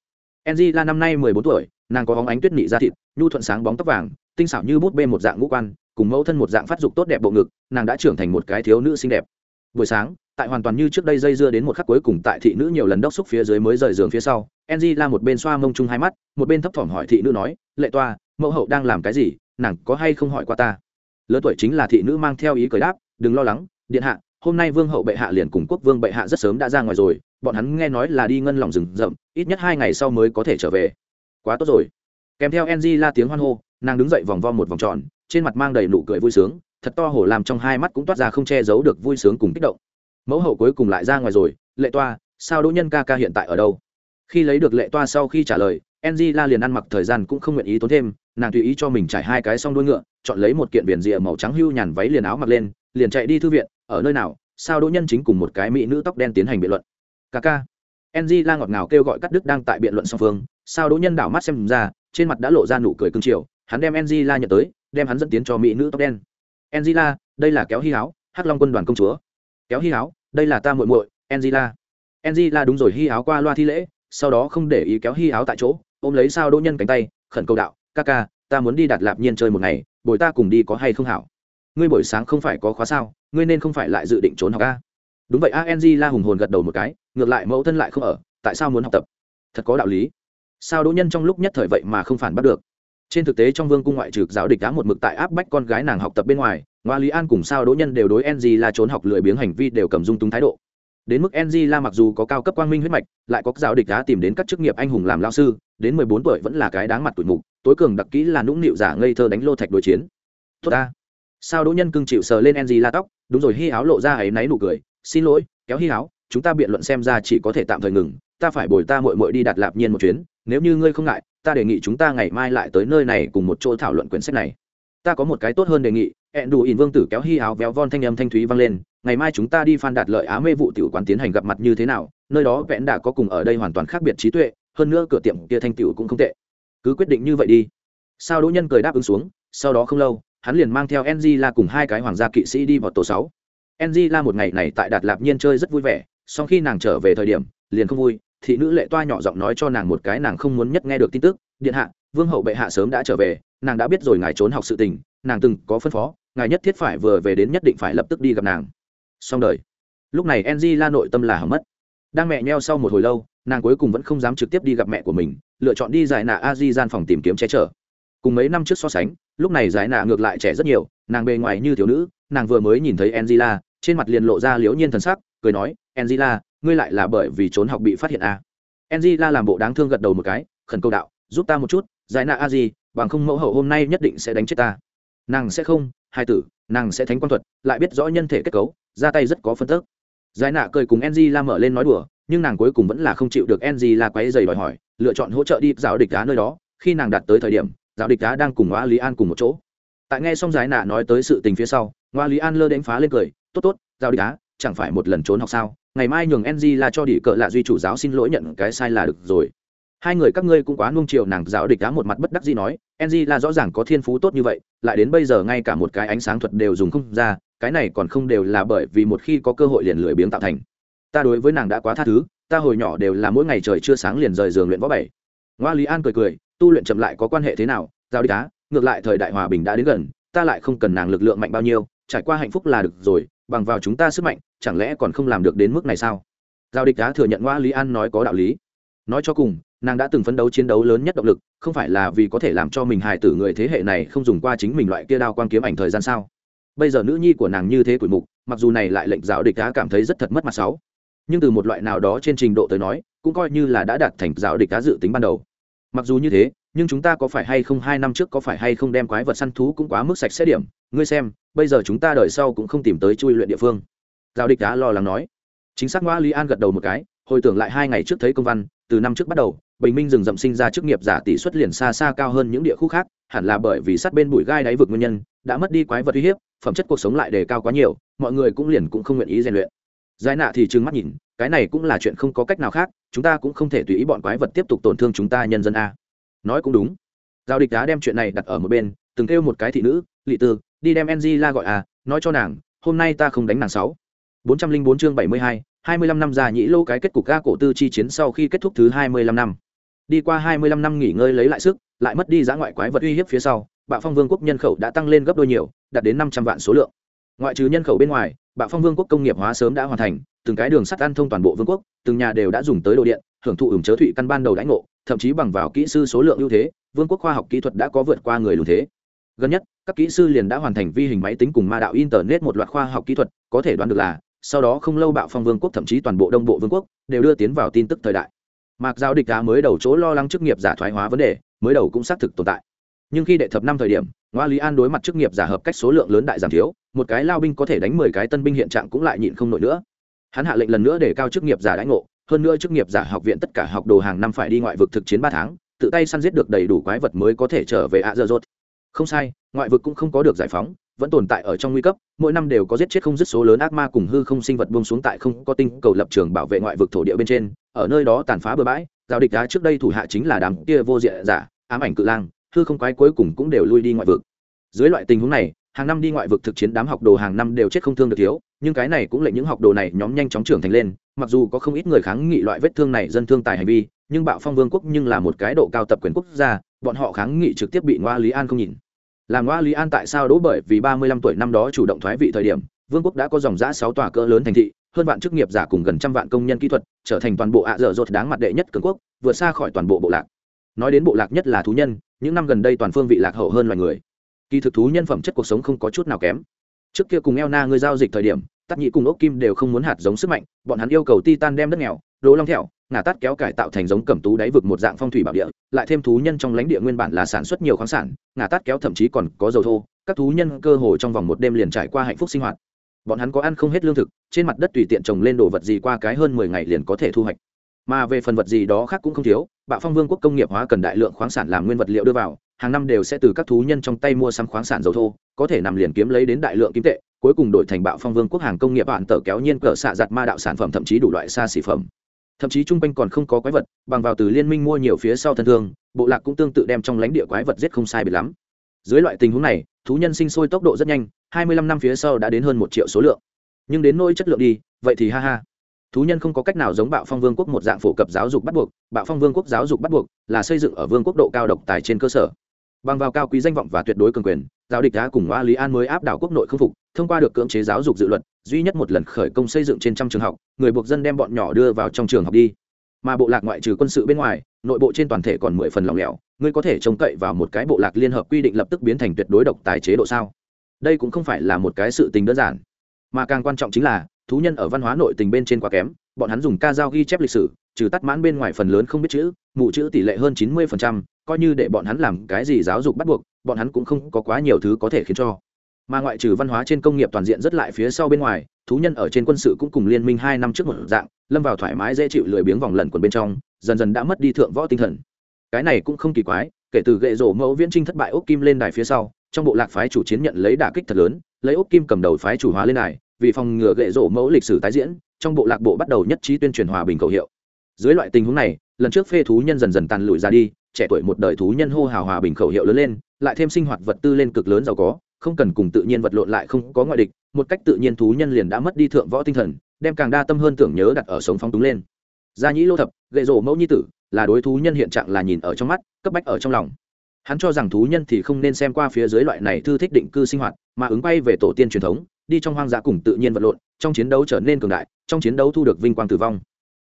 Enzy là năm nay mười bốn tuổi, nàng có hóng ánh tuyết nị da thịt, nhu thuận sáng bóng tóc vàng, tinh xảo như bút bê một dạng ngũ quan, cùng mẫu thân một dạng phát dục tốt đẹp bộ ngực, nàng đã trưởng thành một cái thiếu nữ xinh đẹp. Buổi sáng tại hoàn toàn như trước đây dây dưa đến một khắc cuối cùng tại thị nữ nhiều lần đốc xúc phía dưới mới rời giường phía sau enzy la một bên xoa mông chung hai mắt, một bên thấp thỏm hỏi thị nữ nói, lệ toa, mẫu hậu đang làm cái gì? Nàng có hay không hỏi qua ta? Lớn tuổi chính là thị nữ mang theo ý cười đáp, đừng lo lắng, điện hạ, hôm nay vương hậu bệ hạ liền cùng quốc vương bệ hạ rất sớm đã ra ngoài rồi, bọn hắn nghe nói là đi ngân lòng rừng rậm, ít nhất hai ngày sau mới có thể trở về. Quá tốt rồi. Kèm theo enzy la tiếng hoan hô, nàng đứng dậy vòng vo một vòng tròn, trên mặt mang đầy nụ cười vui sướng, thật to hổ làm trong hai mắt cũng toát ra không che giấu được vui sướng cùng kích động mẫu hậu cuối cùng lại ra ngoài rồi, lệ toa, sao đỗ nhân ca ca hiện tại ở đâu? Khi lấy được lệ toa sau khi trả lời enzy la liền ăn mặc thời gian cũng không nguyện ý tốn thêm, nàng tùy ý cho mình trải hai cái xong đuôi ngựa, chọn lấy một kiện viền rìa màu trắng hưu nhàn váy liền áo mặc lên, liền chạy đi thư viện, ở nơi nào? Sao đỗ nhân chính cùng một cái mỹ nữ tóc đen tiến hành biện luận? Ca ca. Enzy la ngọt ngào kêu gọi cắt đức đang tại biện luận song phương, sao đỗ nhân đảo mắt xem ra, trên mặt đã lộ ra nụ cười cưng chiều, hắn đem enzy la nhận tới, đem hắn dẫn tiến cho mỹ nữ tóc đen. Enzy la đây là kéo hy háo, hắc long quân đoàn công chúa. Kéo hy háo? Đây là ta muội muội, Angela. Angela đúng rồi, hy áo qua loa thi lễ, sau đó không để ý kéo hy áo tại chỗ, ôm lấy sao đỗ nhân cánh tay, khẩn cầu đạo, ca ca, ta muốn đi đặt lạp nhiên chơi một ngày bồi ta cùng đi có hay không hảo? Ngươi buổi sáng không phải có khóa sao, ngươi nên không phải lại dự định trốn học a. Đúng vậy a ng la hùng hồn gật đầu một cái, ngược lại mẫu thân lại không ở, tại sao muốn học tập? Thật có đạo lý. Sao đỗ nhân trong lúc nhất thời vậy mà không phản bắt được. Trên thực tế trong vương cung ngoại trừ giáo địch đã một mực tại áp bách con gái nàng học tập bên ngoài ngoa lý an cùng sao đỗ nhân đều đối ng là trốn học lười biếng hành vi đều cầm dung túng thái độ. Đến mức ng la mặc dù có cao cấp quang minh huyết mạch, lại có giáo địch đã tìm đến các chức nghiệp anh hùng làm lao sư, đến mười bốn tuổi vẫn là cái đáng mặt tuổi mục, tối cường đặc kỹ là nũng nịu giả ngây thơ đánh lô thạch đối chiến. Tốt ta. Sao đỗ nhân cưng chịu sờ lên ng la tóc, đúng rồi hy áo lộ ra ấy náy nụ cười, xin lỗi, kéo hy áo chúng ta biện luận xem ra chỉ có thể tạm thời ngừng, ta phải bồi ta mội mội đi đặt lạp nhiên một chuyến, nếu như ngươi không ngại, ta đề nghị chúng ta ngày mai lại tới nơi này cùng một chỗ thảo luận quyển sách này. Ta có một cái tốt hơn đề nghị ẹn đủ ỉn vương tử kéo hy áo véo von thanh âm thanh thúy vang lên, ngày mai chúng ta đi phan đạt lợi á mê vụ tiểu quán tiến hành gặp mặt như thế nào, nơi đó vẽn đã có cùng ở đây hoàn toàn khác biệt trí tuệ, hơn nữa cửa tiệm kia thanh tiểu cũng không tệ. Cứ quyết định như vậy đi. Sao đỗ nhân cười đáp ứng xuống, sau đó không lâu, hắn liền mang theo enzy la cùng hai cái hoàng gia kỵ sĩ đi vào tổ sáu. Enzy la một ngày này tại đạt lạp nhiên chơi rất vui vẻ sau khi nàng trở về thời điểm, liền không vui, thị nữ lệ toa nhỏ giọng nói cho nàng một cái nàng không muốn nhất nghe được tin tức, điện hạ, vương hậu bệ hạ sớm đã trở về, nàng đã biết rồi ngài trốn học sự tình nàng từng có phân phó, ngài nhất thiết phải vừa về đến nhất định phải lập tức đi gặp nàng. Xong đời. Lúc này ng la nội tâm là hầm mất. Đang mẹ nheo sau một hồi lâu, nàng cuối cùng vẫn không dám trực tiếp đi gặp mẹ của mình, lựa chọn đi giải nạ a di gian phòng tìm kiếm che chở. Cùng mấy năm trước so sánh, lúc này giải nạ ngược lại trẻ rất nhiều, nàng bề ngoài như thiếu nữ, nàng vừa mới nhìn thấy angela trên mặt liền lộ ra liễu nhiên thần sắc, cười nói angela ngươi lại là bởi vì trốn học bị phát hiện à. angela làm bộ đáng thương gật đầu một cái, khẩn cầu đạo, giúp ta một chút, giải nạ a di, bằng không mẫu hậu hôm nay nhất định sẽ đánh chết ta nàng sẽ không, hai tử, nàng sẽ thánh quan thuật, lại biết rõ nhân thể kết cấu, ra tay rất có phân tức. Giải nạ cười cùng enzy la mở lên nói đùa, nhưng nàng cuối cùng vẫn là không chịu được enzy la quấy dày đòi hỏi, lựa chọn hỗ trợ đi giáo địch đá nơi đó, khi nàng đạt tới thời điểm, giáo địch đá đang cùng ngoa lý an cùng một chỗ. Tại nghe xong giải nạ nói tới sự tình phía sau ngoa lý an lơ đánh phá lên cười, tốt tốt, giáo địch đá, chẳng phải một lần trốn học sao? Ngày mai nhường enzy la cho đi cỡ lạ duy chủ giáo xin lỗi nhận cái sai là được rồi hai người các ngươi cũng quá nuông chiều nàng giáo địch đá một mặt bất đắc dĩ nói enzy là rõ ràng có thiên phú tốt như vậy, lại đến bây giờ ngay cả một cái ánh sáng thuật đều dùng không ra, cái này còn không đều là bởi vì một khi có cơ hội liền lười biếng tạo thành. Ta đối với nàng đã quá tha thứ, ta hồi nhỏ đều là mỗi ngày trời chưa sáng liền rời giường luyện võ bảy. Ngoa lý an cười cười, tu luyện chậm lại có quan hệ thế nào? Giao địch đá ngược lại thời đại hòa bình đã đến gần, ta lại không cần nàng lực lượng mạnh bao nhiêu, trải qua hạnh phúc là được rồi, bằng vào chúng ta sức mạnh, chẳng lẽ còn không làm được đến mức này sao? Giao địch đá thừa nhận ngoa lý an nói có đạo lý. Nói cho cùng nàng đã từng phấn đấu chiến đấu lớn nhất động lực, không phải là vì có thể làm cho mình hài tử người thế hệ này không dùng qua chính mình loại kia đao quan kiếm ảnh thời gian sao? Bây giờ nữ nhi của nàng như thế quỷ mục, mặc dù này lại lệnh giáo địch cá cảm thấy rất thật mất mặt sáu. Nhưng từ một loại nào đó trên trình độ tới nói, cũng coi như là đã đạt thành giáo địch cá dự tính ban đầu. Mặc dù như thế, nhưng chúng ta có phải hay không hai năm trước có phải hay không đem quái vật săn thú cũng quá mức sạch sẽ điểm. Ngươi xem, bây giờ chúng ta đợi sau cũng không tìm tới chui luyện địa phương. Giáo địch cá lo lắng nói. Chính xác, ngoa lý an gật đầu một cái, hồi tưởng lại hai ngày trước thấy công văn, từ năm trước bắt đầu bình minh rừng rậm sinh ra chức nghiệp giả tỷ suất liền xa xa cao hơn những địa khu khác, hẳn là bởi vì sát bên bụi gai đáy vực nguyên nhân, đã mất đi quái vật uy hiếp, phẩm chất cuộc sống lại đề cao quá nhiều, mọi người cũng liền cũng không nguyện ý rèn luyện. Giải nạ thì trừng mắt nhìn, cái này cũng là chuyện không có cách nào khác, chúng ta cũng không thể tùy ý bọn quái vật tiếp tục tổn thương chúng ta nhân dân a. Nói cũng đúng. Giao địch đá đem chuyện này đặt ở một bên, từng kêu một cái thị nữ, lị tư, đi đem ng la gọi à nói cho nàng, hôm nay ta không đánh nàng sáu. Bốn trăm linh bốn chương bảy mươi hai hai mươi lăm năm già nhĩ lô cái kết cục ga cổ tư chi chiến sau khi kết thúc thứ hai mươi lăm năm đi qua hai mươi lăm năm nghỉ ngơi lấy lại sức, lại mất đi giá ngoại quái vật uy hiếp phía sau, bạo phong vương quốc nhân khẩu đã tăng lên gấp đôi nhiều, đạt đến năm trăm vạn số lượng. Ngoại trừ nhân khẩu bên ngoài, bạo phong vương quốc công nghiệp hóa sớm đã hoàn thành, từng cái đường sắt ăn thông toàn bộ vương quốc, từng nhà đều đã dùng tới đồ điện, hưởng thụ ửng chớ thụy căn ban đầu đãi ngộ, thậm chí bằng vào kỹ sư số lượng ưu thế, vương quốc khoa học kỹ thuật đã có vượt qua người lùn thế. Gần nhất, các kỹ sư liền đã hoàn thành vi hình máy tính cùng ma đạo internet một loạt khoa học kỹ thuật, có thể đoán được là, sau đó không lâu bạo phong vương quốc thậm chí toàn bộ đông bộ vương quốc đều đưa tiến vào tin tức thời đại mạc giáo địch đá mới đầu chỗ lo lắng chức nghiệp giả thoái hóa vấn đề, mới đầu cũng xác thực tồn tại. Nhưng khi đệ thập năm thời điểm, ngoa lý an đối mặt chức nghiệp giả hợp cách số lượng lớn đại giảm thiếu, một cái lao binh có thể đánh mười cái tân binh hiện trạng cũng lại nhịn không nổi nữa. Hắn hạ lệnh lần nữa để cao chức nghiệp giả đãi ngộ, hơn nữa chức nghiệp giả học viện tất cả học đồ hàng năm phải đi ngoại vực thực chiến ba tháng, tự tay săn giết được đầy đủ quái vật mới có thể trở về ạ dơ dốt không sai, ngoại vực cũng không có được giải phóng vẫn tồn tại ở trong nguy cấp, mỗi năm đều có giết chết không dứt số lớn ác ma cùng hư không sinh vật buông xuống tại không có tinh cầu lập trường bảo vệ ngoại vực thổ địa bên trên, ở nơi đó tàn phá bừa bãi, giao địch đá trước đây thủ hạ chính là đám kia vô diện giả, ám ảnh cự lang, hư không quái cuối cùng cũng đều lui đi ngoại vực. Dưới loại tình huống này, hàng năm đi ngoại vực thực chiến đám học đồ hàng năm đều chết không thương được thiếu, nhưng cái này cũng lệnh những học đồ này nhóm nhanh chóng trưởng thành lên, mặc dù có không ít người kháng nghị loại vết thương này dân thương tài hành vi, nhưng bạo phong vương quốc nhưng là một cái độ cao tập quyền quốc gia, bọn họ kháng nghị trực tiếp bị ngoa lý an không nhìn làm ngoa lý an tại sao đỗ bởi vì ba mươi lăm tuổi năm đó chủ động thoái vị thời điểm, vương quốc đã có dòng giã sáu tòa cỡ lớn thành thị, hơn vạn chức nghiệp giả cùng gần trăm vạn công nhân kỹ thuật, trở thành toàn bộ ạ dở dột đáng mặt đệ nhất cường quốc, vượt xa khỏi toàn bộ bộ lạc. Nói đến bộ lạc nhất là thú nhân, những năm gần đây toàn phương vị lạc hậu hơn loài người. Kỳ thực thú nhân phẩm chất cuộc sống không có chút nào kém. Trước kia cùng eo na người giao dịch thời điểm tắc nhị cùng ốc kim đều không muốn hạt giống sức mạnh, bọn hắn yêu cầu titan đem đất nghèo, đỗ long thẹo ngả tát kéo cải tạo thành giống cẩm tú đáy vực một dạng phong thủy bảo địa, lại thêm thú nhân trong lãnh địa nguyên bản là sản xuất nhiều khoáng sản, ngả tát kéo thậm chí còn có dầu thô, các thú nhân cơ hồ trong vòng một đêm liền trải qua hạnh phúc sinh hoạt. Bọn hắn có ăn không hết lương thực, trên mặt đất tùy tiện trồng lên đồ vật gì qua cái hơn mười ngày liền có thể thu hoạch. Mà về phần vật gì đó khác cũng không thiếu, bạo phong vương quốc công nghiệp hóa cần đại lượng khoáng sản làm nguyên vật liệu đưa vào, hàng năm đều sẽ từ các thú nhân trong tay mua sắm khoáng sản dầu thô, có thể nằm liền kiếm lấy đến đại lượng kim tệ, cuối cùng đổi thành bạo phong vương quốc hàng công nghiệp bạn tờ kéo nhiên cỡ xạ giặt ma đạo sản phẩm thậm chí đủ loại xa xỉ phẩm thậm chí chung quanh còn không có quái vật, bằng vào từ liên minh mua nhiều phía sau thân thương, bộ lạc cũng tương tự đem trong lãnh địa quái vật giết không sai biệt lắm. Dưới loại tình huống này, thú nhân sinh sôi tốc độ rất nhanh, hai mươi lăm năm phía sau đã đến hơn một triệu số lượng. Nhưng đến nỗi chất lượng đi, vậy thì ha ha. Thú nhân không có cách nào giống bạo phong vương quốc một dạng phổ cập giáo dục bắt buộc, bạo phong vương quốc giáo dục bắt buộc là xây dựng ở vương quốc độ cao độc tài trên cơ sở. Bằng vào cao quý danh vọng và tuyệt đối cường quyền, giáo địch đã cùng oa lý an mới áp đảo quốc nội không phục, thông qua được cưỡng chế giáo dục dự luật duy nhất một lần khởi công xây dựng trên trăm trường học, người buộc dân đem bọn nhỏ đưa vào trong trường học đi. Mà bộ lạc ngoại trừ quân sự bên ngoài, nội bộ trên toàn thể còn mười phần lỏng lẻo, ngươi có thể trông cậy vào một cái bộ lạc liên hợp quy định lập tức biến thành tuyệt đối độc tài chế độ sao? Đây cũng không phải là một cái sự tình đơn giản. Mà càng quan trọng chính là, thú nhân ở văn hóa nội tình bên trên quá kém, bọn hắn dùng ca dao ghi chép lịch sử, trừ tắt mãn bên ngoài phần lớn không biết chữ mụ chữ tỷ lệ hơn chín mươi coi như để bọn hắn làm cái gì giáo dục bắt buộc, bọn hắn cũng không có quá nhiều thứ có thể khiến cho mà ngoại trừ văn hóa trên công nghiệp toàn diện rất lại phía sau bên ngoài, thú nhân ở trên quân sự cũng cùng liên minh hai năm trước một dạng, lâm vào thoải mái dễ chịu lười biếng vòng lẩn quần bên trong, dần dần đã mất đi thượng võ tinh thần. Cái này cũng không kỳ quái, kể từ gậy rổ mẫu viễn trinh thất bại ốc kim lên đài phía sau, trong bộ lạc phái chủ chiến nhận lấy đả kích thật lớn, lấy ốc kim cầm đầu phái chủ hóa lên đài, vì phòng ngừa gậy rổ mẫu lịch sử tái diễn, trong bộ lạc bộ bắt đầu nhất trí tuyên truyền hòa bình cầu hiệu. Dưới loại tình huống này, lần trước phê thú nhân dần dần tàn lụi ra đi, trẻ tuổi một đời thú nhân hô hào hòa bình khẩu hiệu lớn lên, lại thêm sinh hoạt vật tư lên cực lớn giàu có không cần cùng tự nhiên vật lộn lại không có ngoại địch, một cách tự nhiên thú nhân liền đã mất đi thượng võ tinh thần, đem càng đa tâm hơn tưởng nhớ đặt ở sống phóng túng lên. Gia nhĩ lô thập, gậy rổ mẫu nhi tử, là đối thú nhân hiện trạng là nhìn ở trong mắt, cấp bách ở trong lòng. Hắn cho rằng thú nhân thì không nên xem qua phía dưới loại này thư thích định cư sinh hoạt, mà ứng bay về tổ tiên truyền thống, đi trong hoang dã cùng tự nhiên vật lộn, trong chiến đấu trở nên cường đại, trong chiến đấu thu được vinh quang tử vong.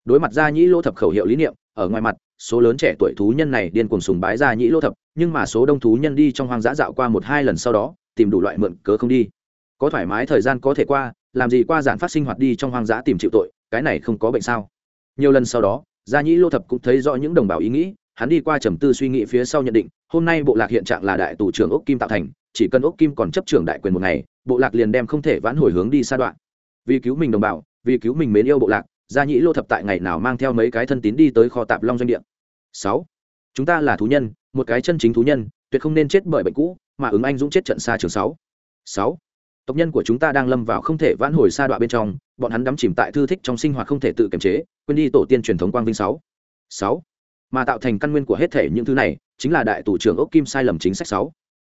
Đối mặt gia nhĩ lô thập khẩu hiệu lý niệm, ở ngoài mặt, số lớn trẻ tuổi thú nhân này điên cuồng sùng bái gia nhĩ lô thập, nhưng mà số đông thú nhân đi trong hoang dã dạo qua một hai lần sau đó tìm đủ loại mượn cớ không đi. Có thoải mái thời gian có thể qua, làm gì qua giản phát sinh hoạt đi trong hoang dã tìm chịu tội, cái này không có bệnh sao? Nhiều lần sau đó, gia nhĩ lô thập cũng thấy rõ những đồng bào ý nghĩ, hắn đi qua trầm tư suy nghĩ phía sau nhận định, hôm nay bộ lạc hiện trạng là đại tù trưởng ốc kim tạo thành, chỉ cần ốc kim còn chấp trưởng đại quyền một ngày, bộ lạc liền đem không thể vãn hồi hướng đi xa đoạn. Vì cứu mình đồng bào, vì cứu mình mến yêu bộ lạc, gia nhĩ lô thập tại ngày nào mang theo mấy cái thân tín đi tới kho tạp long doanh địa. Sáu, chúng ta là thú nhân, một cái chân chính thú nhân, tuyệt không nên chết bởi bệnh cũ mà ứng anh dũng chết trận xa trường sáu. Sáu. Tộc nhân của chúng ta đang lâm vào không thể vãn hồi xa đoạn bên trong, bọn hắn đắm chìm tại thư thích trong sinh hoạt không thể tự kiềm chế, quên đi tổ tiên truyền thống quang vinh sáu. Sáu. Mà tạo thành căn nguyên của hết thể những thứ này, chính là đại tù trưởng ốc kim sai lầm chính sách sáu.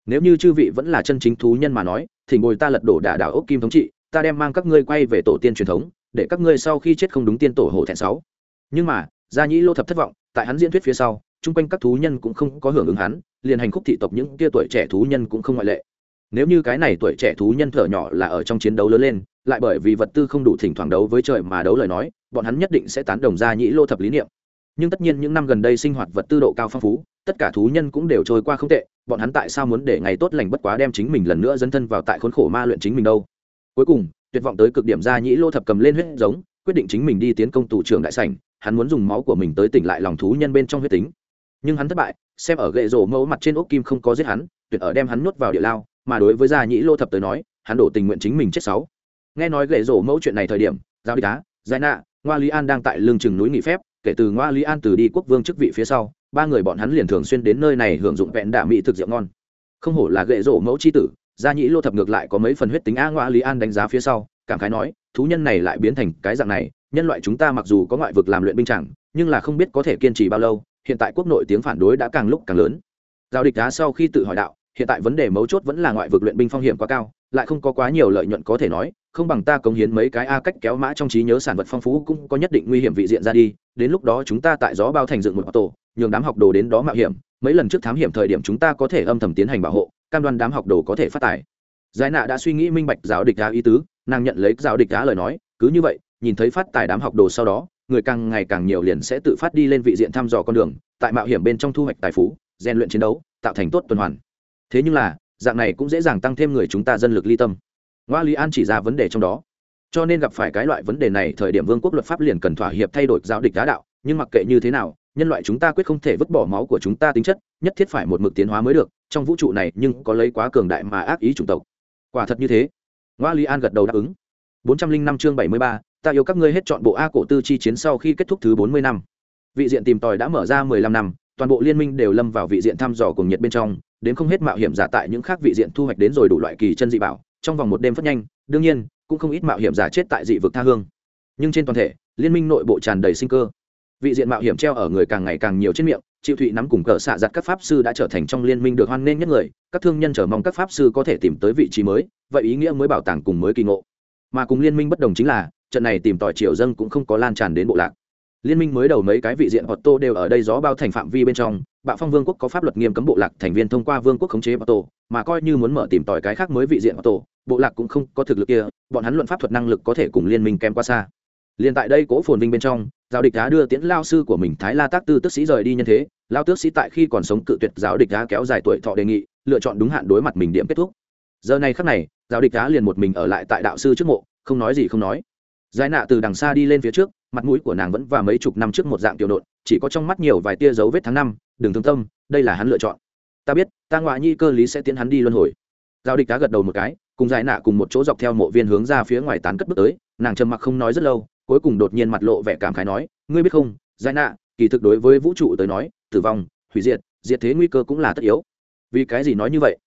Nếu như chư vị vẫn là chân chính thú nhân mà nói thì ngồi ta lật đổ đả đảo ốc kim thống trị, ta đem mang các ngươi quay về tổ tiên truyền thống, để các ngươi sau khi chết không đúng tiên tổ hổ thẹn sáu. Nhưng mà, gia nhĩ lô thập thất vọng, tại hắn diễn thuyết phía sau, chung quanh các thú nhân cũng không có hưởng ứng hắn liền hành khúc thị tộc những kia tuổi trẻ thú nhân cũng không ngoại lệ. Nếu như cái này tuổi trẻ thú nhân thở nhỏ là ở trong chiến đấu lớn lên, lại bởi vì vật tư không đủ thỉnh thoảng đấu với trời mà đấu lời nói, bọn hắn nhất định sẽ tán đồng ra nhĩ lô thập lý niệm. Nhưng tất nhiên những năm gần đây sinh hoạt vật tư độ cao phong phú, tất cả thú nhân cũng đều trôi qua không tệ, bọn hắn tại sao muốn để ngày tốt lành bất quá đem chính mình lần nữa dấn thân vào tại khốn khổ ma luyện chính mình đâu? Cuối cùng, tuyệt vọng tới cực điểm ra nhĩ lô thập cầm lên huyết giống, quyết định chính mình đi tiến công tù trưởng đại sảnh, hắn muốn dùng máu của mình tới tỉnh lại lòng thú nhân bên trong huyết tính. Nhưng hắn thất bại xem ở gậy rổ mẫu mặt trên ốc kim không có giết hắn, tuyệt ở đem hắn nuốt vào địa lao, mà đối với gia nhĩ lô thập tới nói, hắn đổ tình nguyện chính mình chết sáu. Nghe nói gậy rổ mẫu chuyện này thời điểm giao đi cá giải nạ ngoa lý an đang tại lương chừng núi nghỉ phép, kể từ ngoa lý an từ đi quốc vương chức vị phía sau, ba người bọn hắn liền thường xuyên đến nơi này hưởng dụng vẹn đạ mỹ thực rượu ngon. Không hổ là gậy rổ mẫu c h i tử, gia nhĩ lô thập ngược lại có mấy phần huyết tính a ngoa lý an đánh giá phía sau, cảm khái nói, thú nhân này lại biến thành cái dạng này, nhân loại chúng ta mặc dù có ngoại vực làm luyện binh chẳng, nhưng là không biết có thể kiên trì bao lâu hiện tại quốc nội tiếng phản đối đã càng lúc càng lớn. Giao địch đá sau khi tự hỏi đạo, hiện tại vấn đề mấu chốt vẫn là ngoại vực luyện binh phong hiểm quá cao, lại không có quá nhiều lợi nhuận có thể nói, không bằng ta cống hiến mấy cái a cách kéo mã trong trí nhớ sản vật phong phú cũng có nhất định nguy hiểm vị diện ra đi, đến lúc đó chúng ta tại gió bao thành dựng một tổ, nhường đám học đồ đến đó mạo hiểm, mấy lần trước thám hiểm thời điểm chúng ta có thể âm thầm tiến hành bảo hộ, cam đoan đám học đồ có thể phát tài. Giải nạ đã suy nghĩ minh bạch giáo địch đá ý tứ, nàng nhận lấy giáo địch đá lời nói, cứ như vậy, nhìn thấy phát tài đám học đồ sau đó người càng ngày càng nhiều liền sẽ tự phát đi lên vị diện thăm dò con đường, tại mạo hiểm bên trong thu hoạch tài phú, rèn luyện chiến đấu, tạo thành tốt tuần hoàn. Thế nhưng là, dạng này cũng dễ dàng tăng thêm người chúng ta dân lực ly tâm. Ngoa lý an chỉ ra vấn đề trong đó. Cho nên gặp phải cái loại vấn đề này, thời điểm vương quốc luật pháp liền cần thỏa hiệp thay đổi giáo địch đá đạo, nhưng mặc kệ như thế nào, nhân loại chúng ta quyết không thể vứt bỏ máu của chúng ta tính chất, nhất thiết phải một mực tiến hóa mới được, trong vũ trụ này nhưng có lấy quá cường đại mà ác ý chủng tộc. Quả thật như thế. Ngoa lý an gật đầu đáp ứng. Bốn trăm linh năm chương bảy mươi ba ta yêu các ngươi hết chọn bộ a cổ tư chi chiến sau khi kết thúc thứ bốn mươi năm. Vị diện tìm tòi đã mở ra mười lăm năm, toàn bộ liên minh đều lâm vào vị diện thăm dò cùng nhiệt bên trong, đến không hết mạo hiểm giả tại những khác vị diện thu hoạch đến rồi đủ loại kỳ chân dị bảo, trong vòng một đêm phất nhanh, đương nhiên, cũng không ít mạo hiểm giả chết tại dị vực tha hương. Nhưng trên toàn thể, liên minh nội bộ tràn đầy sinh cơ. Vị diện mạo hiểm treo ở người càng ngày càng nhiều trên miệng, chịu thụy nắm cùng cờ xạ giặt các pháp sư đã trở thành trong liên minh được hoan nghênh nhất người, các thương nhân chờ mong các pháp sư có thể tìm tới vị trí mới, vậy ý nghĩa mới bảo tàng cùng mới kỳ ngộ. Mà cùng liên minh bất đồng chính là trận này tìm tòi triều dân cũng không có lan tràn đến bộ lạc. Liên minh mới đầu mấy cái vị diện họ tô đều ở đây gió bao thành phạm vi bên trong, bạo phong vương quốc có pháp luật nghiêm cấm bộ lạc thành viên thông qua vương quốc khống chế họ tô mà coi như muốn mở tìm tòi cái khác mới vị diện họ tô bộ lạc cũng không có thực lực kia, bọn hắn luận pháp thuật năng lực có thể cùng liên minh kém qua xa. Liền tại đây cố phồn vinh bên trong, giáo địch đá đưa tiễn lao sư của mình thái la tác tư tức sĩ rời đi nhân thế, lao tước sĩ tại khi còn sống cự tuyệt giáo địch đá kéo dài tuổi thọ đề nghị, lựa chọn đúng hạn đối mặt mình điểm kết thúc. Giờ này khắc này, giáo địch đá liền một mình ở lại tại đạo sư trước mộ, không nói gì không nói giải nạ từ đằng xa đi lên phía trước, mặt mũi của nàng vẫn và mấy chục năm trước một dạng tiểu nộn chỉ có trong mắt nhiều vài tia dấu vết tháng năm, đừng thương tâm, đây là hắn lựa chọn. Ta biết, ta ngoại nhi cơ lý sẽ tiến hắn đi luân hồi. Giao địch cá gật đầu một cái, cùng giải nạ cùng một chỗ dọc theo mộ viên hướng ra phía ngoài tán cất bước tới, nàng trầm mặc không nói rất lâu, cuối cùng đột nhiên mặt lộ vẻ cảm khái nói, ngươi biết không, giải nạ, kỳ thực đối với vũ trụ tới nói, tử vong, hủy diệt diệt thế nguy cơ cũng là tất yếu. Vì cái gì nói như vậy?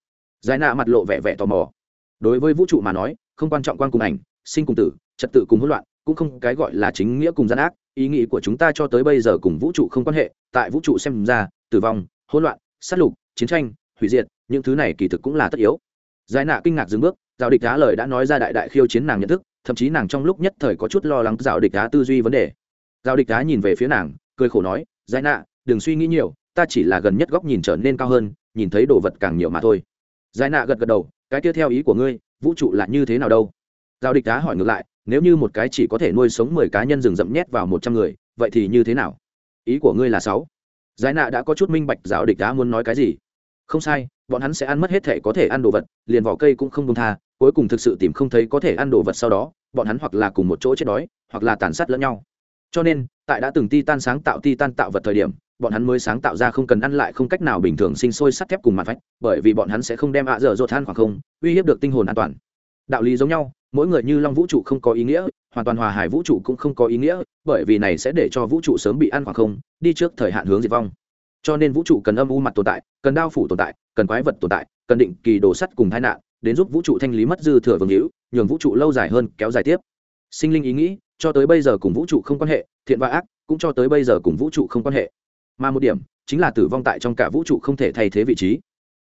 Giải nạ mặt lộ vẻ vẻ tò mò. Đối với vũ trụ mà nói, không quan trọng quan cùng ảnh, sinh cùng tử trật tự cùng hỗn loạn, cũng không cái gọi là chính nghĩa cùng gian ác, ý nghĩ của chúng ta cho tới bây giờ cùng vũ trụ không quan hệ, tại vũ trụ xem ra, tử vong, hỗn loạn, sát lục, chiến tranh, hủy diệt, những thứ này kỳ thực cũng là tất yếu. Giải nạ kinh ngạc dừng bước giao địch đá lời đã nói ra đại đại khiêu chiến nàng nhận thức, thậm chí nàng trong lúc nhất thời có chút lo lắng giao địch đá tư duy vấn đề. Giao địch đá nhìn về phía nàng, cười khổ nói, giải nạ, đừng suy nghĩ nhiều, ta chỉ là gần nhất góc nhìn trở nên cao hơn, nhìn thấy đồ vật càng nhiều mà thôi. Giải nạ gật gật đầu, cái tiếp theo ý của ngươi, vũ trụ là như thế nào đâu? Giao địch đá hỏi ngược lại, nếu như một cái chỉ có thể nuôi sống mười cá nhân rừng rậm nhét vào một trăm người, vậy thì như thế nào? Ý của ngươi là sáu. Giải nạ đã có chút minh bạch giáo địch đá muốn nói cái gì. Không sai, bọn hắn sẽ ăn mất hết thể có thể ăn đồ vật, liền vỏ cây cũng không đông tha, cuối cùng thực sự tìm không thấy có thể ăn đồ vật sau đó, bọn hắn hoặc là cùng một chỗ chết đói, hoặc là tàn sát lẫn nhau. Cho nên, tại đã từng ti tan sáng tạo ti tan tạo vật thời điểm, bọn hắn mới sáng tạo ra không cần ăn lại không cách nào bình thường sinh sôi sắt thép cùng mặt vách, bởi vì bọn hắn sẽ không đem ạ dở dột than khoảng không, uy hiếp được tinh hồn an toàn. Đạo lý giống nhau mỗi người như long vũ trụ không có ý nghĩa, hoàn toàn hòa hải vũ trụ cũng không có ý nghĩa, bởi vì này sẽ để cho vũ trụ sớm bị ăn khoảng không, đi trước thời hạn hướng diệt vong. Cho nên vũ trụ cần âm u mặt tồn tại, cần đao phủ tồn tại, cần quái vật tồn tại, cần định kỳ đồ sắt cùng tai nạn, đến giúp vũ trụ thanh lý mất dư thừa vương hữu, nhường vũ trụ lâu dài hơn, kéo dài tiếp. Sinh linh ý nghĩ, cho tới bây giờ cùng vũ trụ không quan hệ, thiện và ác, cũng cho tới bây giờ cùng vũ trụ không quan hệ. Mà một điểm, chính là tử vong tại trong cả vũ trụ không thể thay thế vị trí.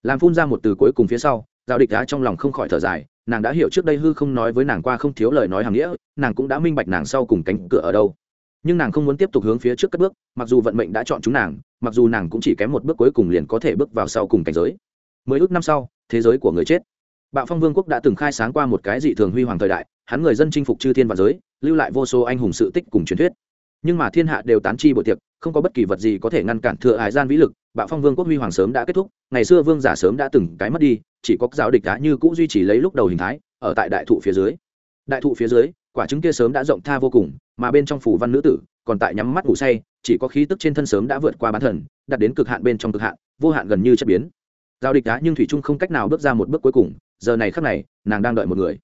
Làm phun ra một từ cuối cùng phía sau, giao địch đá trong lòng không khỏi thở dài nàng đã hiểu trước đây hư không nói với nàng qua không thiếu lời nói hàng nghĩa, nàng cũng đã minh bạch nàng sau cùng cánh cửa ở đâu. Nhưng nàng không muốn tiếp tục hướng phía trước cất bước, mặc dù vận mệnh đã chọn chúng nàng, mặc dù nàng cũng chỉ kém một bước cuối cùng liền có thể bước vào sau cùng cảnh giới. Mười ước năm sau, thế giới của người chết. Bạo phong vương quốc đã từng khai sáng qua một cái dị thường huy hoàng thời đại, hắn người dân chinh phục chư thiên và giới, lưu lại vô số anh hùng sự tích cùng truyền thuyết. Nhưng mà thiên hạ đều tán chi bội tiệc, không có bất kỳ vật gì có thể ngăn cản thừa hải gian vĩ lực, bạo phong vương quốc huy hoàng sớm đã kết thúc, ngày xưa vương giả sớm đã từng cái mất đi chỉ có giáo địch cá như cũng duy trì lấy lúc đầu hình thái, ở tại đại thụ phía dưới. Đại thụ phía dưới, quả trứng kia sớm đã rộng tha vô cùng, mà bên trong phủ văn nữ tử, còn tại nhắm mắt ngủ say, chỉ có khí tức trên thân sớm đã vượt qua bán thần, đạt đến cực hạn bên trong cực hạn, vô hạn gần như chất biến. Giao địch đá nhưng thủy trung không cách nào bước ra một bước cuối cùng, giờ này khắc này, nàng đang đợi một người.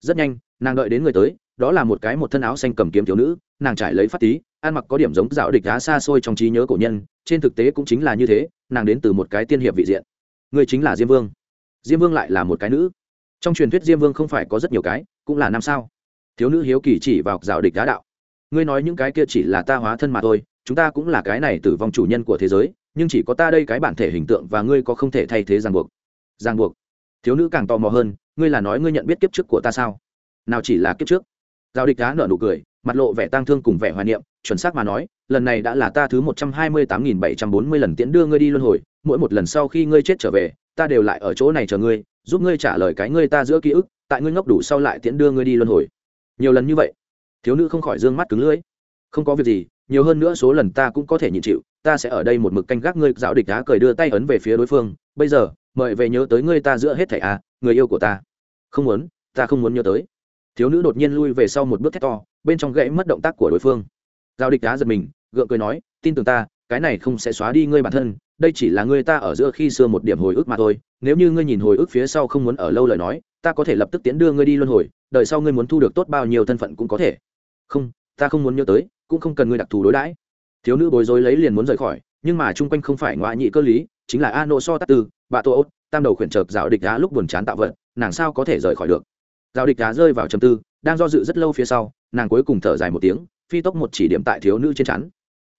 Rất nhanh, nàng đợi đến người tới, đó là một cái một thân áo xanh cầm kiếm thiếu nữ, nàng trải lấy phát tí ăn mặc có điểm giống dạo địch đá xa xôi trong trí nhớ cổ nhân, trên thực tế cũng chính là như thế, nàng đến từ một cái tiên hiệp vị diện. Người chính là diêm vương diêm vương lại là một cái nữ. Trong truyền thuyết diêm vương không phải có rất nhiều cái, cũng là năm sao. Thiếu nữ hiếu kỳ chỉ vào rào địch đá đạo. Ngươi nói những cái kia chỉ là ta hóa thân mà thôi, chúng ta cũng là cái này tử vong chủ nhân của thế giới, nhưng chỉ có ta đây cái bản thể hình tượng và ngươi có không thể thay thế ràng buộc. Ràng buộc. Thiếu nữ càng tò mò hơn, ngươi là nói ngươi nhận biết kiếp trước của ta sao? Nào chỉ là kiếp trước. Giao địch đá nở nụ cười, mặt lộ vẻ tang thương cùng vẻ hoài niệm, chuẩn xác mà nói, lần này đã là ta thứ một trăm hai mươi tám nghìn bảy trăm bốn mươi lần tiễn đưa ngươi đi luân hồi, mỗi một lần sau khi ngươi chết trở về ta đều lại ở chỗ này chờ ngươi, giúp ngươi trả lời cái ngươi ta giữa ký ức, tại ngươi ngốc đủ sau lại tiễn đưa ngươi đi luân hồi. Nhiều lần như vậy, thiếu nữ không khỏi d ư ơ n g mắt cứng lưỡi. Không có việc gì, nhiều hơn nữa số lần ta cũng có thể nhịn chịu, ta sẽ ở đây một mực canh gác ngươi dạo địch đá cười đưa tay ấn về phía đối phương, bây giờ, mời về nhớ tới ngươi ta giữa hết thẻ à người yêu của ta. Không muốn, ta không muốn nhớ tới. Thiếu nữ đột nhiên lui về sau một bước thét to, bên trong gãy mất động tác của đối phương. Giao địch đá giật mình, gượng cười nói, tin tưởng ta cái này không sẽ xóa đi ngươi bản thân, đây chỉ là ngươi ta ở giữa khi xưa một điểm hồi ức mà thôi, nếu như ngươi nhìn hồi ức phía sau không muốn ở lâu lời nói, ta có thể lập tức tiến đưa ngươi đi luân hồi đợi sau ngươi muốn thu được tốt bao nhiêu thân phận cũng có thể. Không, ta không muốn nhớ tới, cũng không cần ngươi đặc thù đối đãi. Thiếu nữ bối rối lấy liền muốn rời khỏi, nhưng mà chung quanh không phải ngoại nhị cơ lý, chính là a nô so tát tư bà tô ốt, tam đầu khuyển chợp rào địch đá lúc buồn chán tạo vật, nàng sao có thể rời khỏi được? Rào địch đá rơi vào trầm tư, đang do dự rất lâu phía sau, nàng cuối cùng thở dài một tiếng, phi tốc một chỉ điểm tại thiếu nữ trên chắn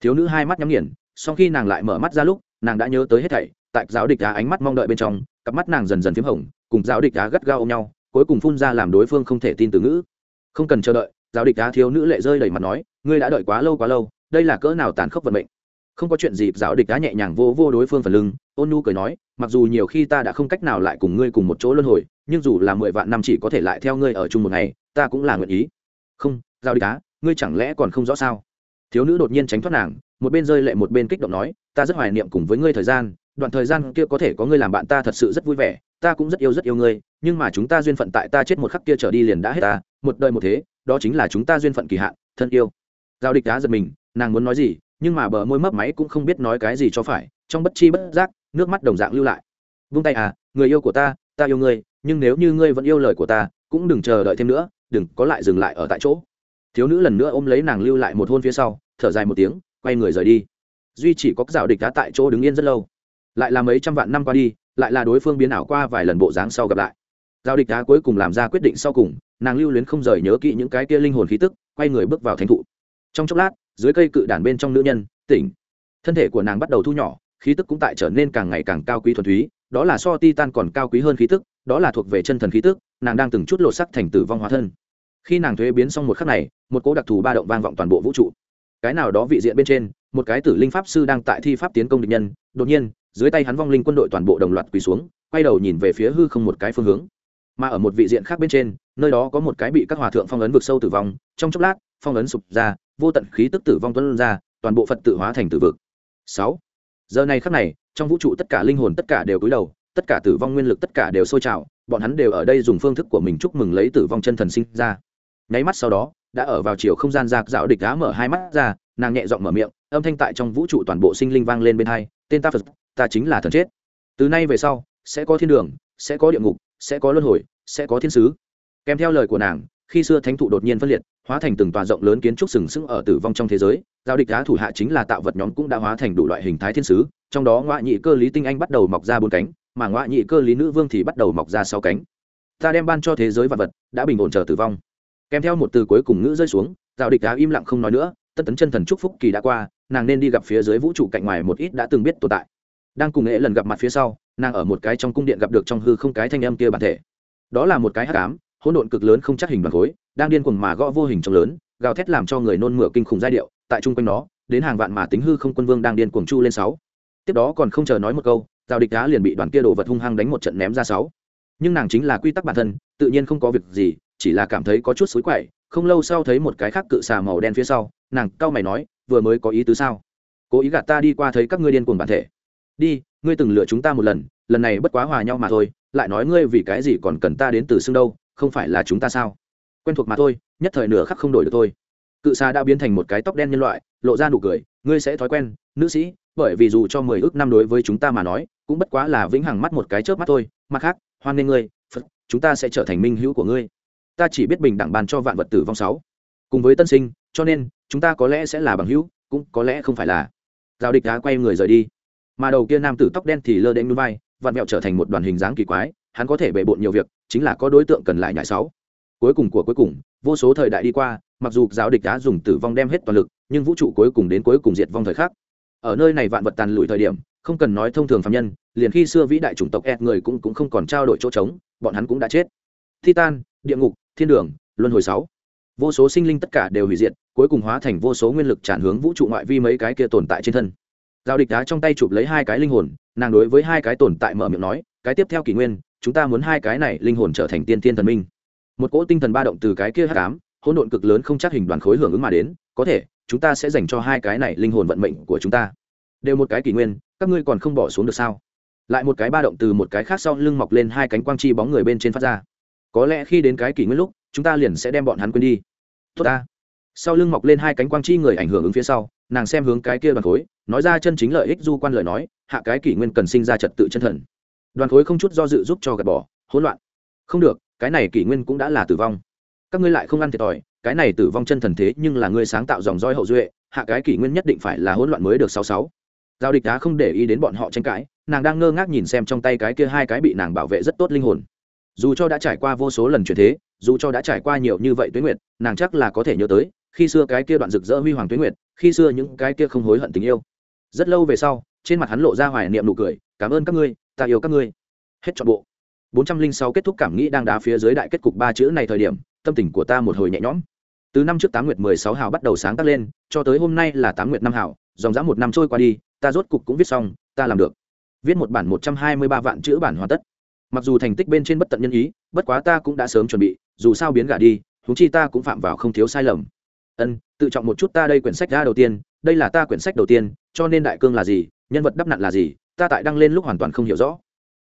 thiếu nữ hai mắt nhắm nghiền, sau khi nàng lại mở mắt ra lúc, nàng đã nhớ tới hết thảy, tại giáo địch đá ánh mắt mong đợi bên trong, cặp mắt nàng dần dần p h í m hồng, cùng giáo địch đá gắt gao ôm nhau, cuối cùng phun ra làm đối phương không thể tin từ ngữ. Không cần chờ đợi, giáo địch đá thiếu nữ lệ rơi đầy mặt nói, ngươi đã đợi quá lâu quá lâu, đây là cỡ nào tàn khốc vận mệnh? Không có chuyện gì, giáo địch đá nhẹ nhàng vô vô đối phương phần lưng, ôn nu cười nói, mặc dù nhiều khi ta đã không cách nào lại cùng ngươi cùng một chỗ luân hồi, nhưng dù là mười vạn năm chỉ có thể lại theo ngươi ở chung một ngày, ta cũng là nguyện ý. Không, giáo địch đá, ngươi chẳng lẽ còn không rõ sao? Thiếu nữ đột nhiên tránh thoát nàng, một bên rơi lệ một bên kích động nói, ta rất hoài niệm cùng với ngươi thời gian, đoạn thời gian kia có thể có ngươi làm bạn ta thật sự rất vui vẻ, ta cũng rất yêu rất yêu ngươi, nhưng mà chúng ta duyên phận tại ta chết một khắc kia trở đi liền đã hết ta, một đời một thế, đó chính là chúng ta duyên phận kỳ hạn, thân yêu. Giao địch đá giật mình, nàng muốn nói gì, nhưng mà bờ môi mấp máy cũng không biết nói cái gì cho phải, trong bất chi bất giác, nước mắt đồng dạng lưu lại. Vung tay à người yêu của ta ta yêu ngươi, nhưng nếu như ngươi vẫn yêu lời của ta, cũng đừng chờ đợi thêm nữa, đừng có lại dừng lại ở tại chỗ thiếu nữ lần nữa ôm lấy nàng lưu lại một hôn phía sau, thở dài một tiếng, quay người rời đi. Duy chỉ có dạo địch đá tại chỗ đứng yên rất lâu. Lại là mấy trăm vạn năm qua đi, lại là đối phương biến ảo qua vài lần bộ dáng sau gặp lại. Giao địch đá cuối cùng làm ra quyết định sau cùng, nàng lưu luyến không rời nhớ kỹ những cái kia linh hồn khí tức, quay người bước vào thánh thụ. Trong chốc lát, dưới cây cự đàn bên trong nữ nhân, tỉnh. Thân thể của nàng bắt đầu thu nhỏ, khí tức cũng tại trở nên càng ngày càng cao quý thuần túy, đó là so ti tan còn cao quý hơn khí tức, đó là thuộc về chân thần khí tức, nàng đang từng chút lột sắc thành tử vong hóa thân khi nàng thuế biến xong một khắc này, một cỗ đặc thù ba động vang vọng toàn bộ vũ trụ. Cái nào đó vị diện bên trên, một cái tử linh pháp sư đang tại thi pháp tiến công địch nhân, đột nhiên, dưới tay hắn vong linh quân đội toàn bộ đồng loạt quỳ xuống, quay đầu nhìn về phía hư không một cái phương hướng. Mà ở một vị diện khác bên trên, nơi đó có một cái bị các hòa thượng phong ấn vực sâu tử vong, trong chốc lát, phong ấn sụp ra, vô tận khí tức tử vong tuân ra, toàn bộ phật tự hóa thành tử vực. Sáu. Giờ này khắc này, trong vũ trụ tất cả linh hồn tất cả đều cúi đầu, tất cả tử vong nguyên lực tất cả đều sôi trào, bọn hắn đều ở đây dùng phương thức của mình chúc mừng lấy tử vong chân thần sinh ra nháy mắt sau đó, đã ở vào chiều không gian giặc dạo địch đá mở hai mắt ra, nàng nhẹ giọng mở miệng, âm thanh tại trong vũ trụ toàn bộ sinh linh vang lên bên hai, tên ta phật, ta chính là thần chết. Từ nay về sau, sẽ có thiên đường, sẽ có địa ngục, sẽ có luân hồi, sẽ có thiên sứ. Kèm theo lời của nàng, khi xưa thánh thụ đột nhiên phân liệt, hóa thành từng tòa rộng lớn kiến trúc sừng sững ở tử vong trong thế giới giao địch đá thủ hạ chính là tạo vật nhóm cũng đã hóa thành đủ loại hình thái thiên sứ, trong đó ngoại nhị cơ lý tinh anh bắt đầu mọc ra bốn cánh, mà ngoại nhị cơ lý nữ vương thì bắt đầu mọc ra sáu cánh. Ta đem ban cho thế giới vật vật, đã bình ổn chờ tử vong kèm theo một từ cuối cùng ngữ rơi xuống, giao địch đá im lặng không nói nữa tân tấn chân thần chúc phúc kỳ đã qua, nàng nên đi gặp phía dưới vũ trụ cạnh ngoài một ít đã từng biết tồn tại. Đang cùng nghệ lần gặp mặt phía sau, nàng ở một cái trong cung điện gặp được trong hư không cái thanh âm kia bản thể. Đó là một cái hát cám hỗn độn cực lớn không chắc hình đoàn khối đang điên cuồng mà gõ vô hình trong lớn, gào thét làm cho người nôn mửa kinh khủng giai điệu, tại chung quanh nó, đến hàng vạn mà tính hư không quân vương đang điên cuồng chu lên sáu. Tiếp đó còn không chờ nói một câu, giao địch đá liền bị đoàn kia đồ vật hung hăng đánh một trận ném ra sáu. Nhưng nàng chính là quy tắc bản thân, tự nhiên không có việc gì chỉ là cảm thấy có chút xối quậy, không lâu sau thấy một cái khác cự xà màu đen phía sau, nàng cau mày nói, vừa mới có ý tứ sao? Cố ý gạt ta đi qua thấy các ngươi điên cuồng bản thể. Đi, ngươi từng lựa chúng ta một lần lần này bất quá hòa nhau mà thôi, lại nói ngươi vì cái gì còn cần ta đến từ xương đâu, không phải là chúng ta sao? Quen thuộc mà thôi, nhất thời nửa khắc không đổi được thôi. Cự xà đã biến thành một cái tóc đen nhân loại, lộ ra nụ cười, ngươi sẽ thói quen, nữ sĩ, bởi vì dù cho mười ước năm đối với chúng ta mà nói, cũng bất quá là vĩnh hằng mắt một cái chớp mắt thôi, mặt khác, hoan nghênh ngươi, phật, chúng ta sẽ trở thành minh hữu của ngươi ta chỉ biết bình đẳng bàn cho vạn vật tử vong sáu. Cùng với tân sinh, cho nên, chúng ta có lẽ sẽ là bằng hữu, cũng có lẽ không phải là. Giao địch đã quay người rời đi. Mà đầu kia nam tử tóc đen thì lơ đễnh núi vai vạn mẹo trở thành một đoàn hình dáng kỳ quái, hắn có thể bề bộn nhiều việc, chính là có đối tượng cần lại nhảy sáu. Cuối cùng của cuối cùng, vô số thời đại đi qua, mặc dù giáo địch đã dùng tử vong đem hết toàn lực, nhưng vũ trụ cuối cùng đến cuối cùng diệt vong thời khắc. Ở nơi này vạn vật tàn lụi thời điểm, không cần nói thông thường phạm nhân, liền khi xưa vĩ đại chủng tộc ed người cũng cũng không còn trao đổi chỗ trống, bọn hắn cũng đã chết. Titan, địa ngục thiên đường, luân hồi sáu. Vô số sinh linh tất cả đều hủy diệt, cuối cùng hóa thành vô số nguyên lực tràn hướng vũ trụ ngoại vi mấy cái kia tồn tại trên thân. Giao địch đá trong tay chụp lấy hai cái linh hồn, nàng đối với hai cái tồn tại mở miệng nói, cái tiếp theo kỷ nguyên, chúng ta muốn hai cái này linh hồn trở thành tiên tiên thần minh. Một cỗ tinh thần ba động từ cái kia hắc ám, hỗn độn cực lớn không chắc hình đoàn khối hưởng ứng mà đến, có thể, chúng ta sẽ dành cho hai cái này linh hồn vận mệnh của chúng ta. Đều một cái kỷ nguyên, các ngươi còn không bỏ xuống được sao? Lại một cái ba động từ một cái khác sau lưng mọc lên hai cánh quang chi bóng người bên trên phát ra có lẽ khi đến cái kỷ nguyên lúc, chúng ta liền sẽ đem bọn hắn quên đi. Tốt ta. Sau lưng mọc lên hai cánh quang chi người ảnh hưởng ứng phía sau, nàng xem hướng cái kia đoàn khối, nói ra chân chính lợi ích du quan lời nói, hạ cái kỷ nguyên cần sinh ra trật tự chân thần. Đoàn khối không chút do dự giúp cho gạt bỏ, hỗn loạn. Không được, cái này kỷ nguyên cũng đã là tử vong. Các ngươi lại không ăn thiệt thòi, cái này tử vong chân thần thế nhưng là ngươi sáng tạo dòng roi hậu duệ, hạ cái kỷ nguyên nhất định phải là hỗn loạn mới được sáu sáu. Giao địch đá không để ý đến bọn họ tranh cãi, nàng đang ngơ ngác nhìn xem trong tay cái kia hai cái bị nàng bảo vệ rất tốt linh hồn dù cho đã trải qua vô số lần chuyển thế, dù cho đã trải qua nhiều như vậy tuế nguyệt, nàng chắc là có thể nhớ tới, khi xưa cái kia đoạn rực rỡ huy hoàng tuế nguyệt, khi xưa những cái kia không hối hận tình yêu. Rất lâu về sau, trên mặt hắn lộ ra hoài niệm nụ cười, cảm ơn các ngươi, ta yêu các ngươi. Hết trọn bộ. 406 kết thúc cảm nghĩ đang đá phía dưới đại kết cục ba chữ này thời điểm, tâm tình của ta một hồi nhẹ nhõm. Từ năm trước tám nguyệt mười sáu hào bắt đầu sáng tác lên, cho tới hôm nay là tám nguyệt năm hào, dòng dã một năm trôi qua đi, ta rốt cục cũng viết xong, ta làm được. Viết một bản một trăm hai mươi ba vạn chữ bản hoàn tất mặc dù thành tích bên trên bất tận nhân ý, bất quá ta cũng đã sớm chuẩn bị, dù sao biến gả đi, huống chi ta cũng phạm vào không thiếu sai lầm. Ân, tự trọng một chút ta đây quyển sách ra đầu tiên, đây là ta quyển sách đầu tiên, cho nên đại cương là gì, nhân vật đắp nặn là gì, ta tại đăng lên lúc hoàn toàn không hiểu rõ.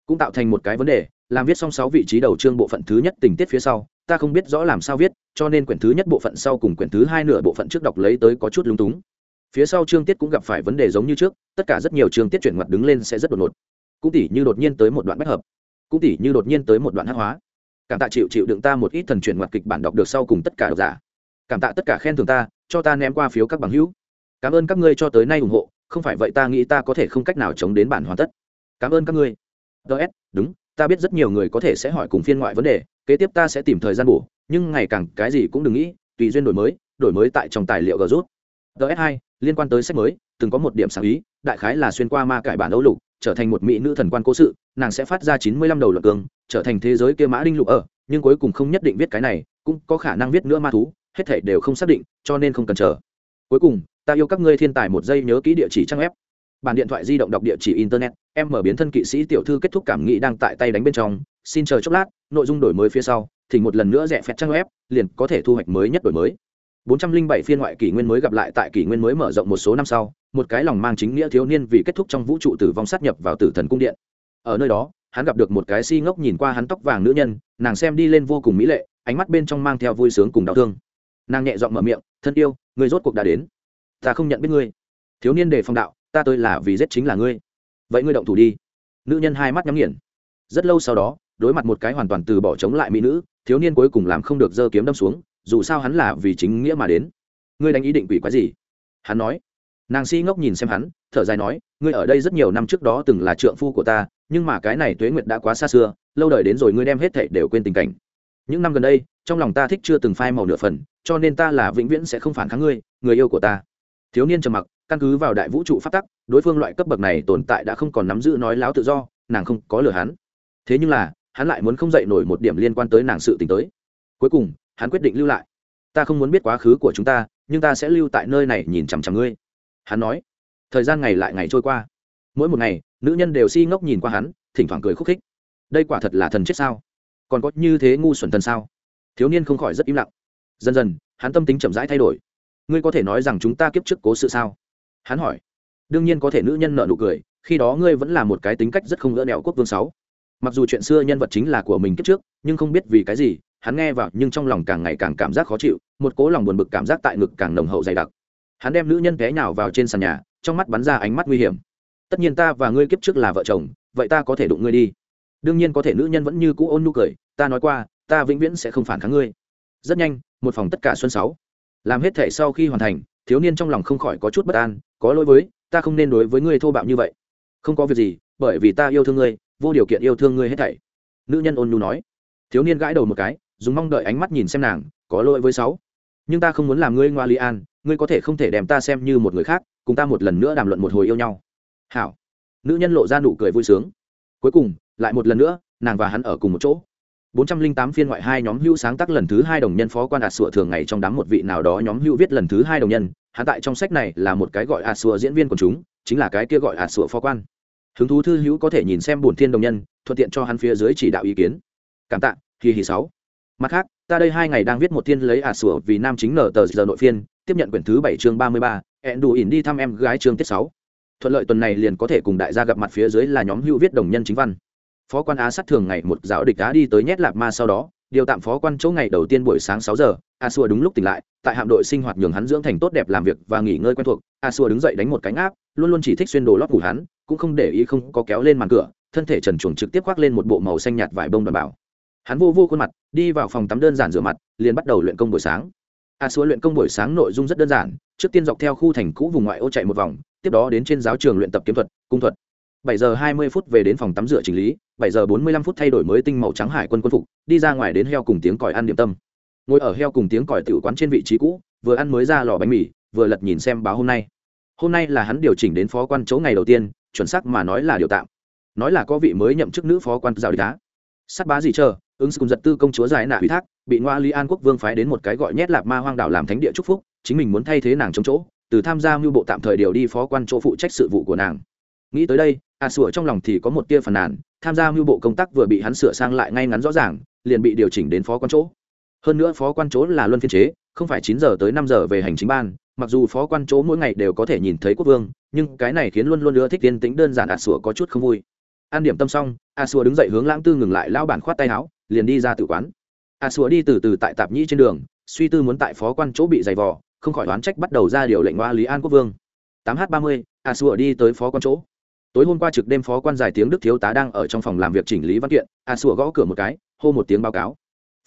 Cũng tạo thành một cái vấn đề, làm viết xong sáu vị trí đầu chương bộ phận thứ nhất tình tiết phía sau, ta không biết rõ làm sao viết, cho nên quyển thứ nhất bộ phận sau cùng quyển thứ hai nửa bộ phận trước đọc lấy tới có chút lúng túng. Phía sau chương tiết cũng gặp phải vấn đề giống như trước, tất cả rất nhiều chương tiết chuyển mặt đứng lên sẽ rất đột ngột. Cũng tỉ như đột nhiên tới một đoạn bách hợp cũng tỉ như đột nhiên tới một đoạn hát hóa. Cảm tạ chịu chịu đựng ta một ít thần chuyển mặt kịch bản đọc được sau cùng tất cả độc giả. Cảm tạ tất cả khen thưởng ta, cho ta ném qua phiếu các bằng hữu. Cảm ơn các ngươi cho tới nay ủng hộ, không phải vậy ta nghĩ ta có thể không cách nào chống đến bản hoàn tất. Cảm ơn các ngươi. Ts đúng, ta biết rất nhiều người có thể sẽ hỏi cùng phiên ngoại vấn đề, kế tiếp ta sẽ tìm thời gian bổ, nhưng ngày càng cái gì cũng đừng nghĩ, tùy duyên đổi mới đổi mới tại trong tài liệu g rút. Ts hai, liên quan tới sách mới, từng có một điểm sáng ý, đại khái là xuyên qua ma cải bản âu lục trở thành một mỹ nữ thần quan cố sự nàng sẽ phát ra chín mươi lăm đầu luận cường, trở thành thế giới kia mã đinh lục ở nhưng cuối cùng không nhất định viết cái này cũng có khả năng viết nữa ma thú hết thể đều không xác định cho nên không cần chờ. Cuối cùng ta yêu các ngươi thiên tài một giây nhớ kỹ địa chỉ trang web. Bản điện thoại di động đọc địa chỉ internet em mở biến thân kỵ sĩ tiểu thư kết thúc cảm nghĩ đang tại tay đánh bên trong. Xin chờ chốc lát nội dung đổi mới phía sau thì một lần nữa rẽ phép trang web liền có thể thu hoạch mới nhất đổi mới. 407 phiên ngoại kỷ nguyên mới gặp lại tại kỷ nguyên mới mở rộng một số năm sau, một cái lòng mang chính nghĩa thiếu niên vì kết thúc trong vũ trụ tử vong sát nhập vào tử thần cung điện. Ở nơi đó, hắn gặp được một cái si ngốc nhìn qua hắn tóc vàng nữ nhân, nàng xem đi lên vô cùng mỹ lệ, ánh mắt bên trong mang theo vui sướng cùng đau thương. Nàng nhẹ giọng mở miệng, thân yêu người rốt cuộc đã đến. Ta không nhận biết ngươi. Thiếu niên đề phong đạo, ta tôi là vì giết chính là ngươi. Vậy ngươi động thủ đi. Nữ nhân hai mắt nhắm nghiền. Rất lâu sau đó, đối mặt một cái hoàn toàn từ bỏ chống lại mỹ nữ, thiếu niên cuối cùng làm không được giơ kiếm đâm xuống dù sao hắn là vì chính nghĩa mà đến. Ngươi đánh ý định quỷ quái gì? Hắn nói. Nàng si ngốc nhìn xem hắn, thở dài nói, ngươi ở đây rất nhiều năm trước đó từng là trượng phu của ta, nhưng mà cái này tuế nguyệt đã quá xa xưa, lâu đời đến rồi ngươi đem hết thảy đều quên tình cảnh. Những năm gần đây, trong lòng ta thích chưa từng phai màu nửa phần, cho nên ta là vĩnh viễn sẽ không phản kháng ngươi, người yêu của ta. Thiếu niên trầm mặc, căn cứ vào đại vũ trụ phát tắc, đối phương loại cấp bậc này tồn tại đã không còn nắm giữ nói láo tự do, nàng không có lừa hắn. Thế nhưng là, hắn lại muốn không dậy nổi một điểm liên quan tới nàng sự t tới. Cuối cùng hắn quyết định lưu lại. Ta không muốn biết quá khứ của chúng ta, nhưng ta sẽ lưu tại nơi này nhìn chằm chằm ngươi. Hắn nói. Thời gian ngày lại ngày trôi qua. Mỗi một ngày, nữ nhân đều si ngốc nhìn qua hắn, thỉnh thoảng cười khúc khích. Đây quả thật là thần chết sao? Còn có như thế ngu xuẩn thần sao? Thiếu niên không khỏi rất im lặng. Dần dần, hắn tâm tính chậm rãi thay đổi. Ngươi có thể nói rằng chúng ta kiếp trước cố sự sao? Hắn hỏi. Đương nhiên có thể nữ nhân nợ nụ cười, khi đó ngươi vẫn là một cái tính cách rất không gỡ đẹo quốc vương sáu. Mặc dù chuyện xưa nhân vật chính là của mình kiếp trước, nhưng không biết vì cái gì hắn nghe vào nhưng trong lòng càng ngày càng cảm giác khó chịu, một cố lòng buồn bực cảm giác tại ngực càng nồng hậu dày đặc. Hắn đem nữ nhân té nhào vào trên sàn nhà, trong mắt bắn ra ánh mắt nguy hiểm. Tất nhiên ta và ngươi kiếp trước là vợ chồng, vậy ta có thể đụng ngươi đi. Đương nhiên có thể nữ nhân vẫn như cũ ôn nụ cười, ta nói qua, ta vĩnh viễn sẽ không phản kháng ngươi. Rất nhanh, một phòng tất cả xuân sáu, làm hết thể sau khi hoàn thành, thiếu niên trong lòng không khỏi có chút bất an, có lỗi với, ta không nên đối với ngươi thô bạo như vậy. Không có việc gì, bởi vì ta yêu thương ngươi, vô điều kiện yêu thương ngươi hết thảy. Nữ nhân ôn nhu nói. Thiếu niên gãi đầu một cái dùng mong đợi ánh mắt nhìn xem nàng, có lỗi với sáu. Nhưng ta không muốn làm ngươi ngoa li an, ngươi có thể không thể đem ta xem như một người khác, cùng ta một lần nữa đàm luận một hồi yêu nhau. Hảo. Nữ nhân lộ ra nụ cười vui sướng. Cuối cùng, lại một lần nữa, nàng và hắn ở cùng một chỗ. 408 phiên ngoại hai nhóm hữu sáng tác lần thứ hai đồng nhân phó quan ạt sủa thường ngày trong đám một vị nào đó nhóm hữu viết lần thứ hai đồng nhân. Hắn tại trong sách này là một cái gọi ạt sủa diễn viên của chúng, chính là cái kia gọi ạt sủa phó quan. Hứng thú thư hữu có thể nhìn xem bổn thiên đồng nhân, thuận tiện cho hắn phía dưới chỉ đạo ý kiến. Cảm tạ kỳ hì sáu mặt khác, ta đây hai ngày đang viết một thiên lấy à sủa vì nam chính nở tờ giờ nội phiên, tiếp nhận quyển thứ bảy chương ba mươi ba hẹn đủ ỉn đi thăm em gái chương tiết sáu. Thuận lợi tuần này liền có thể cùng đại gia gặp mặt phía dưới là nhóm hữu viết đồng nhân chính văn. Phó quan á sát thường ngày một giáo địch á đi tới nhét lạp ma sau đó, điều tạm phó quan chỗ ngày đầu tiên buổi sáng sáu giờ a xua đúng lúc tỉnh lại, tại hạm đội sinh hoạt nhường hắn dưỡng thành tốt đẹp làm việc và nghỉ ngơi quen thuộc a xua đứng dậy đánh một cánh áp, luôn luôn chỉ thích xuyên đồ lót ngủ hắn, cũng không để ý không có kéo lên màn cửa, thân thể trần chuồng trực tiếp khoác lên một bộ màu xanh nhạt vải bông đảm bảo hắn vô vô khuôn mặt, đi vào phòng tắm đơn giản rửa mặt, liền bắt đầu luyện công buổi sáng. À, A xua luyện công buổi sáng nội dung rất đơn giản, trước tiên dọc theo khu thành cũ vùng ngoại ô chạy một vòng, tiếp đó đến trên giáo trường luyện tập kiếm thuật, cung thuật. Bảy giờ hai mươi phút về đến phòng tắm rửa chỉnh lý, bảy giờ bốn mươi lăm phút thay đổi mới tinh màu trắng hải quân quân phục, đi ra ngoài đến heo cùng tiếng còi ăn điểm tâm. Ngồi ở heo cùng tiếng còi tự quán trên vị trí cũ, vừa ăn mới ra lò bánh mì, vừa lật nhìn xem báo hôm nay. Hôm nay là hắn điều chỉnh đến phó quan chỗ ngày đầu tiên, chuẩn xác mà nói là điều tạm. Nói là có vị mới nhậm chức nữ phó quan giáo đá sắt bá gì chờ ứng cùng giật tư công chúa giải nạ ủy thác, bị ngoa lý an quốc vương phái đến một cái gọi nhét lạp ma hoang đảo làm thánh địa trúc phúc, chính mình muốn thay thế nàng chống chỗ, từ tham gia mưu bộ tạm thời điều đi phó quan chỗ phụ trách sự vụ của nàng. Nghĩ tới đây, a sủa trong lòng thì có một tia phàn nàn, tham gia mưu bộ công tác vừa bị hắn sửa sang lại ngay ngắn rõ ràng, liền bị điều chỉnh đến phó quan chỗ. Hơn nữa phó quan chỗ là luân phiên chế, không phải chín giờ tới năm giờ về hành chính ban, mặc dù phó quan chỗ mỗi ngày đều có thể nhìn thấy quốc vương, nhưng cái này khiến luôn luôn ưa thích tiên tính đơn giản a sủa có chút không vui. An điểm tâm xong, a sủa đứng dậy hướng lãng tư ngừng lại lao bản khoát tay áo liền đi ra tự quán. À, a sùa đi từ từ tại tạp nhĩ trên đường, suy tư muốn tại phó quan chỗ bị giày vò, không khỏi đoán trách bắt đầu ra điều lệnh hoa lý an quốc vương. Tám h ba mươi à, a sùa đi tới phó quan chỗ. Tối hôm qua trực đêm phó quan giải tiếng đức thiếu tá đang ở trong phòng làm việc chỉnh lý văn kiện à, a sùa gõ cửa một cái, hô một tiếng báo cáo.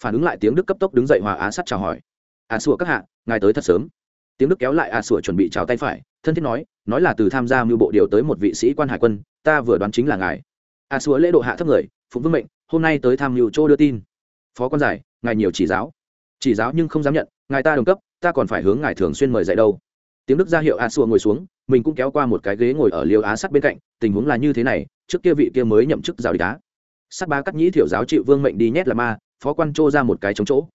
Phản ứng lại tiếng đức cấp tốc đứng dậy hòa á sắt chào hỏi. A sùa các hạ, ngài tới thật sớm. Tiếng đức kéo lại a sùa chuẩn bị chào tay phải, thân thiết nói nói là từ tham gia mưu bộ điều tới một vị sĩ quan hải quân, ta vừa đoán chính là ngài. A sùa lễ độ hạ thấp người, phụng vương mệnh hôm nay tới tham mưu châu đưa tin. Phó quan giải, ngài nhiều chỉ giáo. Chỉ giáo nhưng không dám nhận, ngài ta đồng cấp, ta còn phải hướng ngài thường xuyên mời dạy đâu. Tiếng đức ra hiệu a xua ngồi xuống, mình cũng kéo qua một cái ghế ngồi ở liêu á sắt bên cạnh, tình huống là như thế này, trước kia vị kia mới nhậm chức giáo địch á. Sắt ba cắt nhĩ thiểu giáo chịu vương mệnh đi nhét là ma, phó quan trô ra một cái chống chỗ.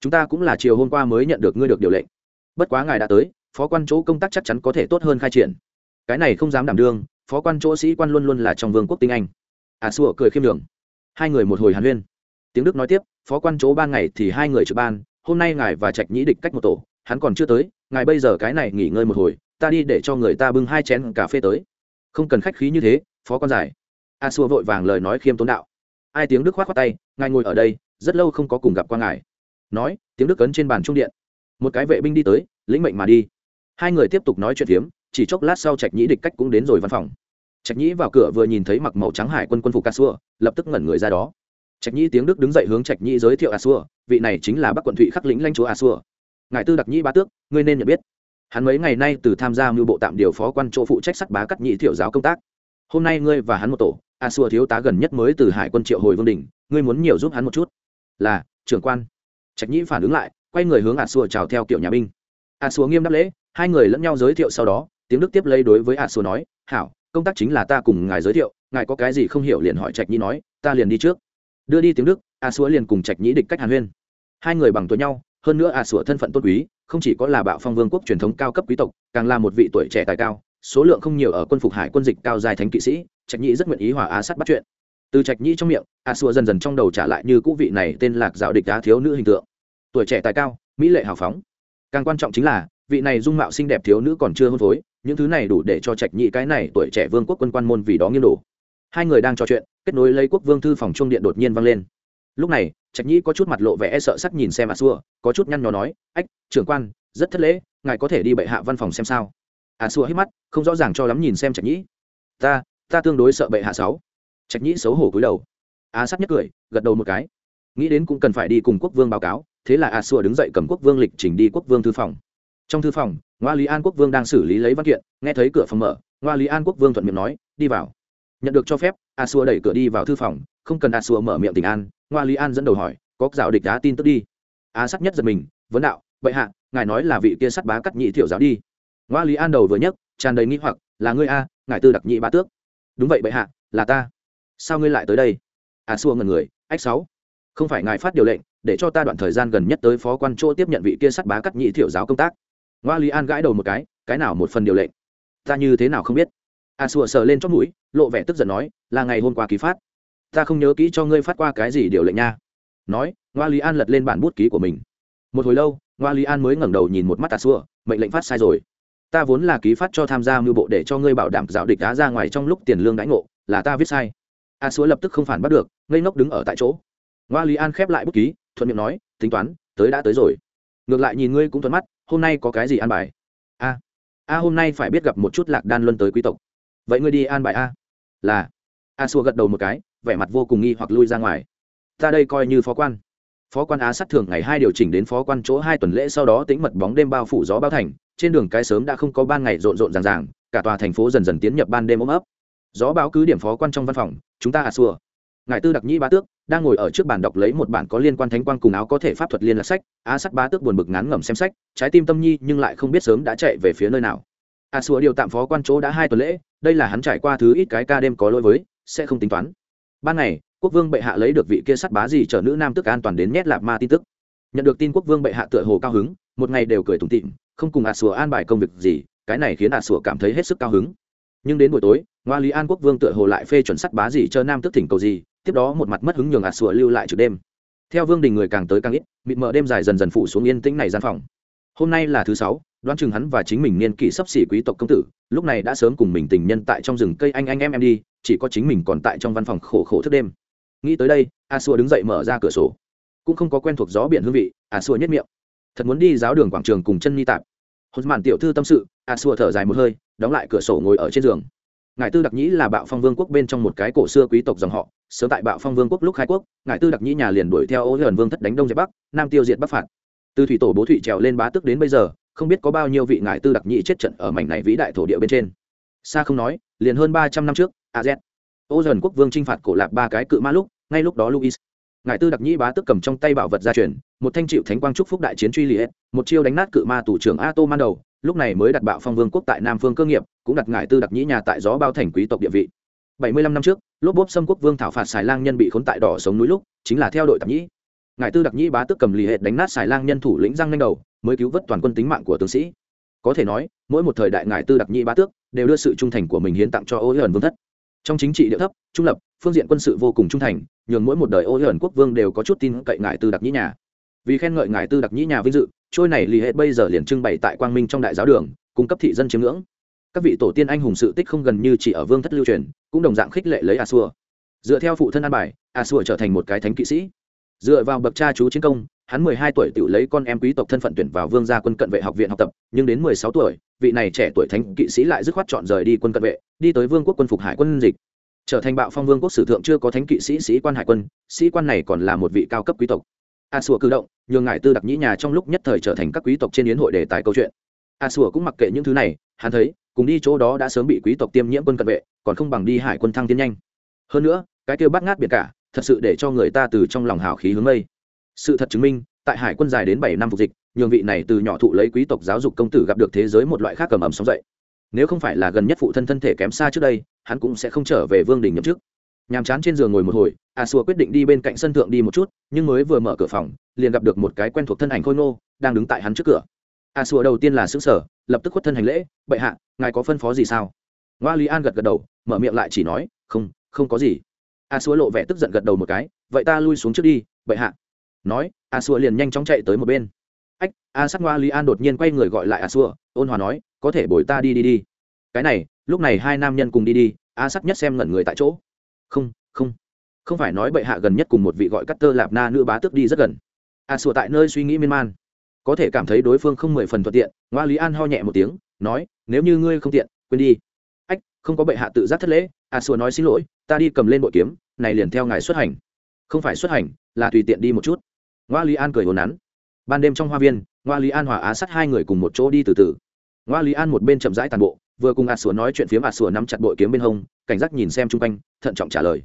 Chúng ta cũng là chiều hôm qua mới nhận được ngươi được điều lệnh. Bất quá ngài đã tới, phó quan chỗ công tác chắc chắn có thể tốt hơn khai triển. Cái này không dám đảm đương, phó quan chỗ sĩ quan luôn luôn là trong vương quốc tinh anh. A xua cười khiêm đường hai người một hồi hàn huyên. Tiếng đức nói tiếp, phó quan chỗ ban ngày thì hai người trực ban, hôm nay ngài và trạch nhĩ địch cách một tổ, hắn còn chưa tới, ngài bây giờ cái này nghỉ ngơi một hồi, ta đi để cho người ta bưng hai chén cà phê tới. Không cần khách khí như thế, phó quan giải. A xua vội vàng lời nói khiêm tốn đạo. Ai tiếng đức k h o á t tay, ngài ngồi ở đây, rất lâu không có cùng gặp qua ngài. Nói, tiếng đức cấn trên bàn trung điện. Một cái vệ binh đi tới, lĩnh mệnh mà đi. Hai người tiếp tục nói chuyện phiếm, chỉ chốc lát sau trạch nhĩ địch cách cũng đến rồi văn phòng trạch nhĩ vào cửa vừa nhìn thấy mặc màu trắng hải quân quân phục a xua lập tức ngẩn người ra đó. Trạch nhĩ tiếng đức đứng dậy hướng trạch nhĩ giới thiệu a xua vị này chính là bắc quận thụy khắc lĩnh lanh chúa a xua ngài tư đặc nhĩ bá tước, ngươi nên nhận biết. Hắn mấy ngày nay từ tham gia mưu bộ tạm điều phó quan chỗ phụ trách sắt bá cắt nhị thiệu giáo công tác. Hôm nay ngươi và hắn một tổ a xua thiếu tá gần nhất mới từ hải quân triệu hồi vương đình, ngươi muốn nhiều giúp hắn một chút. Là, trưởng quan. Trạch nhĩ phản ứng lại, quay người hướng a xua chào theo kiểu nhà binh. A xua nghiêm đáp lễ, hai người lẫn nhau giới thiệu sau đó, tiếng đức tiếp lấy đối với a xua nói, hảo công tác chính là ta cùng ngài giới thiệu, ngài có cái gì không hiểu liền hỏi trạch nhĩ nói, ta liền đi trước. Đưa đi tiếng đức, a xúa liền cùng trạch nhĩ địch cách hàn huyên. Hai người bằng tuổi nhau, hơn nữa a xúa thân phận tôn quý, không chỉ có là bạo phong vương quốc truyền thống cao cấp quý tộc, càng là một vị tuổi trẻ tài cao, số lượng không nhiều ở quân phục hải quân dịch cao dài thánh kỵ sĩ, trạch nhĩ rất nguyện ý hòa á sát bắt chuyện. Từ trạch nhĩ trong miệng, a xua dần dần trong đầu trả lại như cũ vị này tên lạc dạo địch đá thiếu nữ hình tượng. Tuổi trẻ tài cao, mỹ lệ hào phóng. Càng quan trọng chính là, vị này dung mạo xinh đẹp thiếu nữ còn chưa hôn phối những thứ này đủ để cho trạch nhĩ cái này tuổi trẻ vương quốc quân quan môn vì đó nghiêng đổ. Hai người đang trò chuyện, kết nối lấy quốc vương thư phòng trung điện đột nhiên vang lên. Lúc này, trạch nhĩ có chút mặt lộ vẻ e sợ sắc nhìn xem a xua, có chút nhăn nhó nói, ách, trưởng quan, rất thất lễ, ngài có thể đi bệ hạ văn phòng xem sao? a xua hít mắt, không rõ ràng cho lắm nhìn xem trạch nhĩ. Ta ta tương đối sợ bệ hạ sáu. Trạch nhĩ xấu hổ cúi đầu. A sắt nhất cười, gật đầu một cái. Nghĩ đến cũng cần phải đi cùng quốc vương báo cáo, thế là a xua đứng dậy cầm quốc vương lịch trình đi quốc vương thư phòng trong thư phòng, ngoa lý an quốc vương đang xử lý lấy văn kiện, nghe thấy cửa phòng mở, ngoa lý an quốc vương thuận miệng nói, đi vào. Nhận được cho phép, a xua đẩy cửa đi vào thư phòng, không cần a xua mở miệng tình an, ngoa lý an dẫn đầu hỏi, có dạo địch đá tin tức đi? A sắt nhất giật mình, vấn đạo bệ hạ, ngài nói là vị kia sắt bá cắt nhị thiểu giáo đi. Ngoa lý an đầu vừa nhấc, tràn đầy nghi hoặc, là ngươi a, ngài tư đặc nhị bá tước. Đúng vậy bệ hạ, là ta. Sao ngươi lại tới đây? A xua ngần người, ách sáu, không phải ngài phát điều lệnh, để cho ta đoạn thời gian gần nhất tới phó quan chỗ tiếp nhận vị kia sắt bá cắt nhị thiểu giáo công tác ngoa lý an gãi đầu một cái cái nào một phần điều lệnh? Ta như thế nào không biết? A sùa sờ lên chót mũi, lộ vẻ tức giận nói, là ngày hôm qua ký phát. Ta không nhớ kỹ cho ngươi phát qua cái gì điều lệnh nha. Nói, ngoa lý an lật lên bản bút ký của mình. Một hồi lâu, ngoa lý an mới ngẩng đầu nhìn một mắt a sùa mệnh lệnh phát sai rồi. Ta vốn là ký phát cho tham gia mưu bộ để cho ngươi bảo đảm dạo địch đá ra ngoài trong lúc tiền lương đãi ngộ, là ta viết sai. A sùa lập tức không phản bắt được, ngây ngốc đứng ở tại chỗ. Ngoa lý an khép lại bút ký, thuận miệng nói, tính toán, tới đã tới rồi. Ngược lại nhìn ngươi cũng thuận mắt hôm nay có cái gì an bài? A a, hôm nay phải biết gặp một chút lạc đan luân tới quý tộc. Vậy ngươi đi an bài a. Là. A xua gật đầu một cái, vẻ mặt vô cùng nghi hoặc lui ra ngoài. Ta đây coi như phó quan. Phó quan á sát thường ngày hai điều chỉnh đến phó quan chỗ hai tuần lễ sau đó tính mật bóng đêm bao phủ gió bao thành, trên đường cái sớm đã không có ban ngày rộn rộn ràng ràng, cả tòa thành phố dần dần tiến nhập ban đêm ôm ấp. Gió báo cứ điểm phó quan trong văn phòng, chúng ta à xua ngài tư đặc nhĩ bá tước đang ngồi ở trước bàn đọc lấy một bản có liên quan thánh quan cùng áo có thể pháp thuật liên lạc sách. Á sắt bá tước buồn bực ngán ngẩm xem sách, trái tim tâm nhi nhưng lại không biết sớm đã chạy về phía nơi nào. A xua điều tạm phó quan chỗ đã hai tuần lễ, đây là hắn trải qua thứ ít cái ca đêm có lỗi với, sẽ không tính toán. Ban ngày, quốc vương bệ hạ lấy được vị kia sắt bá gì chở nữ nam tức an toàn đến nhét lạp ma tin tức. Nhận được tin quốc vương bệ hạ tựa hồ cao hứng, một ngày đều cười tủm tịm không cùng a xua an bài công việc gì, cái này khiến a xua cảm thấy hết sức cao hứng nhưng đến buổi tối, ngoa lý an quốc vương tựa hồ lại phê chuẩn sắt bá gì cho nam tức thỉnh cầu gì, tiếp đó một mặt mất hứng nhường à xua lưu lại trực đêm. Theo vương đình người càng tới càng ít, mịt mờ đêm dài dần dần phủ xuống yên tĩnh này gian phòng. Hôm nay là thứ sáu, đoán chừng hắn và chính mình niên kỷ sắp xỉ quý tộc công tử, lúc này đã sớm cùng mình tình nhân tại trong rừng cây anh anh em em đi, chỉ có chính mình còn tại trong văn phòng khổ khổ thức đêm. Nghĩ tới đây a xua đứng dậy mở ra cửa sổ. Cũng không có quen thuộc gió biển hương vị a xua nhất miệng. Thật muốn đi giáo đường quảng trường cùng chân ni tạp. Hôn màn tiểu thư tâm sự a xua thở dài một hơi đóng lại cửa sổ ngồi ở trên giường. Ngài tư đặc nhĩ là bạo phong vương quốc bên trong một cái cổ xưa quý tộc dòng họ, sớm tại bạo phong vương quốc lúc khai quốc, ngài tư đặc nhĩ nhà liền đuổi theo ô hờn vương thất đánh đông dẹp bắc, nam tiêu diệt bắc phạt. Từ thủy tổ bố thụy trèo lên bá tức đến bây giờ, không biết có bao nhiêu vị ngài tư đặc nhĩ chết trận ở mảnh này vĩ đại thổ địa bên trên. Xa không nói, liền hơn ba trăm năm trước az ô hờn quốc vương chinh phạt cổ lạc ba cái cự ma lúc, ngay lúc đó luis ngài tư đặc nhĩ bá tức cầm trong tay bảo vật gia truyền, một thanh chịu thánh quang trúc phúc đại chiến truy liệt, một chiêu đánh nát cự ma tù trưởng a tô man đầu lúc này mới đặt bạo phong vương quốc tại nam phương cơ nghiệp, cũng đặt ngải tư đặc nhĩ nhà tại gió bao thành quý tộc địa vị. Bảy mươi lăm năm trước, lốp bốp xâm quốc vương thảo phạt xài lang nhân bị khốn tại đỏ sống núi lúc, chính là theo đội tạp nhĩ. Ngải tư đặc nhĩ bá tức cầm lì hệ đánh nát xài lang nhân thủ lĩnh răng nhanh đầu, mới cứu vớt toàn quân tính mạng của tướng sĩ. Có thể nói, mỗi một thời đại ngải tư đặc nhĩ bá tước đều đưa sự trung thành của mình hiến tặng cho ô hiền vương thất. Trong chính trị địa thấp, trung lập, phương diện quân sự vô cùng trung thành, nhường mỗi một đời ô hiền quốc vương đều có chút tin cậy ngải tư đặc nhĩ nhà. Vì khen ngợi ngài tư đặc nhĩ nhà vinh dự trôi này lì hệ bây giờ liền trưng bày tại quang minh trong đại giáo đường, cung cấp thị dân chiếm ngưỡng. Các vị tổ tiên anh hùng sự tích không gần như chỉ ở vương thất lưu truyền, cũng đồng dạng khích lệ lấy a xua dựa theo phụ thân an bài a xua trở thành một cái thánh kỵ sĩ. Dựa vào bậc cha chú chiến công, hắn mười hai tuổi tự lấy con em quý tộc thân phận tuyển vào vương gia quân cận vệ học viện học tập, nhưng đến mười sáu tuổi, vị này trẻ tuổi thánh kỵ sĩ lại dứt khoát chọn rời đi quân cận vệ, đi tới vương quốc quân phục hải quân dịch. Trở thành bạo phong vương quốc sử thượng chưa có thánh kỵ sĩ sĩ quan hải quân, sĩ quan này còn là một vị cao cấp quý tộc a sủa cử động, nhường ngài tư đặc nhĩ nhà trong lúc nhất thời trở thành các quý tộc trên yến hội đề tài câu chuyện. A sủa cũng mặc kệ những thứ này, hắn thấy, cùng đi chỗ đó đã sớm bị quý tộc tiêm nhiễm quân cận vệ, còn không bằng đi hải quân thăng tiến nhanh. Hơn nữa, cái kêu bắt ngát biệt cả, thật sự để cho người ta từ trong lòng hào khí hướng mây. Sự thật chứng minh, tại hải quân dài đến bảy năm phục dịch, nhường vị này từ nhỏ thụ lấy quý tộc giáo dục công tử gặp được thế giới một loại khác cầm ẩm sóng dậy. Nếu không phải là gần nhất phụ thân thân thể kém xa trước đây, hắn cũng sẽ không trở về vương đình nhậm chức nhàm chán trên giường ngồi một hồi, a xua quyết định đi bên cạnh sân thượng đi một chút, nhưng mới vừa mở cửa phòng, liền gặp được một cái quen thuộc thân ảnh khôi ngô, đang đứng tại hắn trước cửa. A xua đầu tiên là xứng sở lập tức khuất thân hành lễ, bệ hạ, ngài có phân phó gì sao? Ngoa lý an gật gật đầu, mở miệng lại chỉ nói, không không có gì. A xua lộ vẻ tức giận gật đầu một cái, vậy ta lui xuống trước đi, bệ hạ. Nói, a xua liền nhanh chóng chạy tới một bên. Ách, a sắc ngoa lý an đột nhiên quay người gọi lại a xua ôn hòa nói, có thể bồi ta đi đi đi. Cái này, lúc này hai nam nhân cùng đi đi, a sắc nhất xem ngẩn người tại chỗ không không. Không phải nói bệ hạ gần nhất cùng một vị gọi cắt tơ lạp na nữ bá tước đi rất gần. À, A xua tại nơi suy nghĩ miên man. Có thể cảm thấy đối phương không mười phần thuận tiện, ngoa lý an ho nhẹ một tiếng, nói, nếu như ngươi không tiện, quên đi. Ách, không có bệ hạ tự giác thất lễ. À, A xua nói, xin lỗi, ta đi cầm lên bội kiếm, này liền theo ngài xuất hành. Không phải xuất hành, là tùy tiện đi một chút. Ngoa lý an cười hồn nắn ban đêm trong hoa viên, ngoa lý an hòa á sát hai người cùng một chỗ đi từ từ. Ngoa lý an một bên chậm rãi tàn bộ vừa cùng a sủa nói chuyện phía a sủa nắm chặt bội kiếm bên hông, cảnh giác nhìn xem chung quanh, thận trọng trả lời.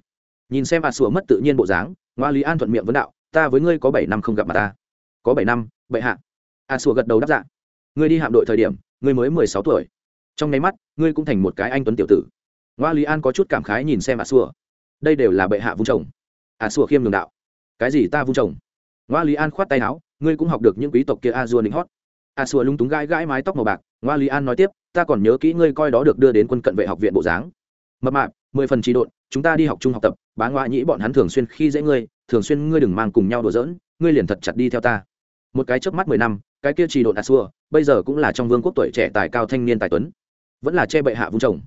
Nhìn xem a sủa mất tự nhiên bộ dáng, ngoa lý an thuận miệng vấn đạo, ta với ngươi có bảy năm không gặp mặt ta. Có bảy năm, bệ hạ. A sủa gật đầu đáp dạ. Ngươi đi hạm đội thời điểm, ngươi mới mười sáu tuổi. Trong nháy mắt, ngươi cũng thành một cái anh tuấn tiểu tử. Ngoa lý an có chút cảm khái nhìn xem a sủa. Đây đều là bệ hạ vung chồng. A sủa khiêm nhường đạo. Cái gì ta vung chồng? Ngoa lý an khoát tay áo, ngươi cũng học được những quý tộc kia a dua lính hót. A sủa lúng túng gãi gãi mái tóc màu bạc, ngoa lý an nói tiếp ta còn nhớ kỹ ngươi coi đó được đưa đến quân cận vệ học viện bộ dáng. Mập mạp, mười phần trị độn, chúng ta đi học chung học tập, bá ngoại nhĩ bọn hắn thường xuyên khi dễ ngươi, thường xuyên ngươi đừng mang cùng nhau đùa giỡn, ngươi liền thật chặt đi theo ta. Một cái chớp mắt mười năm, cái kia trì độn a xua bây giờ cũng là trong vương quốc tuổi trẻ tài cao thanh niên tài tuấn, vẫn là che bệ hạ vung chồng.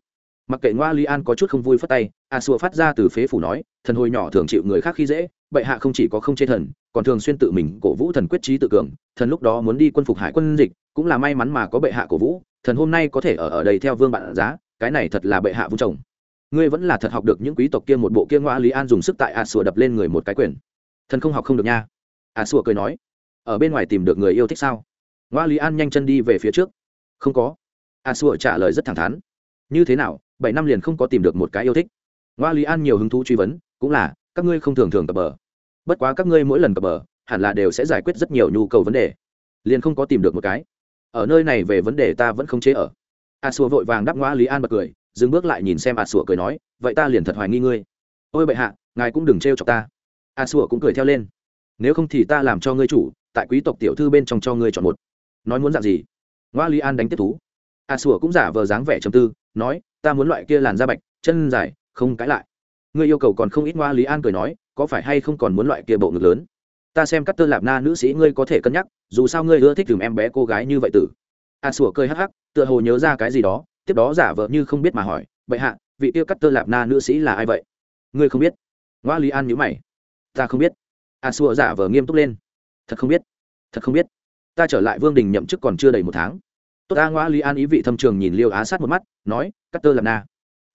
Mặc kệ ngoa Li an có chút không vui phất tay a xua phát ra từ phế phủ nói, thần hồi nhỏ thường chịu người khác khi dễ, bệ hạ không chỉ có không chê thần, còn thường xuyên tự mình cổ vũ thần quyết trí tự cường, thần lúc đó muốn đi quân phục hải quân dịch, cũng là may mắn mà có bệ hạ cổ vũ thần hôm nay có thể ở ở đây theo vương bạn giá, cái này thật là bệ hạ vung chồng. Ngươi vẫn là thật học được những quý tộc kia một bộ kia ngoa lý an dùng sức tại a sùa đập lên người một cái quyền. Thần không học không được nha. A sùa cười nói, ở bên ngoài tìm được người yêu thích sao? Ngoa lý an nhanh chân đi về phía trước. Không có. A sùa trả lời rất thẳng thắn. Như thế nào, bảy năm liền không có tìm được một cái yêu thích? Ngoa lý an nhiều hứng thú truy vấn, cũng là, các ngươi không thường thường cập bờ. Bất quá các ngươi mỗi lần cập bờ, hẳn là đều sẽ giải quyết rất nhiều nhu cầu vấn đề. Liền không có tìm được một cái ở nơi này về vấn đề ta vẫn không chế ở. A xua vội vàng đáp ngoa lý an bật cười, dừng bước lại nhìn xem a xua cười nói, vậy ta liền thật hoài nghi ngươi. Ôi bệ hạ, ngài cũng đừng trêu chọc ta. A xua cũng cười theo lên. Nếu không thì ta làm cho ngươi chủ, tại quý tộc tiểu thư bên trong cho ngươi chọn một. Nói muốn dạng gì? Ngoa lý an đánh tiếp thú. A xua cũng giả vờ dáng vẻ trầm tư, nói, ta muốn loại kia làn da bạch, chân dài, không cãi lại. Ngươi yêu cầu còn không ít ngoa lý an cười nói, có phải hay không còn muốn loại kia bộ ngực lớn? Ta xem các tơ lạp na nữ sĩ ngươi có thể cân nhắc, dù sao ngươi ưa thích tìm em bé cô gái như vậy tử. A sủa cười hắc hắc, tựa hồ nhớ ra cái gì đó, tiếp đó giả vờ như không biết mà hỏi bệ hạ, vị tiêu cắt tơ lạp na nữ sĩ là ai vậy? Ngươi không biết. Ngoa lý an nhữ mày. Ta không biết. A sủa giả vờ nghiêm túc lên. Thật không biết, thật không biết. Ta trở lại vương đình nhậm chức còn chưa đầy một tháng. Tốt ta, ngoa lý an ý vị thâm trường nhìn liêu á sát một mắt, nói, cắt tơ lạp na.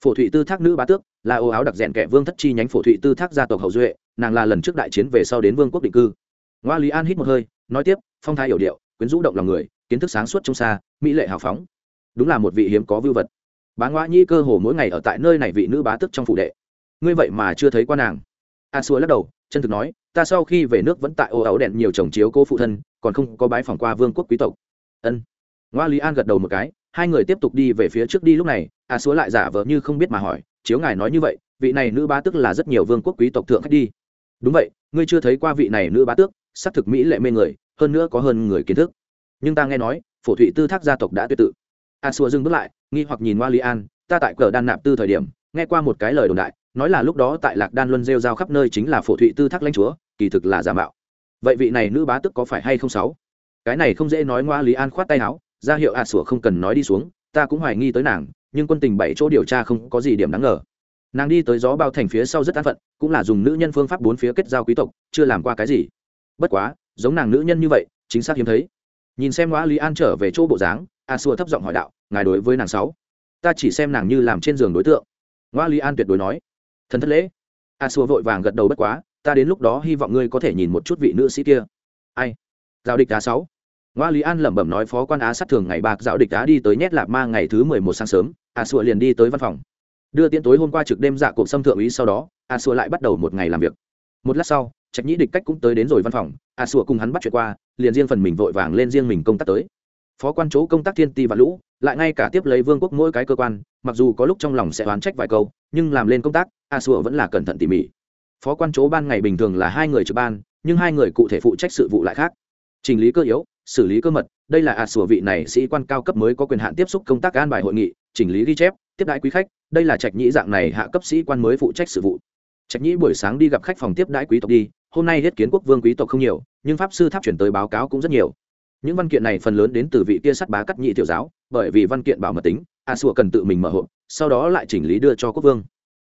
Phổ thụy tư thác nữ bá tước, là ô áo đặc rèn kẻ vương thất chi nhánh phổ thụy tư thác gia tộc hậu duệ nàng là lần trước đại chiến về sau đến vương quốc định cư. Ngoa lý an hít một hơi, nói tiếp, phong thái hiểu điệu, quyến rũ động lòng người, kiến thức sáng suốt trong xa, mỹ lệ hào phóng. Đúng là một vị hiếm có vưu vật. Bá ngoa nhi cơ hồ mỗi ngày ở tại nơi này vị nữ bá tức trong phủ đệ. Ngươi vậy mà chưa thấy qua nàng. A xua lắc đầu, chân thực nói, ta sau khi về nước vẫn tại ô áo đèn nhiều chồng chiếu cô phụ thân, còn không có bái phỏng qua vương quốc quý tộc. Ân. Ngoa lý an gật đầu một cái, hai người tiếp tục đi về phía trước đi lúc này, a xua lại giả vờ như không biết mà hỏi, chiếu ngài nói như vậy, vị này nữ bá tức là rất nhiều vương quốc quý tộc thượng khách đi đúng vậy, ngươi chưa thấy qua vị này nữ bá tước, xác thực mỹ lệ mê người, hơn nữa có hơn người kiến thức. Nhưng ta nghe nói, phổ thụy tư thác gia tộc đã tuyệt tự. A xua dừng bước lại, nghi hoặc nhìn hoa li an, ta tại cờ đan nạp tư thời điểm, nghe qua một cái lời đồn đại, nói là lúc đó tại lạc đan luân rêu rao khắp nơi chính là phổ thụy tư thác lãnh chúa, kỳ thực là giả mạo. Vậy vị này nữ bá tức có phải hay không sáu? Cái này không dễ nói ngoa lý an khoát tay áo, ra hiệu a sủa không cần nói đi xuống, ta cũng hoài nghi tới nàng, nhưng quân tình bảy chỗ điều tra không có gì điểm đáng ngờ nàng đi tới gió bao thành phía sau rất an phận, cũng là dùng nữ nhân phương pháp bốn phía kết giao quý tộc, chưa làm qua cái gì. Bất quá, giống nàng nữ nhân như vậy, chính xác hiếm thấy. Nhìn xem ngõ lý an trở về chỗ bộ dáng, a xua thấp giọng hỏi đạo, ngài đối với nàng sáu? Ta chỉ xem nàng như làm trên giường đối tượng. Ngõ lý an tuyệt đối nói, thần thất lễ. A xua vội vàng gật đầu bất quá, ta đến lúc đó hy vọng ngươi có thể nhìn một chút vị nữ sĩ kia. Ai? Giao địch đá sáu? Ngoa lý an lẩm bẩm nói, phó quan á sát thường ngày bạc giao địch đá đi tới nhét lạp ma ngày thứ mười một sáng sớm. A xua liền đi tới văn phòng đưa tiễn tối hôm qua trực đêm dạ cộp xâm thượng úy sau đó, a xua lại bắt đầu một ngày làm việc. Một lát sau, trạch nhĩ địch cách cũng tới đến rồi văn phòng, a xua cùng hắn bắt chuyện qua, liền riêng phần mình vội vàng lên riêng mình công tác tới. Phó quan chỗ công tác thiên ti và lũ, lại ngay cả tiếp lấy vương quốc mỗi cái cơ quan, mặc dù có lúc trong lòng sẽ oán trách vài câu, nhưng làm lên công tác, a xua vẫn là cẩn thận tỉ mỉ. Phó quan chỗ ban ngày bình thường là hai người trực ban, nhưng hai người cụ thể phụ trách sự vụ lại khác. Trình lý cơ yếu, xử lý cơ mật, đây là a xua vị này sĩ quan cao cấp mới có quyền hạn tiếp xúc công tác an bài hội nghị, chỉnh lý ghi chép, tiếp đãi quý khách đây là trạch nhĩ dạng này hạ cấp sĩ quan mới phụ trách sự vụ. Trạch nhĩ buổi sáng đi gặp khách phòng tiếp đãi quý tộc đi, hôm nay hết kiến quốc vương quý tộc không nhiều, nhưng pháp sư tháp chuyển tới báo cáo cũng rất nhiều. Những văn kiện này phần lớn đến từ vị kia sắt bá cắt nhị tiểu giáo, bởi vì văn kiện bảo mật tính, a sùa cần tự mình mở hộp, sau đó lại chỉnh lý đưa cho quốc vương.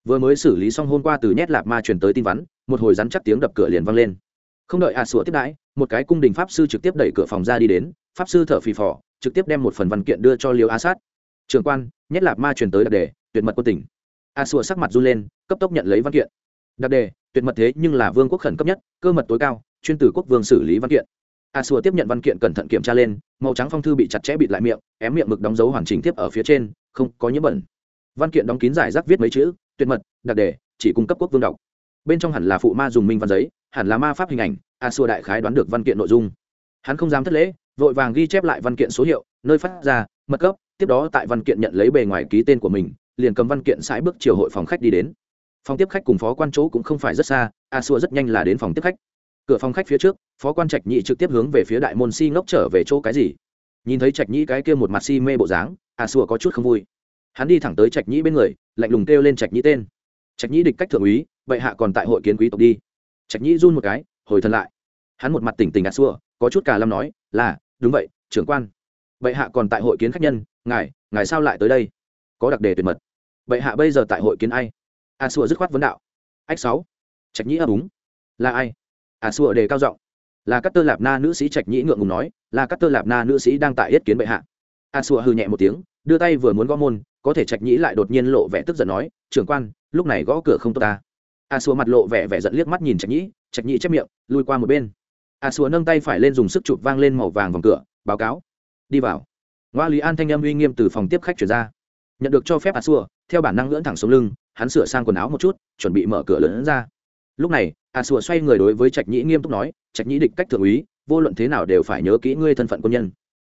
Vừa mới xử lý xong hôm qua từ nhét lạp ma chuyển tới tin vắn, một hồi rắn chắc tiếng đập cửa liền vang lên. Không đợi a sùa tiếp đãi, một cái cung đình pháp sư trực tiếp đẩy cửa phòng ra đi đến, pháp sư thở phì phò, trực tiếp đem một phần văn kiện đưa cho liều a sát. Trường quan, nhét lạp ma chuyển tới đặc đề tuyệt mật quân tỉnh a sùa sắc mặt run lên, cấp tốc nhận lấy văn kiện. Đặc đề, tuyệt mật thế nhưng là vương quốc khẩn cấp nhất, cơ mật tối cao, chuyên từ quốc vương xử lý văn kiện. A xua tiếp nhận văn kiện cẩn thận kiểm tra lên, màu trắng phong thư bị chặt chẽ bịt lại miệng, ém miệng mực đóng dấu hoàn chỉnh tiếp ở phía trên, không có nhiễm bẩn. Văn kiện đóng kín giải rác viết mấy chữ, tuyệt mật, đặc đề, chỉ cung cấp quốc vương đọc. Bên trong hẳn là phụ ma dùng minh văn giấy, hẳn là ma pháp hình ảnh, a xua đại khái đoán được văn kiện nội dung. Hắn không dám thất lễ, vội vàng ghi chép lại văn kiện số hiệu, nơi phát ra, mật cấp tiếp đó tại văn kiện nhận lấy bề ngoài ký tên của mình liền cầm văn kiện sải bước chiều hội phòng khách đi đến. Phòng tiếp khách cùng phó quan chỗ cũng không phải rất xa, a xua rất nhanh là đến phòng tiếp khách. Cửa phòng khách phía trước, phó quan trạch nhị trực tiếp hướng về phía đại môn si ngốc trở về chỗ cái gì. Nhìn thấy trạch nhị cái kia một mặt si mê bộ dáng, a xua có chút không vui. Hắn đi thẳng tới trạch nhị bên người, lạnh lùng kêu lên trạch nhị tên. Trạch nhị địch cách thượng úy vậy hạ còn tại hội kiến quý tộc đi. Trạch nhị run một cái, hồi thân lại. Hắn một mặt tỉnh tỉnh a xua, có chút cả lâm nói, là, đúng vậy, trưởng quan. Vậy hạ còn tại hội kiến khách nhân, ngài ngài sao lại tới đây? Có đặc đề tuyệt mật bệ hạ bây giờ tại hội kiến ai? A xua dứt khoát vấn đạo. Ách sáu. Trạch nhĩ à, ấp úng là ai? A xua đề cao giọng. Là các tơ lạp na nữ sĩ trạch nhĩ ngượng ngùng nói, là các tơ lạp na nữ sĩ đang tại yết kiến bệ hạ. A xua hư nhẹ một tiếng, đưa tay vừa muốn gõ môn, có thể trạch nhĩ lại đột nhiên lộ vẻ tức giận nói, trưởng quan, lúc này gõ cửa không tốt ta. A xua mặt lộ vẻ vẻ giận liếc mắt nhìn trạch nhĩ trạch nhĩ chép miệng, lui qua một bên. A xua nâng tay phải lên dùng sức chụp vang lên màu vàng vòng cửa, báo cáo. Đi vào. Ngoa lý an thanh âm uy nghiêm từ phòng tiếp khách chuyển ra. Nhận được cho phép a xua theo bản năng lưỡn thẳng xuống lưng, hắn sửa sang quần áo một chút, chuẩn bị mở cửa lớn ra. Lúc này, a sùa xoay người đối với trạch nhĩ nghiêm túc nói, trạch nhĩ địch cách thượng úy, vô luận thế nào đều phải nhớ kỹ ngươi thân phận quân nhân.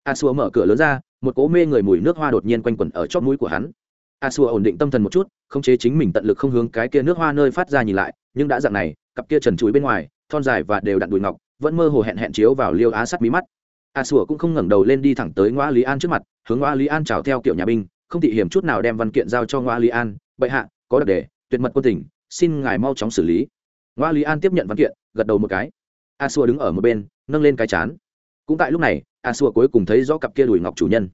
A sùa mở cửa lớn ra, một cố mê người mùi nước hoa đột nhiên quanh quẩn ở chóp mũi của hắn. A sùa ổn định tâm thần một chút, không chế chính mình tận lực không hướng cái kia nước hoa nơi phát ra nhìn lại, nhưng đã dạng này, cặp kia trần chuối bên ngoài, thon dài và đều đặn đùi ngọc, vẫn mơ hồ hẹn hẹn chiếu vào liêu á sắt mí mắt. A sùa cũng không ngẩng đầu lên đi thẳng tới ngoa lý an trước mặt, hướng ngoa lý an chào theo kiểu nhà binh không thị hiểm chút nào đem văn kiện giao cho ngoa lý an. Bệ hạ, có đặc đề, tuyệt mật quân tỉnh xin ngài mau chóng xử lý. Ngoa lý an tiếp nhận văn kiện, gật đầu một cái. A xua đứng ở một bên, nâng lên cái chán. Cũng tại lúc này, a xua cuối cùng thấy rõ cặp kia đùi ngọc chủ nhân.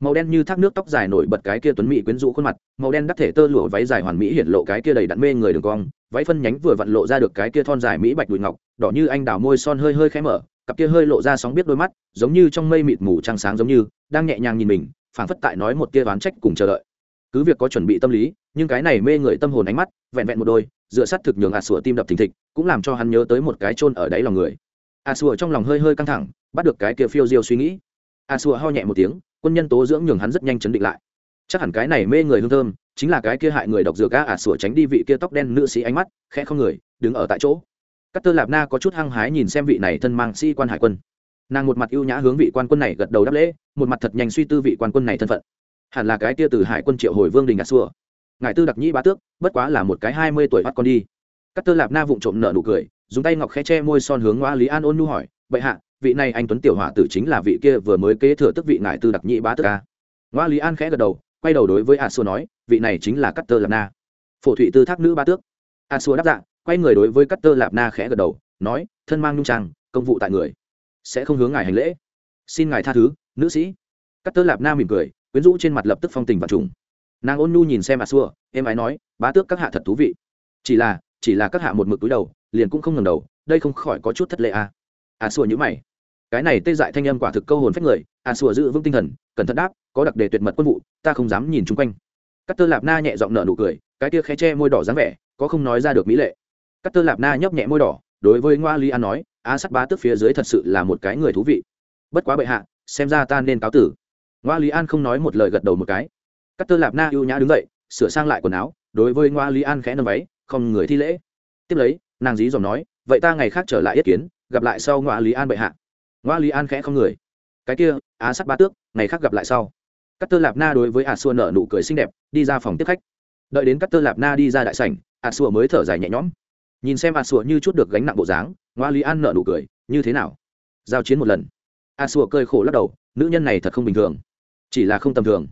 Màu đen như thác nước tóc dài nổi bật cái kia tuấn mỹ quyến rũ khuôn mặt, màu đen đắc thể tơ lụa váy dài hoàn mỹ hiện lộ cái kia đầy đặn mê người đường cong, váy phân nhánh vừa vặn lộ ra được cái kia thon dài mỹ bạch đùi ngọc, đỏ như anh đào môi son hơi hơi khẽ mở, cặp kia hơi lộ ra sóng biết đôi mắt, giống như trong mây mịt mù trăng sáng giống như, đang nhẹ nhàng nhìn mình phảng phất tại nói một tia ván trách cùng chờ đợi. Cứ việc có chuẩn bị tâm lý, nhưng cái này mê người tâm hồn ánh mắt, vẹn vẹn một đôi, dựa sát thực nhường a sủa tim đập thình thịch, cũng làm cho hắn nhớ tới một cái chôn ở đáy lòng người. A sủa trong lòng hơi hơi căng thẳng, bắt được cái kia phiêu diêu suy nghĩ. A sủa ho nhẹ một tiếng, quân nhân tố dưỡng nhường hắn rất nhanh chấn định lại. Chắc hẳn cái này mê người hương thơm, chính là cái kia hại người độc dược a a sủa tránh đi vị kia tóc đen nữ sĩ ánh mắt, khẽ không người, đứng ở tại chỗ. Các Tơ Lạp Na có chút hăng hái nhìn xem vị này thân mang sĩ quan hải quân. Nàng một mặt ưu nhã hướng vị quan quân này gật đầu đáp lễ, một mặt thật nhanh suy tư vị quan quân này thân phận. Hẳn là cái tia từ hải quân triệu hồi vương đình gạt xua. Ngài tư đặc nhĩ bá tước bất quá là một cái hai mươi tuổi bắt con đi. Các tơ lạp na vụng trộm nợ nụ cười dùng tay ngọc khe che môi son hướng ngoa lý an ôn nu hỏi bệ hạ vị này anh tuấn tiểu hỏa tử chính là vị kia vừa mới kế thừa tức vị ngài tư đặc nhĩ bá tước ca ngoa lý an khẽ gật đầu quay đầu đối với a xua nói vị này chính là các tơ lạp na. Phổ thụy tư thác nữ bá tước. A xua đáp dạ quay người đối với các tơ lạp na khẽ gật đầu nói thân mang nhung trang công vụ tại người sẽ không hướng ngài hành lễ. Xin ngài tha thứ, nữ sĩ. Cắt tớ lạp na mỉm cười, quyến rũ trên mặt lập tức phong tình và trùng. Nàng ôn nhu nhìn xem a xua em ái nói, bá tước các hạ thật thú vị. Chỉ là chỉ là các hạ một mực túi đầu, liền cũng không ngầm đầu, đây không khỏi có chút thất lệ à. a xua nhữ mày. Cái này tê dại thanh âm quả thực câu hồn phách người a xua giữ vững tinh thần, cẩn thận đáp, có đặc đề tuyệt mật quân vụ, ta không dám nhìn chung quanh. Cắt tơ lạp na nhẹ giọng nở nụ cười, cái tia khé che môi đỏ dáng vẻ, có không nói ra được mỹ lệ. Cắt tơ lạp na nhấp nhẹ môi đỏ đối với ngoa lý an nói, a sắt bá tước phía dưới thật sự là một cái người thú vị. Bất quá bệ hạ, xem ra ta nên cáo tử. Ngoa lý an không nói một lời gật đầu một cái. Các tơ lạp na ưu nhã đứng dậy, sửa sang lại quần áo, đối với ngoa lý an khẽ nâng váy, không người thi lễ. Tiếp lấy, nàng dí dòm nói, vậy ta ngày khác trở lại yết kiến, gặp lại sau ngoa lý an bệ hạ. Ngoa lý an khẽ không người. Cái kia á sắt ba tước, ngày khác gặp lại sau. Các tơ lạp na đối với a xua nở nụ cười xinh đẹp, đi ra phòng tiếp khách. Đợi đến các tơ lạp na đi ra đại sảnh, a xua mới thở dài nhẹ nhõm nhìn xem a xua như chút được gánh nặng bộ dáng, ngoa lý an nợ nụ cười, như thế nào? Giao chiến một lần. A xua cơi khổ lắc đầu, nữ nhân này thật không bình thường. Chỉ là không tầm thường.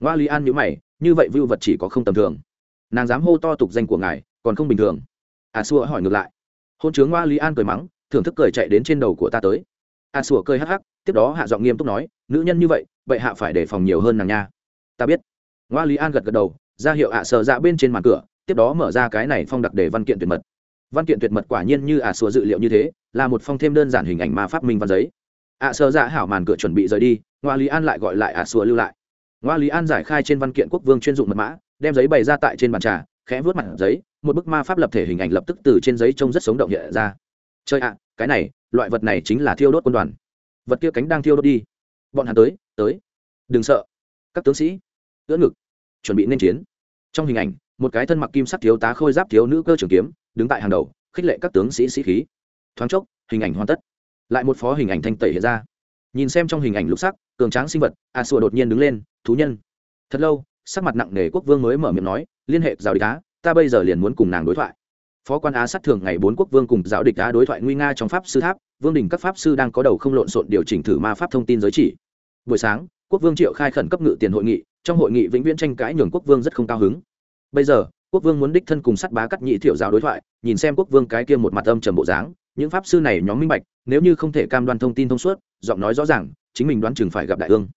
Ngoa lý an nhữ mày, như vậy vưu vật chỉ có không tầm thường. Nàng dám hô to tục danh của ngài, còn không bình thường. A xua hỏi ngược lại. Hôn chướng ngoa lý an cười mắng, thưởng thức cười chạy đến trên đầu của ta tới. A xua cười hắc hắc, tiếp đó hạ giọng nghiêm túc nói, nữ nhân như vậy vậy hạ phải đề phòng nhiều hơn nàng nha. Ta biết. Ngoa lý an gật gật đầu, ra hiệu ạ sợ dạ bên trên màn cửa, tiếp đó mở ra cái này phong đặc đề văn kiện tuyệt mật văn kiện tuyệt mật quả nhiên như ả à dự liệu như thế, là một phong thêm đơn giản hình ảnh ma pháp minh văn giấy. Ạ sơ dạ hảo màn cửa chuẩn bị rời đi, ngoa lý an lại gọi lại ả à lưu lại. Ngoa lý an giải khai trên văn kiện quốc vương chuyên dụng mật mã, đem giấy bày ra tại trên bàn trà, khẽ vớt mặt giấy, một bức ma pháp lập thể hình ảnh lập tức từ trên giấy trông rất sống động hiện ra. Chơi ạ, cái này, loại vật này chính là thiêu đốt quân đoàn. Vật kia cánh đang thiêu đốt đi. Bọn hắn tới tới. Đừng sợ. Các tướng sĩ, ưỡn ngực, chuẩn bị nên chiến. Trong hình ảnh một cái thân mặc kim sắc thiếu tá khôi giáp thiếu nữ cơ trưởng kiếm, đứng tại hàng đầu, khích lệ các tướng sĩ sĩ khí. Thoáng chốc, hình ảnh hoàn tất. Lại một phó hình ảnh thanh tẩy hiện ra. Nhìn xem trong hình ảnh lục sắc, cường tráng sinh vật, a sùa đột nhiên đứng lên, thú nhân. Thật lâu, sắc mặt nặng nề quốc vương mới mở miệng nói, liên hệ giáo địch á, ta bây giờ liền muốn cùng nàng đối thoại. Phó quan á sát thường ngày bốn quốc vương cùng giáo địch á đối thoại nguy nga trong pháp sư tháp, vương đình các pháp sư đang có đầu không lộn xộn điều chỉnh thử ma pháp thông tin giới chỉ. Buổi sáng, quốc vương triệu khai khẩn cấp ngự tiền hội nghị, trong hội nghị vĩnh viễn tranh cãi nhường quốc vương rất không cao hứng bây giờ, quốc vương muốn đích thân cùng sắt bá cắt nhị thiệu giáo đối thoại, nhìn xem quốc vương cái kia một mặt âm trầm bộ dáng, những pháp sư này nhóm minh bạch, nếu như không thể cam đoan thông tin thông suốt, giọng nói rõ ràng, chính mình đoán chừng phải gặp đại ương.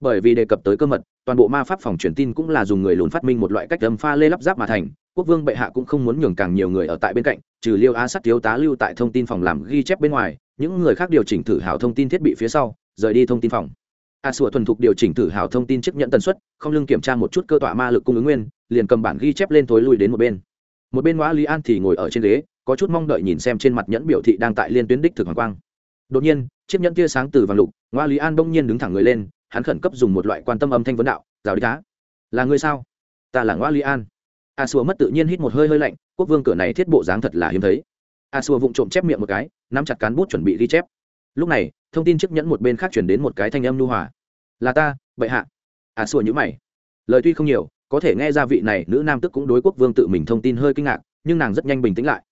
Bởi vì đề cập tới cơ mật, toàn bộ ma pháp phòng truyền tin cũng là dùng người lùn phát minh một loại cách âm pha lê lắp ráp mà thành, quốc vương bệ hạ cũng không muốn nhường càng nhiều người ở tại bên cạnh, trừ liêu a sắt thiếu tá lưu tại thông tin phòng làm ghi chép bên ngoài, những người khác điều chỉnh thử hảo thông tin thiết bị phía sau, rời đi thông tin phòng. À, a sùa thuần thục điều chỉnh thử hảo thông tin chấp nhận tần suất, không lưng kiểm tra một chút cơ tọa ma lực cung ứng nguyên, liền cầm bản ghi chép lên tối lui đến một bên. Một bên ngoã lý an thì ngồi ở trên ghế, có chút mong đợi nhìn xem trên mặt nhẫn biểu thị đang tại liên tuyến đích thực hoàng quang. Đột nhiên, chiếc nhẫn tia sáng từ vàng lục ngoa lý an bỗng nhiên đứng thẳng người lên, hắn khẩn cấp dùng một loại quan tâm âm thanh vấn đạo rào đi cá là người sao? Ta là ngoa lý an. À, a xua mất tự nhiên hít một hơi hơi lạnh, quốc vương cửa này thiết bộ dáng thật là hiếm thấy. À, a xua vụng trộm chép miệng một cái, nắm chặt cán bút chuẩn bị ghi chép lúc này, thông tin chiếc nhẫn một bên khác chuyển đến một cái thanh âm nu hòa. Là ta, bệ hạ. À xua nhữ mày. Lời tuy không nhiều, có thể nghe ra vị này nữ nam tức cũng đối quốc vương tự mình thông tin hơi kinh ngạc, nhưng nàng rất nhanh bình tĩnh lại.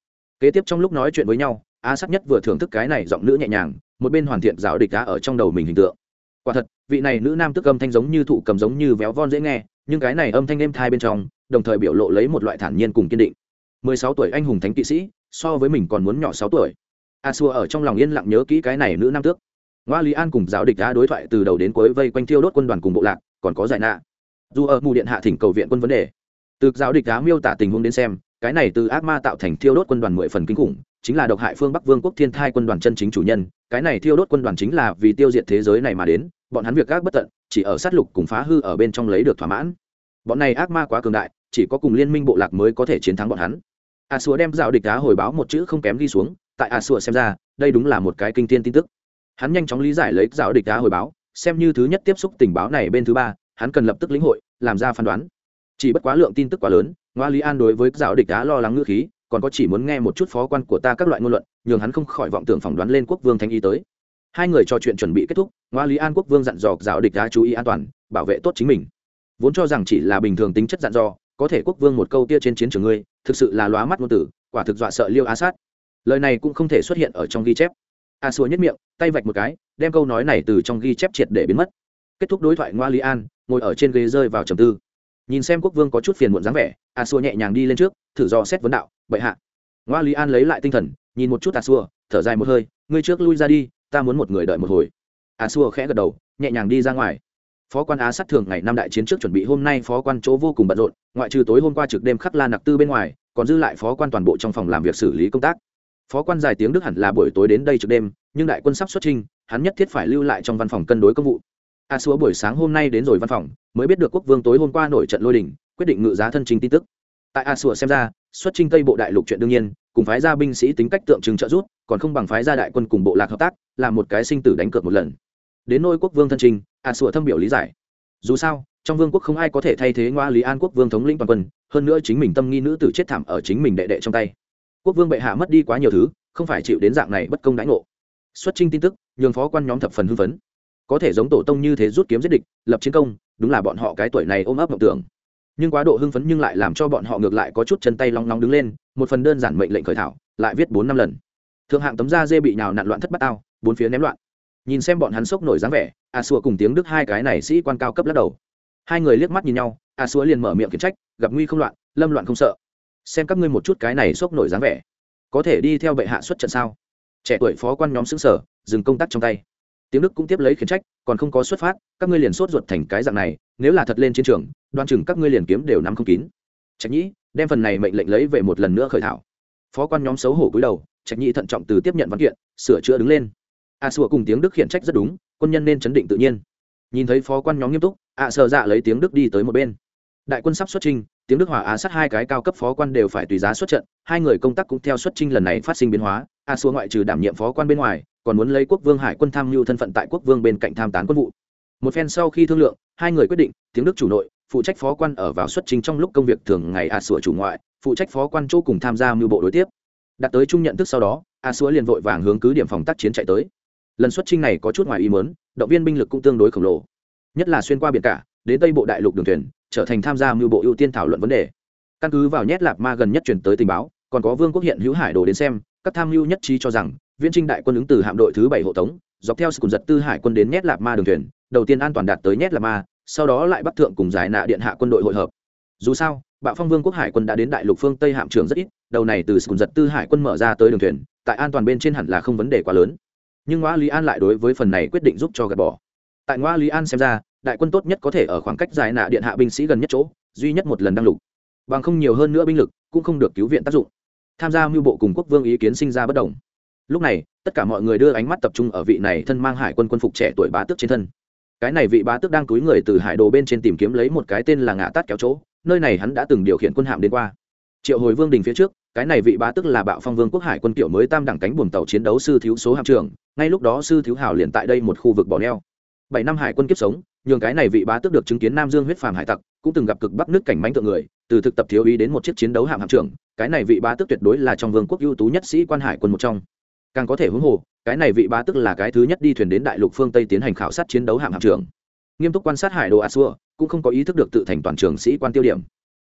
Kế tiếp trong lúc nói chuyện với nhau a sắc nhất vừa thưởng thức cái này giọng nữ nhẹ nhàng, một bên hoàn thiện giáo địch đá ở trong đầu mình hình tượng. Quả thật, vị này nữ nam tức âm thanh giống như thụ cầm giống như véo von dễ nghe, nhưng cái này âm thanh êm thai bên trong, đồng thời biểu lộ lấy một loại thản nhiên cùng kiên định. Mười sáu tuổi anh hùng thánh kỵ sĩ, so với mình còn muốn nhỏ sáu tuổi a xua ở trong lòng yên lặng nhớ kỹ cái này nữ nam tước. Ngoa lý an cùng giáo địch đã đối thoại từ đầu đến cuối vây quanh thiêu đốt quân đoàn cùng bộ lạc, còn có giải nạ. Dù ở mù điện hạ thỉnh cầu viện quân vấn đề, từ giáo địch đã miêu tả tình huống đến xem, cái này từ ác ma tạo thành thiêu đốt quân đoàn mười phần kinh khủng, chính là độc hại phương bắc vương quốc thiên thai quân đoàn chân chính chủ nhân, cái này thiêu đốt quân đoàn chính là vì tiêu diệt thế giới này mà đến, bọn hắn việc gác bất tận, chỉ ở sát lục cùng phá hư ở bên trong lấy được thỏa mãn. Bọn này ác ma quá cường đại, chỉ có cùng liên minh bộ lạc mới có thể chiến thắng bọn hắn. A xúa đem dạo địch đá hồi báo một chữ không kém đi xuống tại a xua xem ra, đây đúng là một cái kinh thiên tin tức. Hắn nhanh chóng lý giải lấy giáo địch đá hồi báo, xem như thứ nhất tiếp xúc tình báo này bên thứ ba, hắn cần lập tức lĩnh hội, làm ra phán đoán. Chỉ bất quá lượng tin tức quá lớn, ngoa lý an đối với giáo địch đá lo lắng ngữ khí, còn có chỉ muốn nghe một chút phó quan của ta các loại ngôn luận, nhường hắn không khỏi vọng tưởng phỏng đoán lên quốc vương thanh y tới. Hai người trò chuyện chuẩn bị kết thúc, ngoa lý an quốc vương dặn dò giáo địch đá chú ý an toàn, bảo vệ tốt chính mình. Vốn cho rằng chỉ là bình thường tính chất dặn dò, có thể quốc vương một câu tia trên chiến trường ngươi, thực sự là lóa mắt ngôn tử, quả thực dọa sợ liêu á sát lời này cũng không thể xuất hiện ở trong ghi chép. A xua nhất miệng, tay vạch một cái, đem câu nói này từ trong ghi chép triệt để biến mất. Kết thúc đối thoại, ngoa lý an ngồi ở trên ghế rơi vào trầm tư. Nhìn xem quốc vương có chút phiền muộn dáng vẻ, a xua nhẹ nhàng đi lên trước, thử do xét vấn đạo, bệ hạ. Ngoa lý an lấy lại tinh thần, nhìn một chút a xua thở dài một hơi, ngươi trước lui ra đi, ta muốn một người đợi một hồi. A xua khẽ gật đầu, nhẹ nhàng đi ra ngoài. Phó quan á sát thường ngày năm đại chiến trước chuẩn bị hôm nay phó quan chỗ vô cùng bận rộn, ngoại trừ tối hôm qua trực đêm khắc la nặc tư bên ngoài, còn dư lại phó quan toàn bộ trong phòng làm việc xử lý công tác phó quan dài tiếng đức hẳn là buổi tối đến đây trước đêm, nhưng đại quân sắp xuất trình, hắn nhất thiết phải lưu lại trong văn phòng cân đối công vụ. A xúa buổi sáng hôm nay đến rồi văn phòng, mới biết được quốc vương tối hôm qua nổi trận lôi đình, quyết định ngự giá thân trình tin tức. Tại a xúa xem ra, xuất trình tây bộ đại lục chuyện đương nhiên, cùng phái gia binh sĩ tính cách tượng trưng trợ giúp, còn không bằng phái gia đại quân cùng bộ lạc hợp tác, là một cái sinh tử đánh cược một lần. Đến nôi quốc vương thân trình, a xúa thâm biểu lý giải. Dù sao, trong vương quốc không ai có thể thay thế ngoa lý an quốc vương thống lĩnh toàn quân, hơn nữa chính mình tâm nghi nữ tử chết thảm ở chính mình đệ đệ trong tay quốc vương bệ hạ mất đi quá nhiều thứ, không phải chịu đến dạng này bất công đãi ngộ. Xuất trình tin tức, nhường phó quan nhóm thập phần hưng phấn. Có thể giống tổ tông như thế rút kiếm giết địch, lập chiến công, đúng là bọn họ cái tuổi này ôm ấp mộng tưởng. Nhưng quá độ hưng phấn nhưng lại làm cho bọn họ ngược lại có chút chân tay long long đứng lên, một phần đơn giản mệnh lệnh khởi thảo, lại viết bốn năm lần. Thượng hạng tấm da dê bị nhào nặn loạn thất bát ao, bốn phía ném loạn. Nhìn xem bọn hắn sốc nổi dáng vẻ, a xua cùng tiếng đức hai cái này sĩ quan cao cấp lắc đầu. Hai người liếc mắt nhìn nhau, a xua liền mở miệng khiển trách, gặp nguy không loạn, lâm loạn không sợ xem các ngươi một chút cái này sốc nổi dáng vẻ. Có thể đi theo bệ hạ xuất trận sao? Trẻ tuổi phó quan nhóm xứng sở dừng công tác trong tay. Tiếng đức cũng tiếp lấy khiển trách còn không có xuất phát các ngươi liền sốt ruột thành cái dạng này nếu là thật lên chiến trường đoan chừng các ngươi liền kiếm đều nắm không kín. Trạch nhĩ đem phần này mệnh lệnh lấy về một lần nữa khởi thảo. Phó quan nhóm xấu hổ cúi đầu trạch nhĩ thận trọng từ tiếp nhận văn kiện sửa chữa đứng lên. A à, cùng tiếng đức khiển trách rất đúng quân nhân nên chấn định tự nhiên. Nhìn thấy phó quan nhóm nghiêm túc ạ à sợ dạ lấy tiếng đức đi tới một bên đại quân sắp xuất trinh tiếng đức hòa á sát hai cái cao cấp phó quan đều phải tùy giá xuất trận, hai người công tác cũng theo xuất trinh lần này phát sinh biến hóa, a xua ngoại trừ đảm nhiệm phó quan bên ngoài, còn muốn lấy quốc vương hải quân tham mưu thân phận tại quốc vương bên cạnh tham tán quân vụ. Một phen sau khi thương lượng, hai người quyết định, tiếng đức chủ nội, phụ trách phó quan ở vào xuất trình trong lúc công việc thường ngày a xua chủ ngoại, phụ trách phó quan chỗ cùng tham gia mưu bộ đối tiếp. Đạt tới chung nhận thức sau đó, a xua liền vội vàng hướng cứ điểm phòng tác chiến chạy tới. Lần xuất trình này có chút ngoài ý mớn động viên binh lực cũng tương đối khổng lồ. Nhất là xuyên qua biển cả, đến tây bộ đại lục đường thuyền trở thành tham gia mưu bộ ưu tiên thảo luận vấn đề. Căn cứ vào nhét lạp ma gần nhất chuyển tới tình báo, còn có vương quốc hiện hữu hải đồ đến xem, các tham mưu nhất trí cho rằng, viễn trinh đại quân ứng từ hạm đội thứ bảy hộ tống, dọc theo sự cùng giật tư hải quân đến nhét lạp ma đường thuyền, đầu tiên an toàn đạt tới nhét lạp ma, sau đó lại bắt thượng cùng giải nạ điện hạ quân đội hội hợp. Dù sao, bạo phong vương quốc hải quân đã đến đại lục phương tây hạm trường rất ít, đầu này từ sự cùng giật tư hải quân mở ra tới đường thuyền, tại an toàn bên trên hẳn là không vấn đề quá lớn. Nhưng ngoa lý an lại đối với phần này quyết định giúp cho gạt bỏ. Tại ngoa lý an xem ra đại quân tốt nhất có thể ở khoảng cách dài nạ điện hạ binh sĩ gần nhất chỗ, duy nhất một lần đăng lục. Bằng không nhiều hơn nữa binh lực, cũng không được cứu viện tác dụng. Tham gia mưu bộ cùng quốc vương ý kiến sinh ra bất đồng. Lúc này, tất cả mọi người đưa ánh mắt tập trung ở vị này thân mang hải quân quân phục trẻ tuổi bá tước trên thân. Cái này vị bá tước đang túi người từ hải đồ bên trên tìm kiếm lấy một cái tên là ngã tát kéo chỗ, nơi này hắn đã từng điều khiển quân hạm đến qua. Triệu hồi vương đình phía trước, cái này vị bá tước là bạo phong vương quốc hải quân kiểu mới tam đẳng cánh buồm tàu chiến đấu sư thiếu số hạm trưởng, ngay lúc đó sư thiếu hào liền tại đây một khu vực bỏ neo. Bảy năm hải quân kiếp sống nhường cái này vị bá tước được chứng kiến nam dương huyết phàm hải tặc, cũng từng gặp cực bắc nước cảnh mánh tượng người, từ thực tập thiếu ý đến một chiếc chiến đấu hạm hạm trưởng, cái này vị bá tước tuyệt đối là trong vương quốc ưu tú nhất sĩ quan hải quân một trong. Càng có thể huống hồ, cái này vị bá tước là cái thứ nhất đi thuyền đến đại lục phương tây tiến hành khảo sát chiến đấu hạm hạm trưởng. Nghiêm túc quan sát hải đồ a xua cũng không có ý thức được tự thành toàn trường sĩ quan tiêu điểm.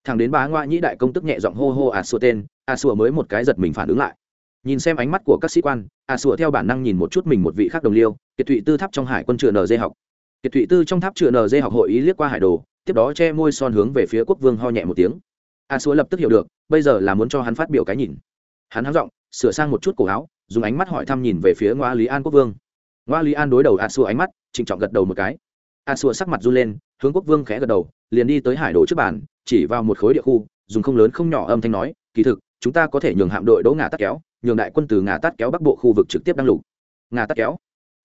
Thằng đến bá ngoa nhĩ đại công tức nhẹ giọng hô hô a xua tên a xua mới một cái giật mình phản ứng lại. Nhìn xem ánh mắt của các sĩ quan a xua theo bản năng nhìn một chút mình một vị khác đồng liêu, kiệt thụy tư tháp trong hải quân chữa nd học kiệt thụy tư trong tháp chữa nd học hội ý liếc qua hải đồ, tiếp đó che môi son hướng về phía quốc vương ho nhẹ một tiếng. A xua lập tức hiểu được, bây giờ là muốn cho hắn phát biểu cái nhìn. Hắn hắng giọng, sửa sang một chút cổ áo, dùng ánh mắt hỏi thăm nhìn về phía ngoa lý an quốc vương. Ngoa lý an đối đầu a xua ánh mắt, trịnh trọng gật đầu một cái. A xua sắc mặt run lên, hướng quốc vương khẽ gật đầu, liền đi tới hải đồ trước bàn, chỉ vào một khối địa khu, dùng không lớn không nhỏ âm thanh nói, kỳ thực, chúng ta có thể nhường hạm đội đỗ ngà tắt kéo, nhường đại quân từ ngà tắt kéo bắc bộ khu vực trực tiếp đăng lục. Ngà tắt kéo.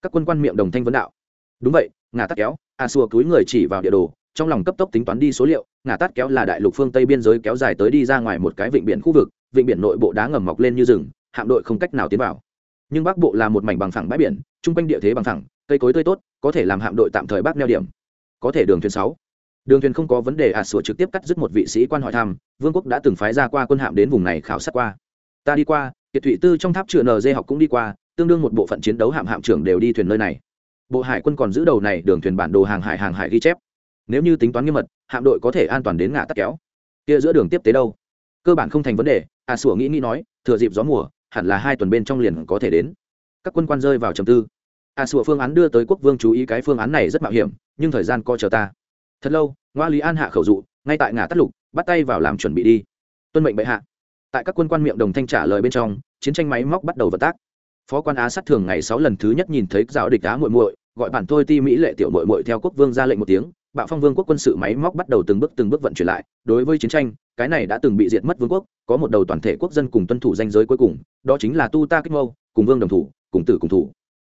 Các quân quan miệng đồng thanh vấn đạo. Đúng vậy ngà tắt kéo, a xua cúi người chỉ vào địa đồ, trong lòng cấp tốc tính toán đi số liệu ngà tát kéo là đại lục phương tây biên giới kéo dài tới đi ra ngoài một cái vịnh biển khu vực, vịnh biển nội bộ đá ngầm mọc lên như rừng, hạm đội không cách nào tiến vào. Nhưng bắc bộ là một mảnh bằng phẳng bãi biển, chung quanh địa thế bằng phẳng, cây cối tươi tốt, có thể làm hạm đội tạm thời bác neo điểm. Có thể đường thuyền sáu. Đường thuyền không có vấn đề ạt à sủa trực tiếp cắt dứt một vị sĩ quan hỏi thăm, vương quốc đã từng phái ra qua quân hạm đến vùng này khảo sát qua. Ta đi qua, kiệt thụy tư trong tháp chữa nd học cũng đi qua, tương đương một bộ phận chiến đấu hạm hạm trưởng đều đi thuyền nơi này bộ hải quân còn giữ đầu này đường thuyền bản đồ hàng hải hàng hải ghi chép. Nếu như tính toán nghiêm mật, hạm đội có thể an toàn đến ngã tắc kéo. Kia giữa đường tiếp tế đâu? Cơ bản không thành vấn đề, a sủa nghĩ nghĩ nói, thừa dịp gió mùa, hẳn là hai tuần bên trong liền có thể đến. Các quân quan rơi vào trầm tư. A sủa phương án đưa tới quốc vương chú ý cái phương án này rất mạo hiểm, nhưng thời gian co chờ ta. Thật lâu, ngoa lý an hạ khẩu dụ, ngay tại ngã tắt lục, bắt tay vào làm chuẩn bị đi. Tuân mệnh bệ hạ. Tại các quân quan miệng đồng thanh trả lời bên trong, chiến tranh máy móc bắt đầu vận tác. Phó quan á sát thường ngày sáu lần thứ nhất nhìn thấy giáo địch đá muội muội gọi bản thôi ti mỹ lệ tiểu muội muội theo quốc vương ra lệnh một tiếng, bạo phong vương quốc quân sự máy móc bắt đầu từng bước từng bước vận chuyển lại. Đối với chiến tranh, cái này đã từng bị diệt mất vương quốc, có một đầu toàn thể quốc dân cùng tuân thủ danh giới cuối cùng, đó chính là tu ta kích mâu, cùng vương đồng thủ, cùng tử cùng thủ.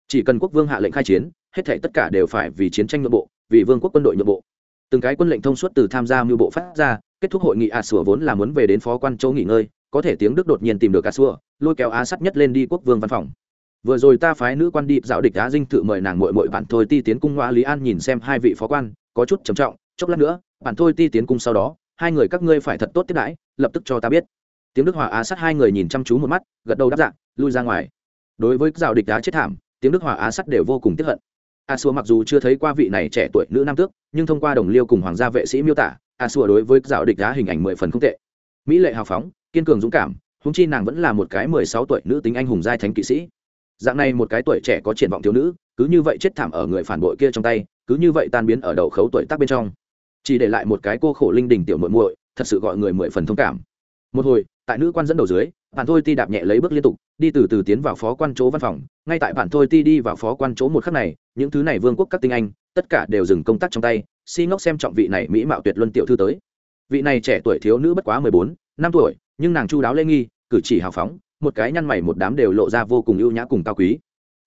Chỉ cần quốc vương hạ lệnh khai chiến, hết thể tất cả đều phải vì chiến tranh nội bộ, vì vương quốc quân đội nội bộ. Từng cái quân lệnh thông suốt từ tham gia mưu bộ phát ra, kết thúc hội nghị a sủa vốn là muốn về đến phó quan châu nghỉ ngơi, có thể tiếng đức đột nhiên tìm được a sủa, lôi kéo a sắt nhất lên đi quốc vương văn phòng vừa rồi ta phái nữ quan đi dạo địch á dinh tự mời nàng mội mội bạn thôi ti tiến cung ngoa lý an nhìn xem hai vị phó quan, có chút trầm trọng. Chốc lát nữa bạn thôi ti tiến cung sau đó, hai người các ngươi phải thật tốt tiếp đãi, lập tức cho ta biết. Tiếng đức hòa á sát hai người nhìn chăm chú một mắt, gật đầu đáp dạng lui ra ngoài. Đối với dạo địch đá chết thảm, tiếng đức hòa á sát đều vô cùng tiếp hận. A xua mặc dù chưa thấy qua vị này trẻ tuổi nữ nam tước, nhưng thông qua đồng liêu cùng hoàng gia vệ sĩ miêu tả, a xua đối với dạo địch đá hình ảnh mười phần không tệ. Mỹ lệ hào phóng, kiên cường dũng cảm húng chi nàng vẫn là một cái mười sáu tuổi nữ tính anh hùng giai thánh kỵ sĩ dạng này một cái tuổi trẻ có triển vọng thiếu nữ, cứ như vậy chết thảm ở người phản bội kia trong tay, cứ như vậy tan biến ở đầu khấu tuổi tác bên trong. Chỉ để lại một cái cô khổ linh đình tiểu muội muội, thật sự gọi người mười phần thông cảm. Một hồi, tại nữ quan dẫn đầu dưới bạn thôi ti đạp nhẹ lấy bước liên tục, đi từ từ tiến vào phó quan chỗ văn phòng. Ngay tại bạn thôi ti đi vào phó quan chỗ một khắc này, những thứ này vương quốc các tinh anh, tất cả đều dừng công tác trong tay, si ngốc xem trọng vị này mỹ mạo tuyệt luân tiểu thư tới. Vị này trẻ tuổi thiếu nữ bất quá mười bốn, năm tuổi, nhưng nàng chu đáo lễ nghi, cử chỉ hào phóng một cái nhăn mày một đám đều lộ ra vô cùng ưu nhã cùng cao quý.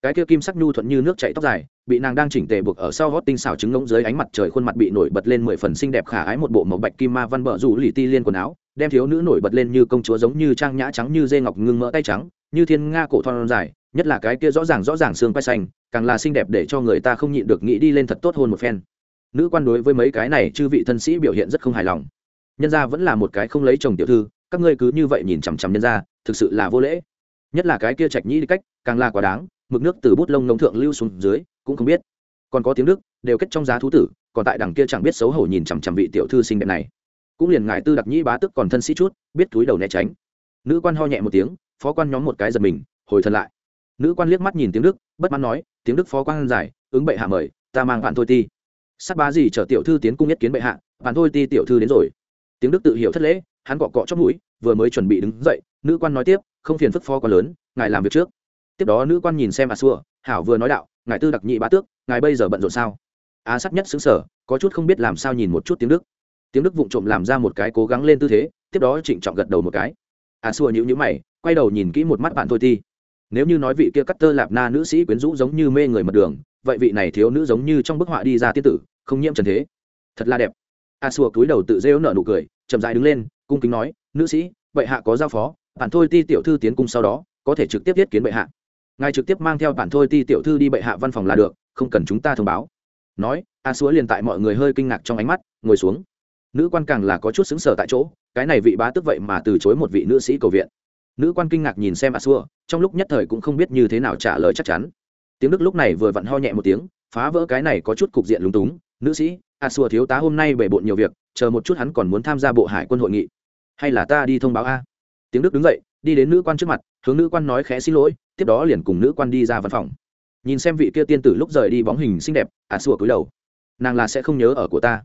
Cái kia kim sắc nhu thuận như nước chảy tóc dài, bị nàng đang chỉnh tề buộc ở sau gót tinh xảo trứng ngỗng dưới ánh mặt trời khuôn mặt bị nổi bật lên mười phần xinh đẹp khả ái một bộ màu bạch kim ma văn bờ rủ lì ti liên quần áo, đem thiếu nữ nổi bật lên như công chúa giống như trang nhã trắng như dê ngọc ngưng mỡ tay trắng, như thiên nga cổ thon dài, nhất là cái kia rõ ràng rõ ràng xương quay xanh, càng là xinh đẹp để cho người ta không nhịn được nghĩ đi lên thật tốt hơn một phen. Nữ quan đối với mấy cái này chư vị thân sĩ biểu hiện rất không hài lòng. Nhân gia vẫn là một cái không lấy chồng tiểu thư, các ngươi cứ như vậy nhìn chằm chằm nhân gia thực sự là vô lễ. Nhất là cái kia trạch nhĩ đi cách, càng là quá đáng, mực nước từ bút lông nông thượng lưu xuống dưới, cũng không biết. Còn có tiếng đức, đều kết trong giá thú tử, còn tại đằng kia chẳng biết xấu hổ nhìn chằm chằm vị tiểu thư xinh đẹp này. Cũng liền ngại tư đặc nhĩ bá tức còn thân sĩ chút, biết túi đầu né tránh. Nữ quan ho nhẹ một tiếng, phó quan nhóm một cái giật mình, hồi thân lại. Nữ quan liếc mắt nhìn tiếng đức, bất mãn nói, tiếng đức phó quan giải, ứng bệ hạ mời, ta mang bạn thôi ti. Sắt bá gì chở tiểu thư tiến cung nhất kiến bệ hạ bạn thôi ti tiểu thư đến rồi. Tiếng đức tự hiểu thất lễ, hắn cọ cọ chót mũi vừa mới chuẩn bị đứng dậy, nữ quan nói tiếp, không phiền phức phó quá lớn, ngài làm việc trước. Tiếp đó nữ quan nhìn xem a xua, hảo vừa nói đạo, ngài tư đặc nhị bá tước, ngài bây giờ bận rộn sao? Á sắt nhất xứng sở, có chút không biết làm sao nhìn một chút tiếng đức. Tiếng đức vụng trộm làm ra một cái cố gắng lên tư thế, tiếp đó trịnh trọng gật đầu một cái. A xua nhữ nhữ mày, quay đầu nhìn kỹ một mắt bạn thôi ti nếu như nói vị kia cắt tơ lạp na nữ sĩ quyến rũ giống như mê người mật đường, vậy vị này thiếu nữ giống như trong bức họa đi ra tiên tử, không nhiễm trần thế. Thật là đẹp. A xua cúi đầu tự rêu nở nụ cười, chậm dại đứng lên, cung kính nói nữ sĩ, bệ hạ có giao phó, bản thôi ti tiểu thư tiến cung sau đó, có thể trực tiếp thiết kiến bệ hạ. Ngài trực tiếp mang theo bản thôi ti tiểu thư đi bệ hạ văn phòng là được, không cần chúng ta thông báo. Nói, a xúa liền tại mọi người hơi kinh ngạc trong ánh mắt, ngồi xuống. Nữ quan càng là có chút xứng sở tại chỗ, cái này vị bá tức vậy mà từ chối một vị nữ sĩ cầu viện. Nữ quan kinh ngạc nhìn xem a xua trong lúc nhất thời cũng không biết như thế nào trả lời chắc chắn. Tiếng đức lúc này vừa vặn ho nhẹ một tiếng, phá vỡ cái này có chút cục diện lúng túng. Nữ sĩ, a xua thiếu tá hôm nay bề bộn nhiều việc, chờ một chút hắn còn muốn tham gia bộ hải quân hội nghị hay là ta đi thông báo a? Tiếng đức đứng dậy, đi đến nữ quan trước mặt, hướng nữ quan nói khẽ xin lỗi, tiếp đó liền cùng nữ quan đi ra văn phòng. Nhìn xem vị kia tiên tử lúc rời đi bóng hình xinh đẹp à sủa cúi đầu. Nàng là sẽ không nhớ ở của ta.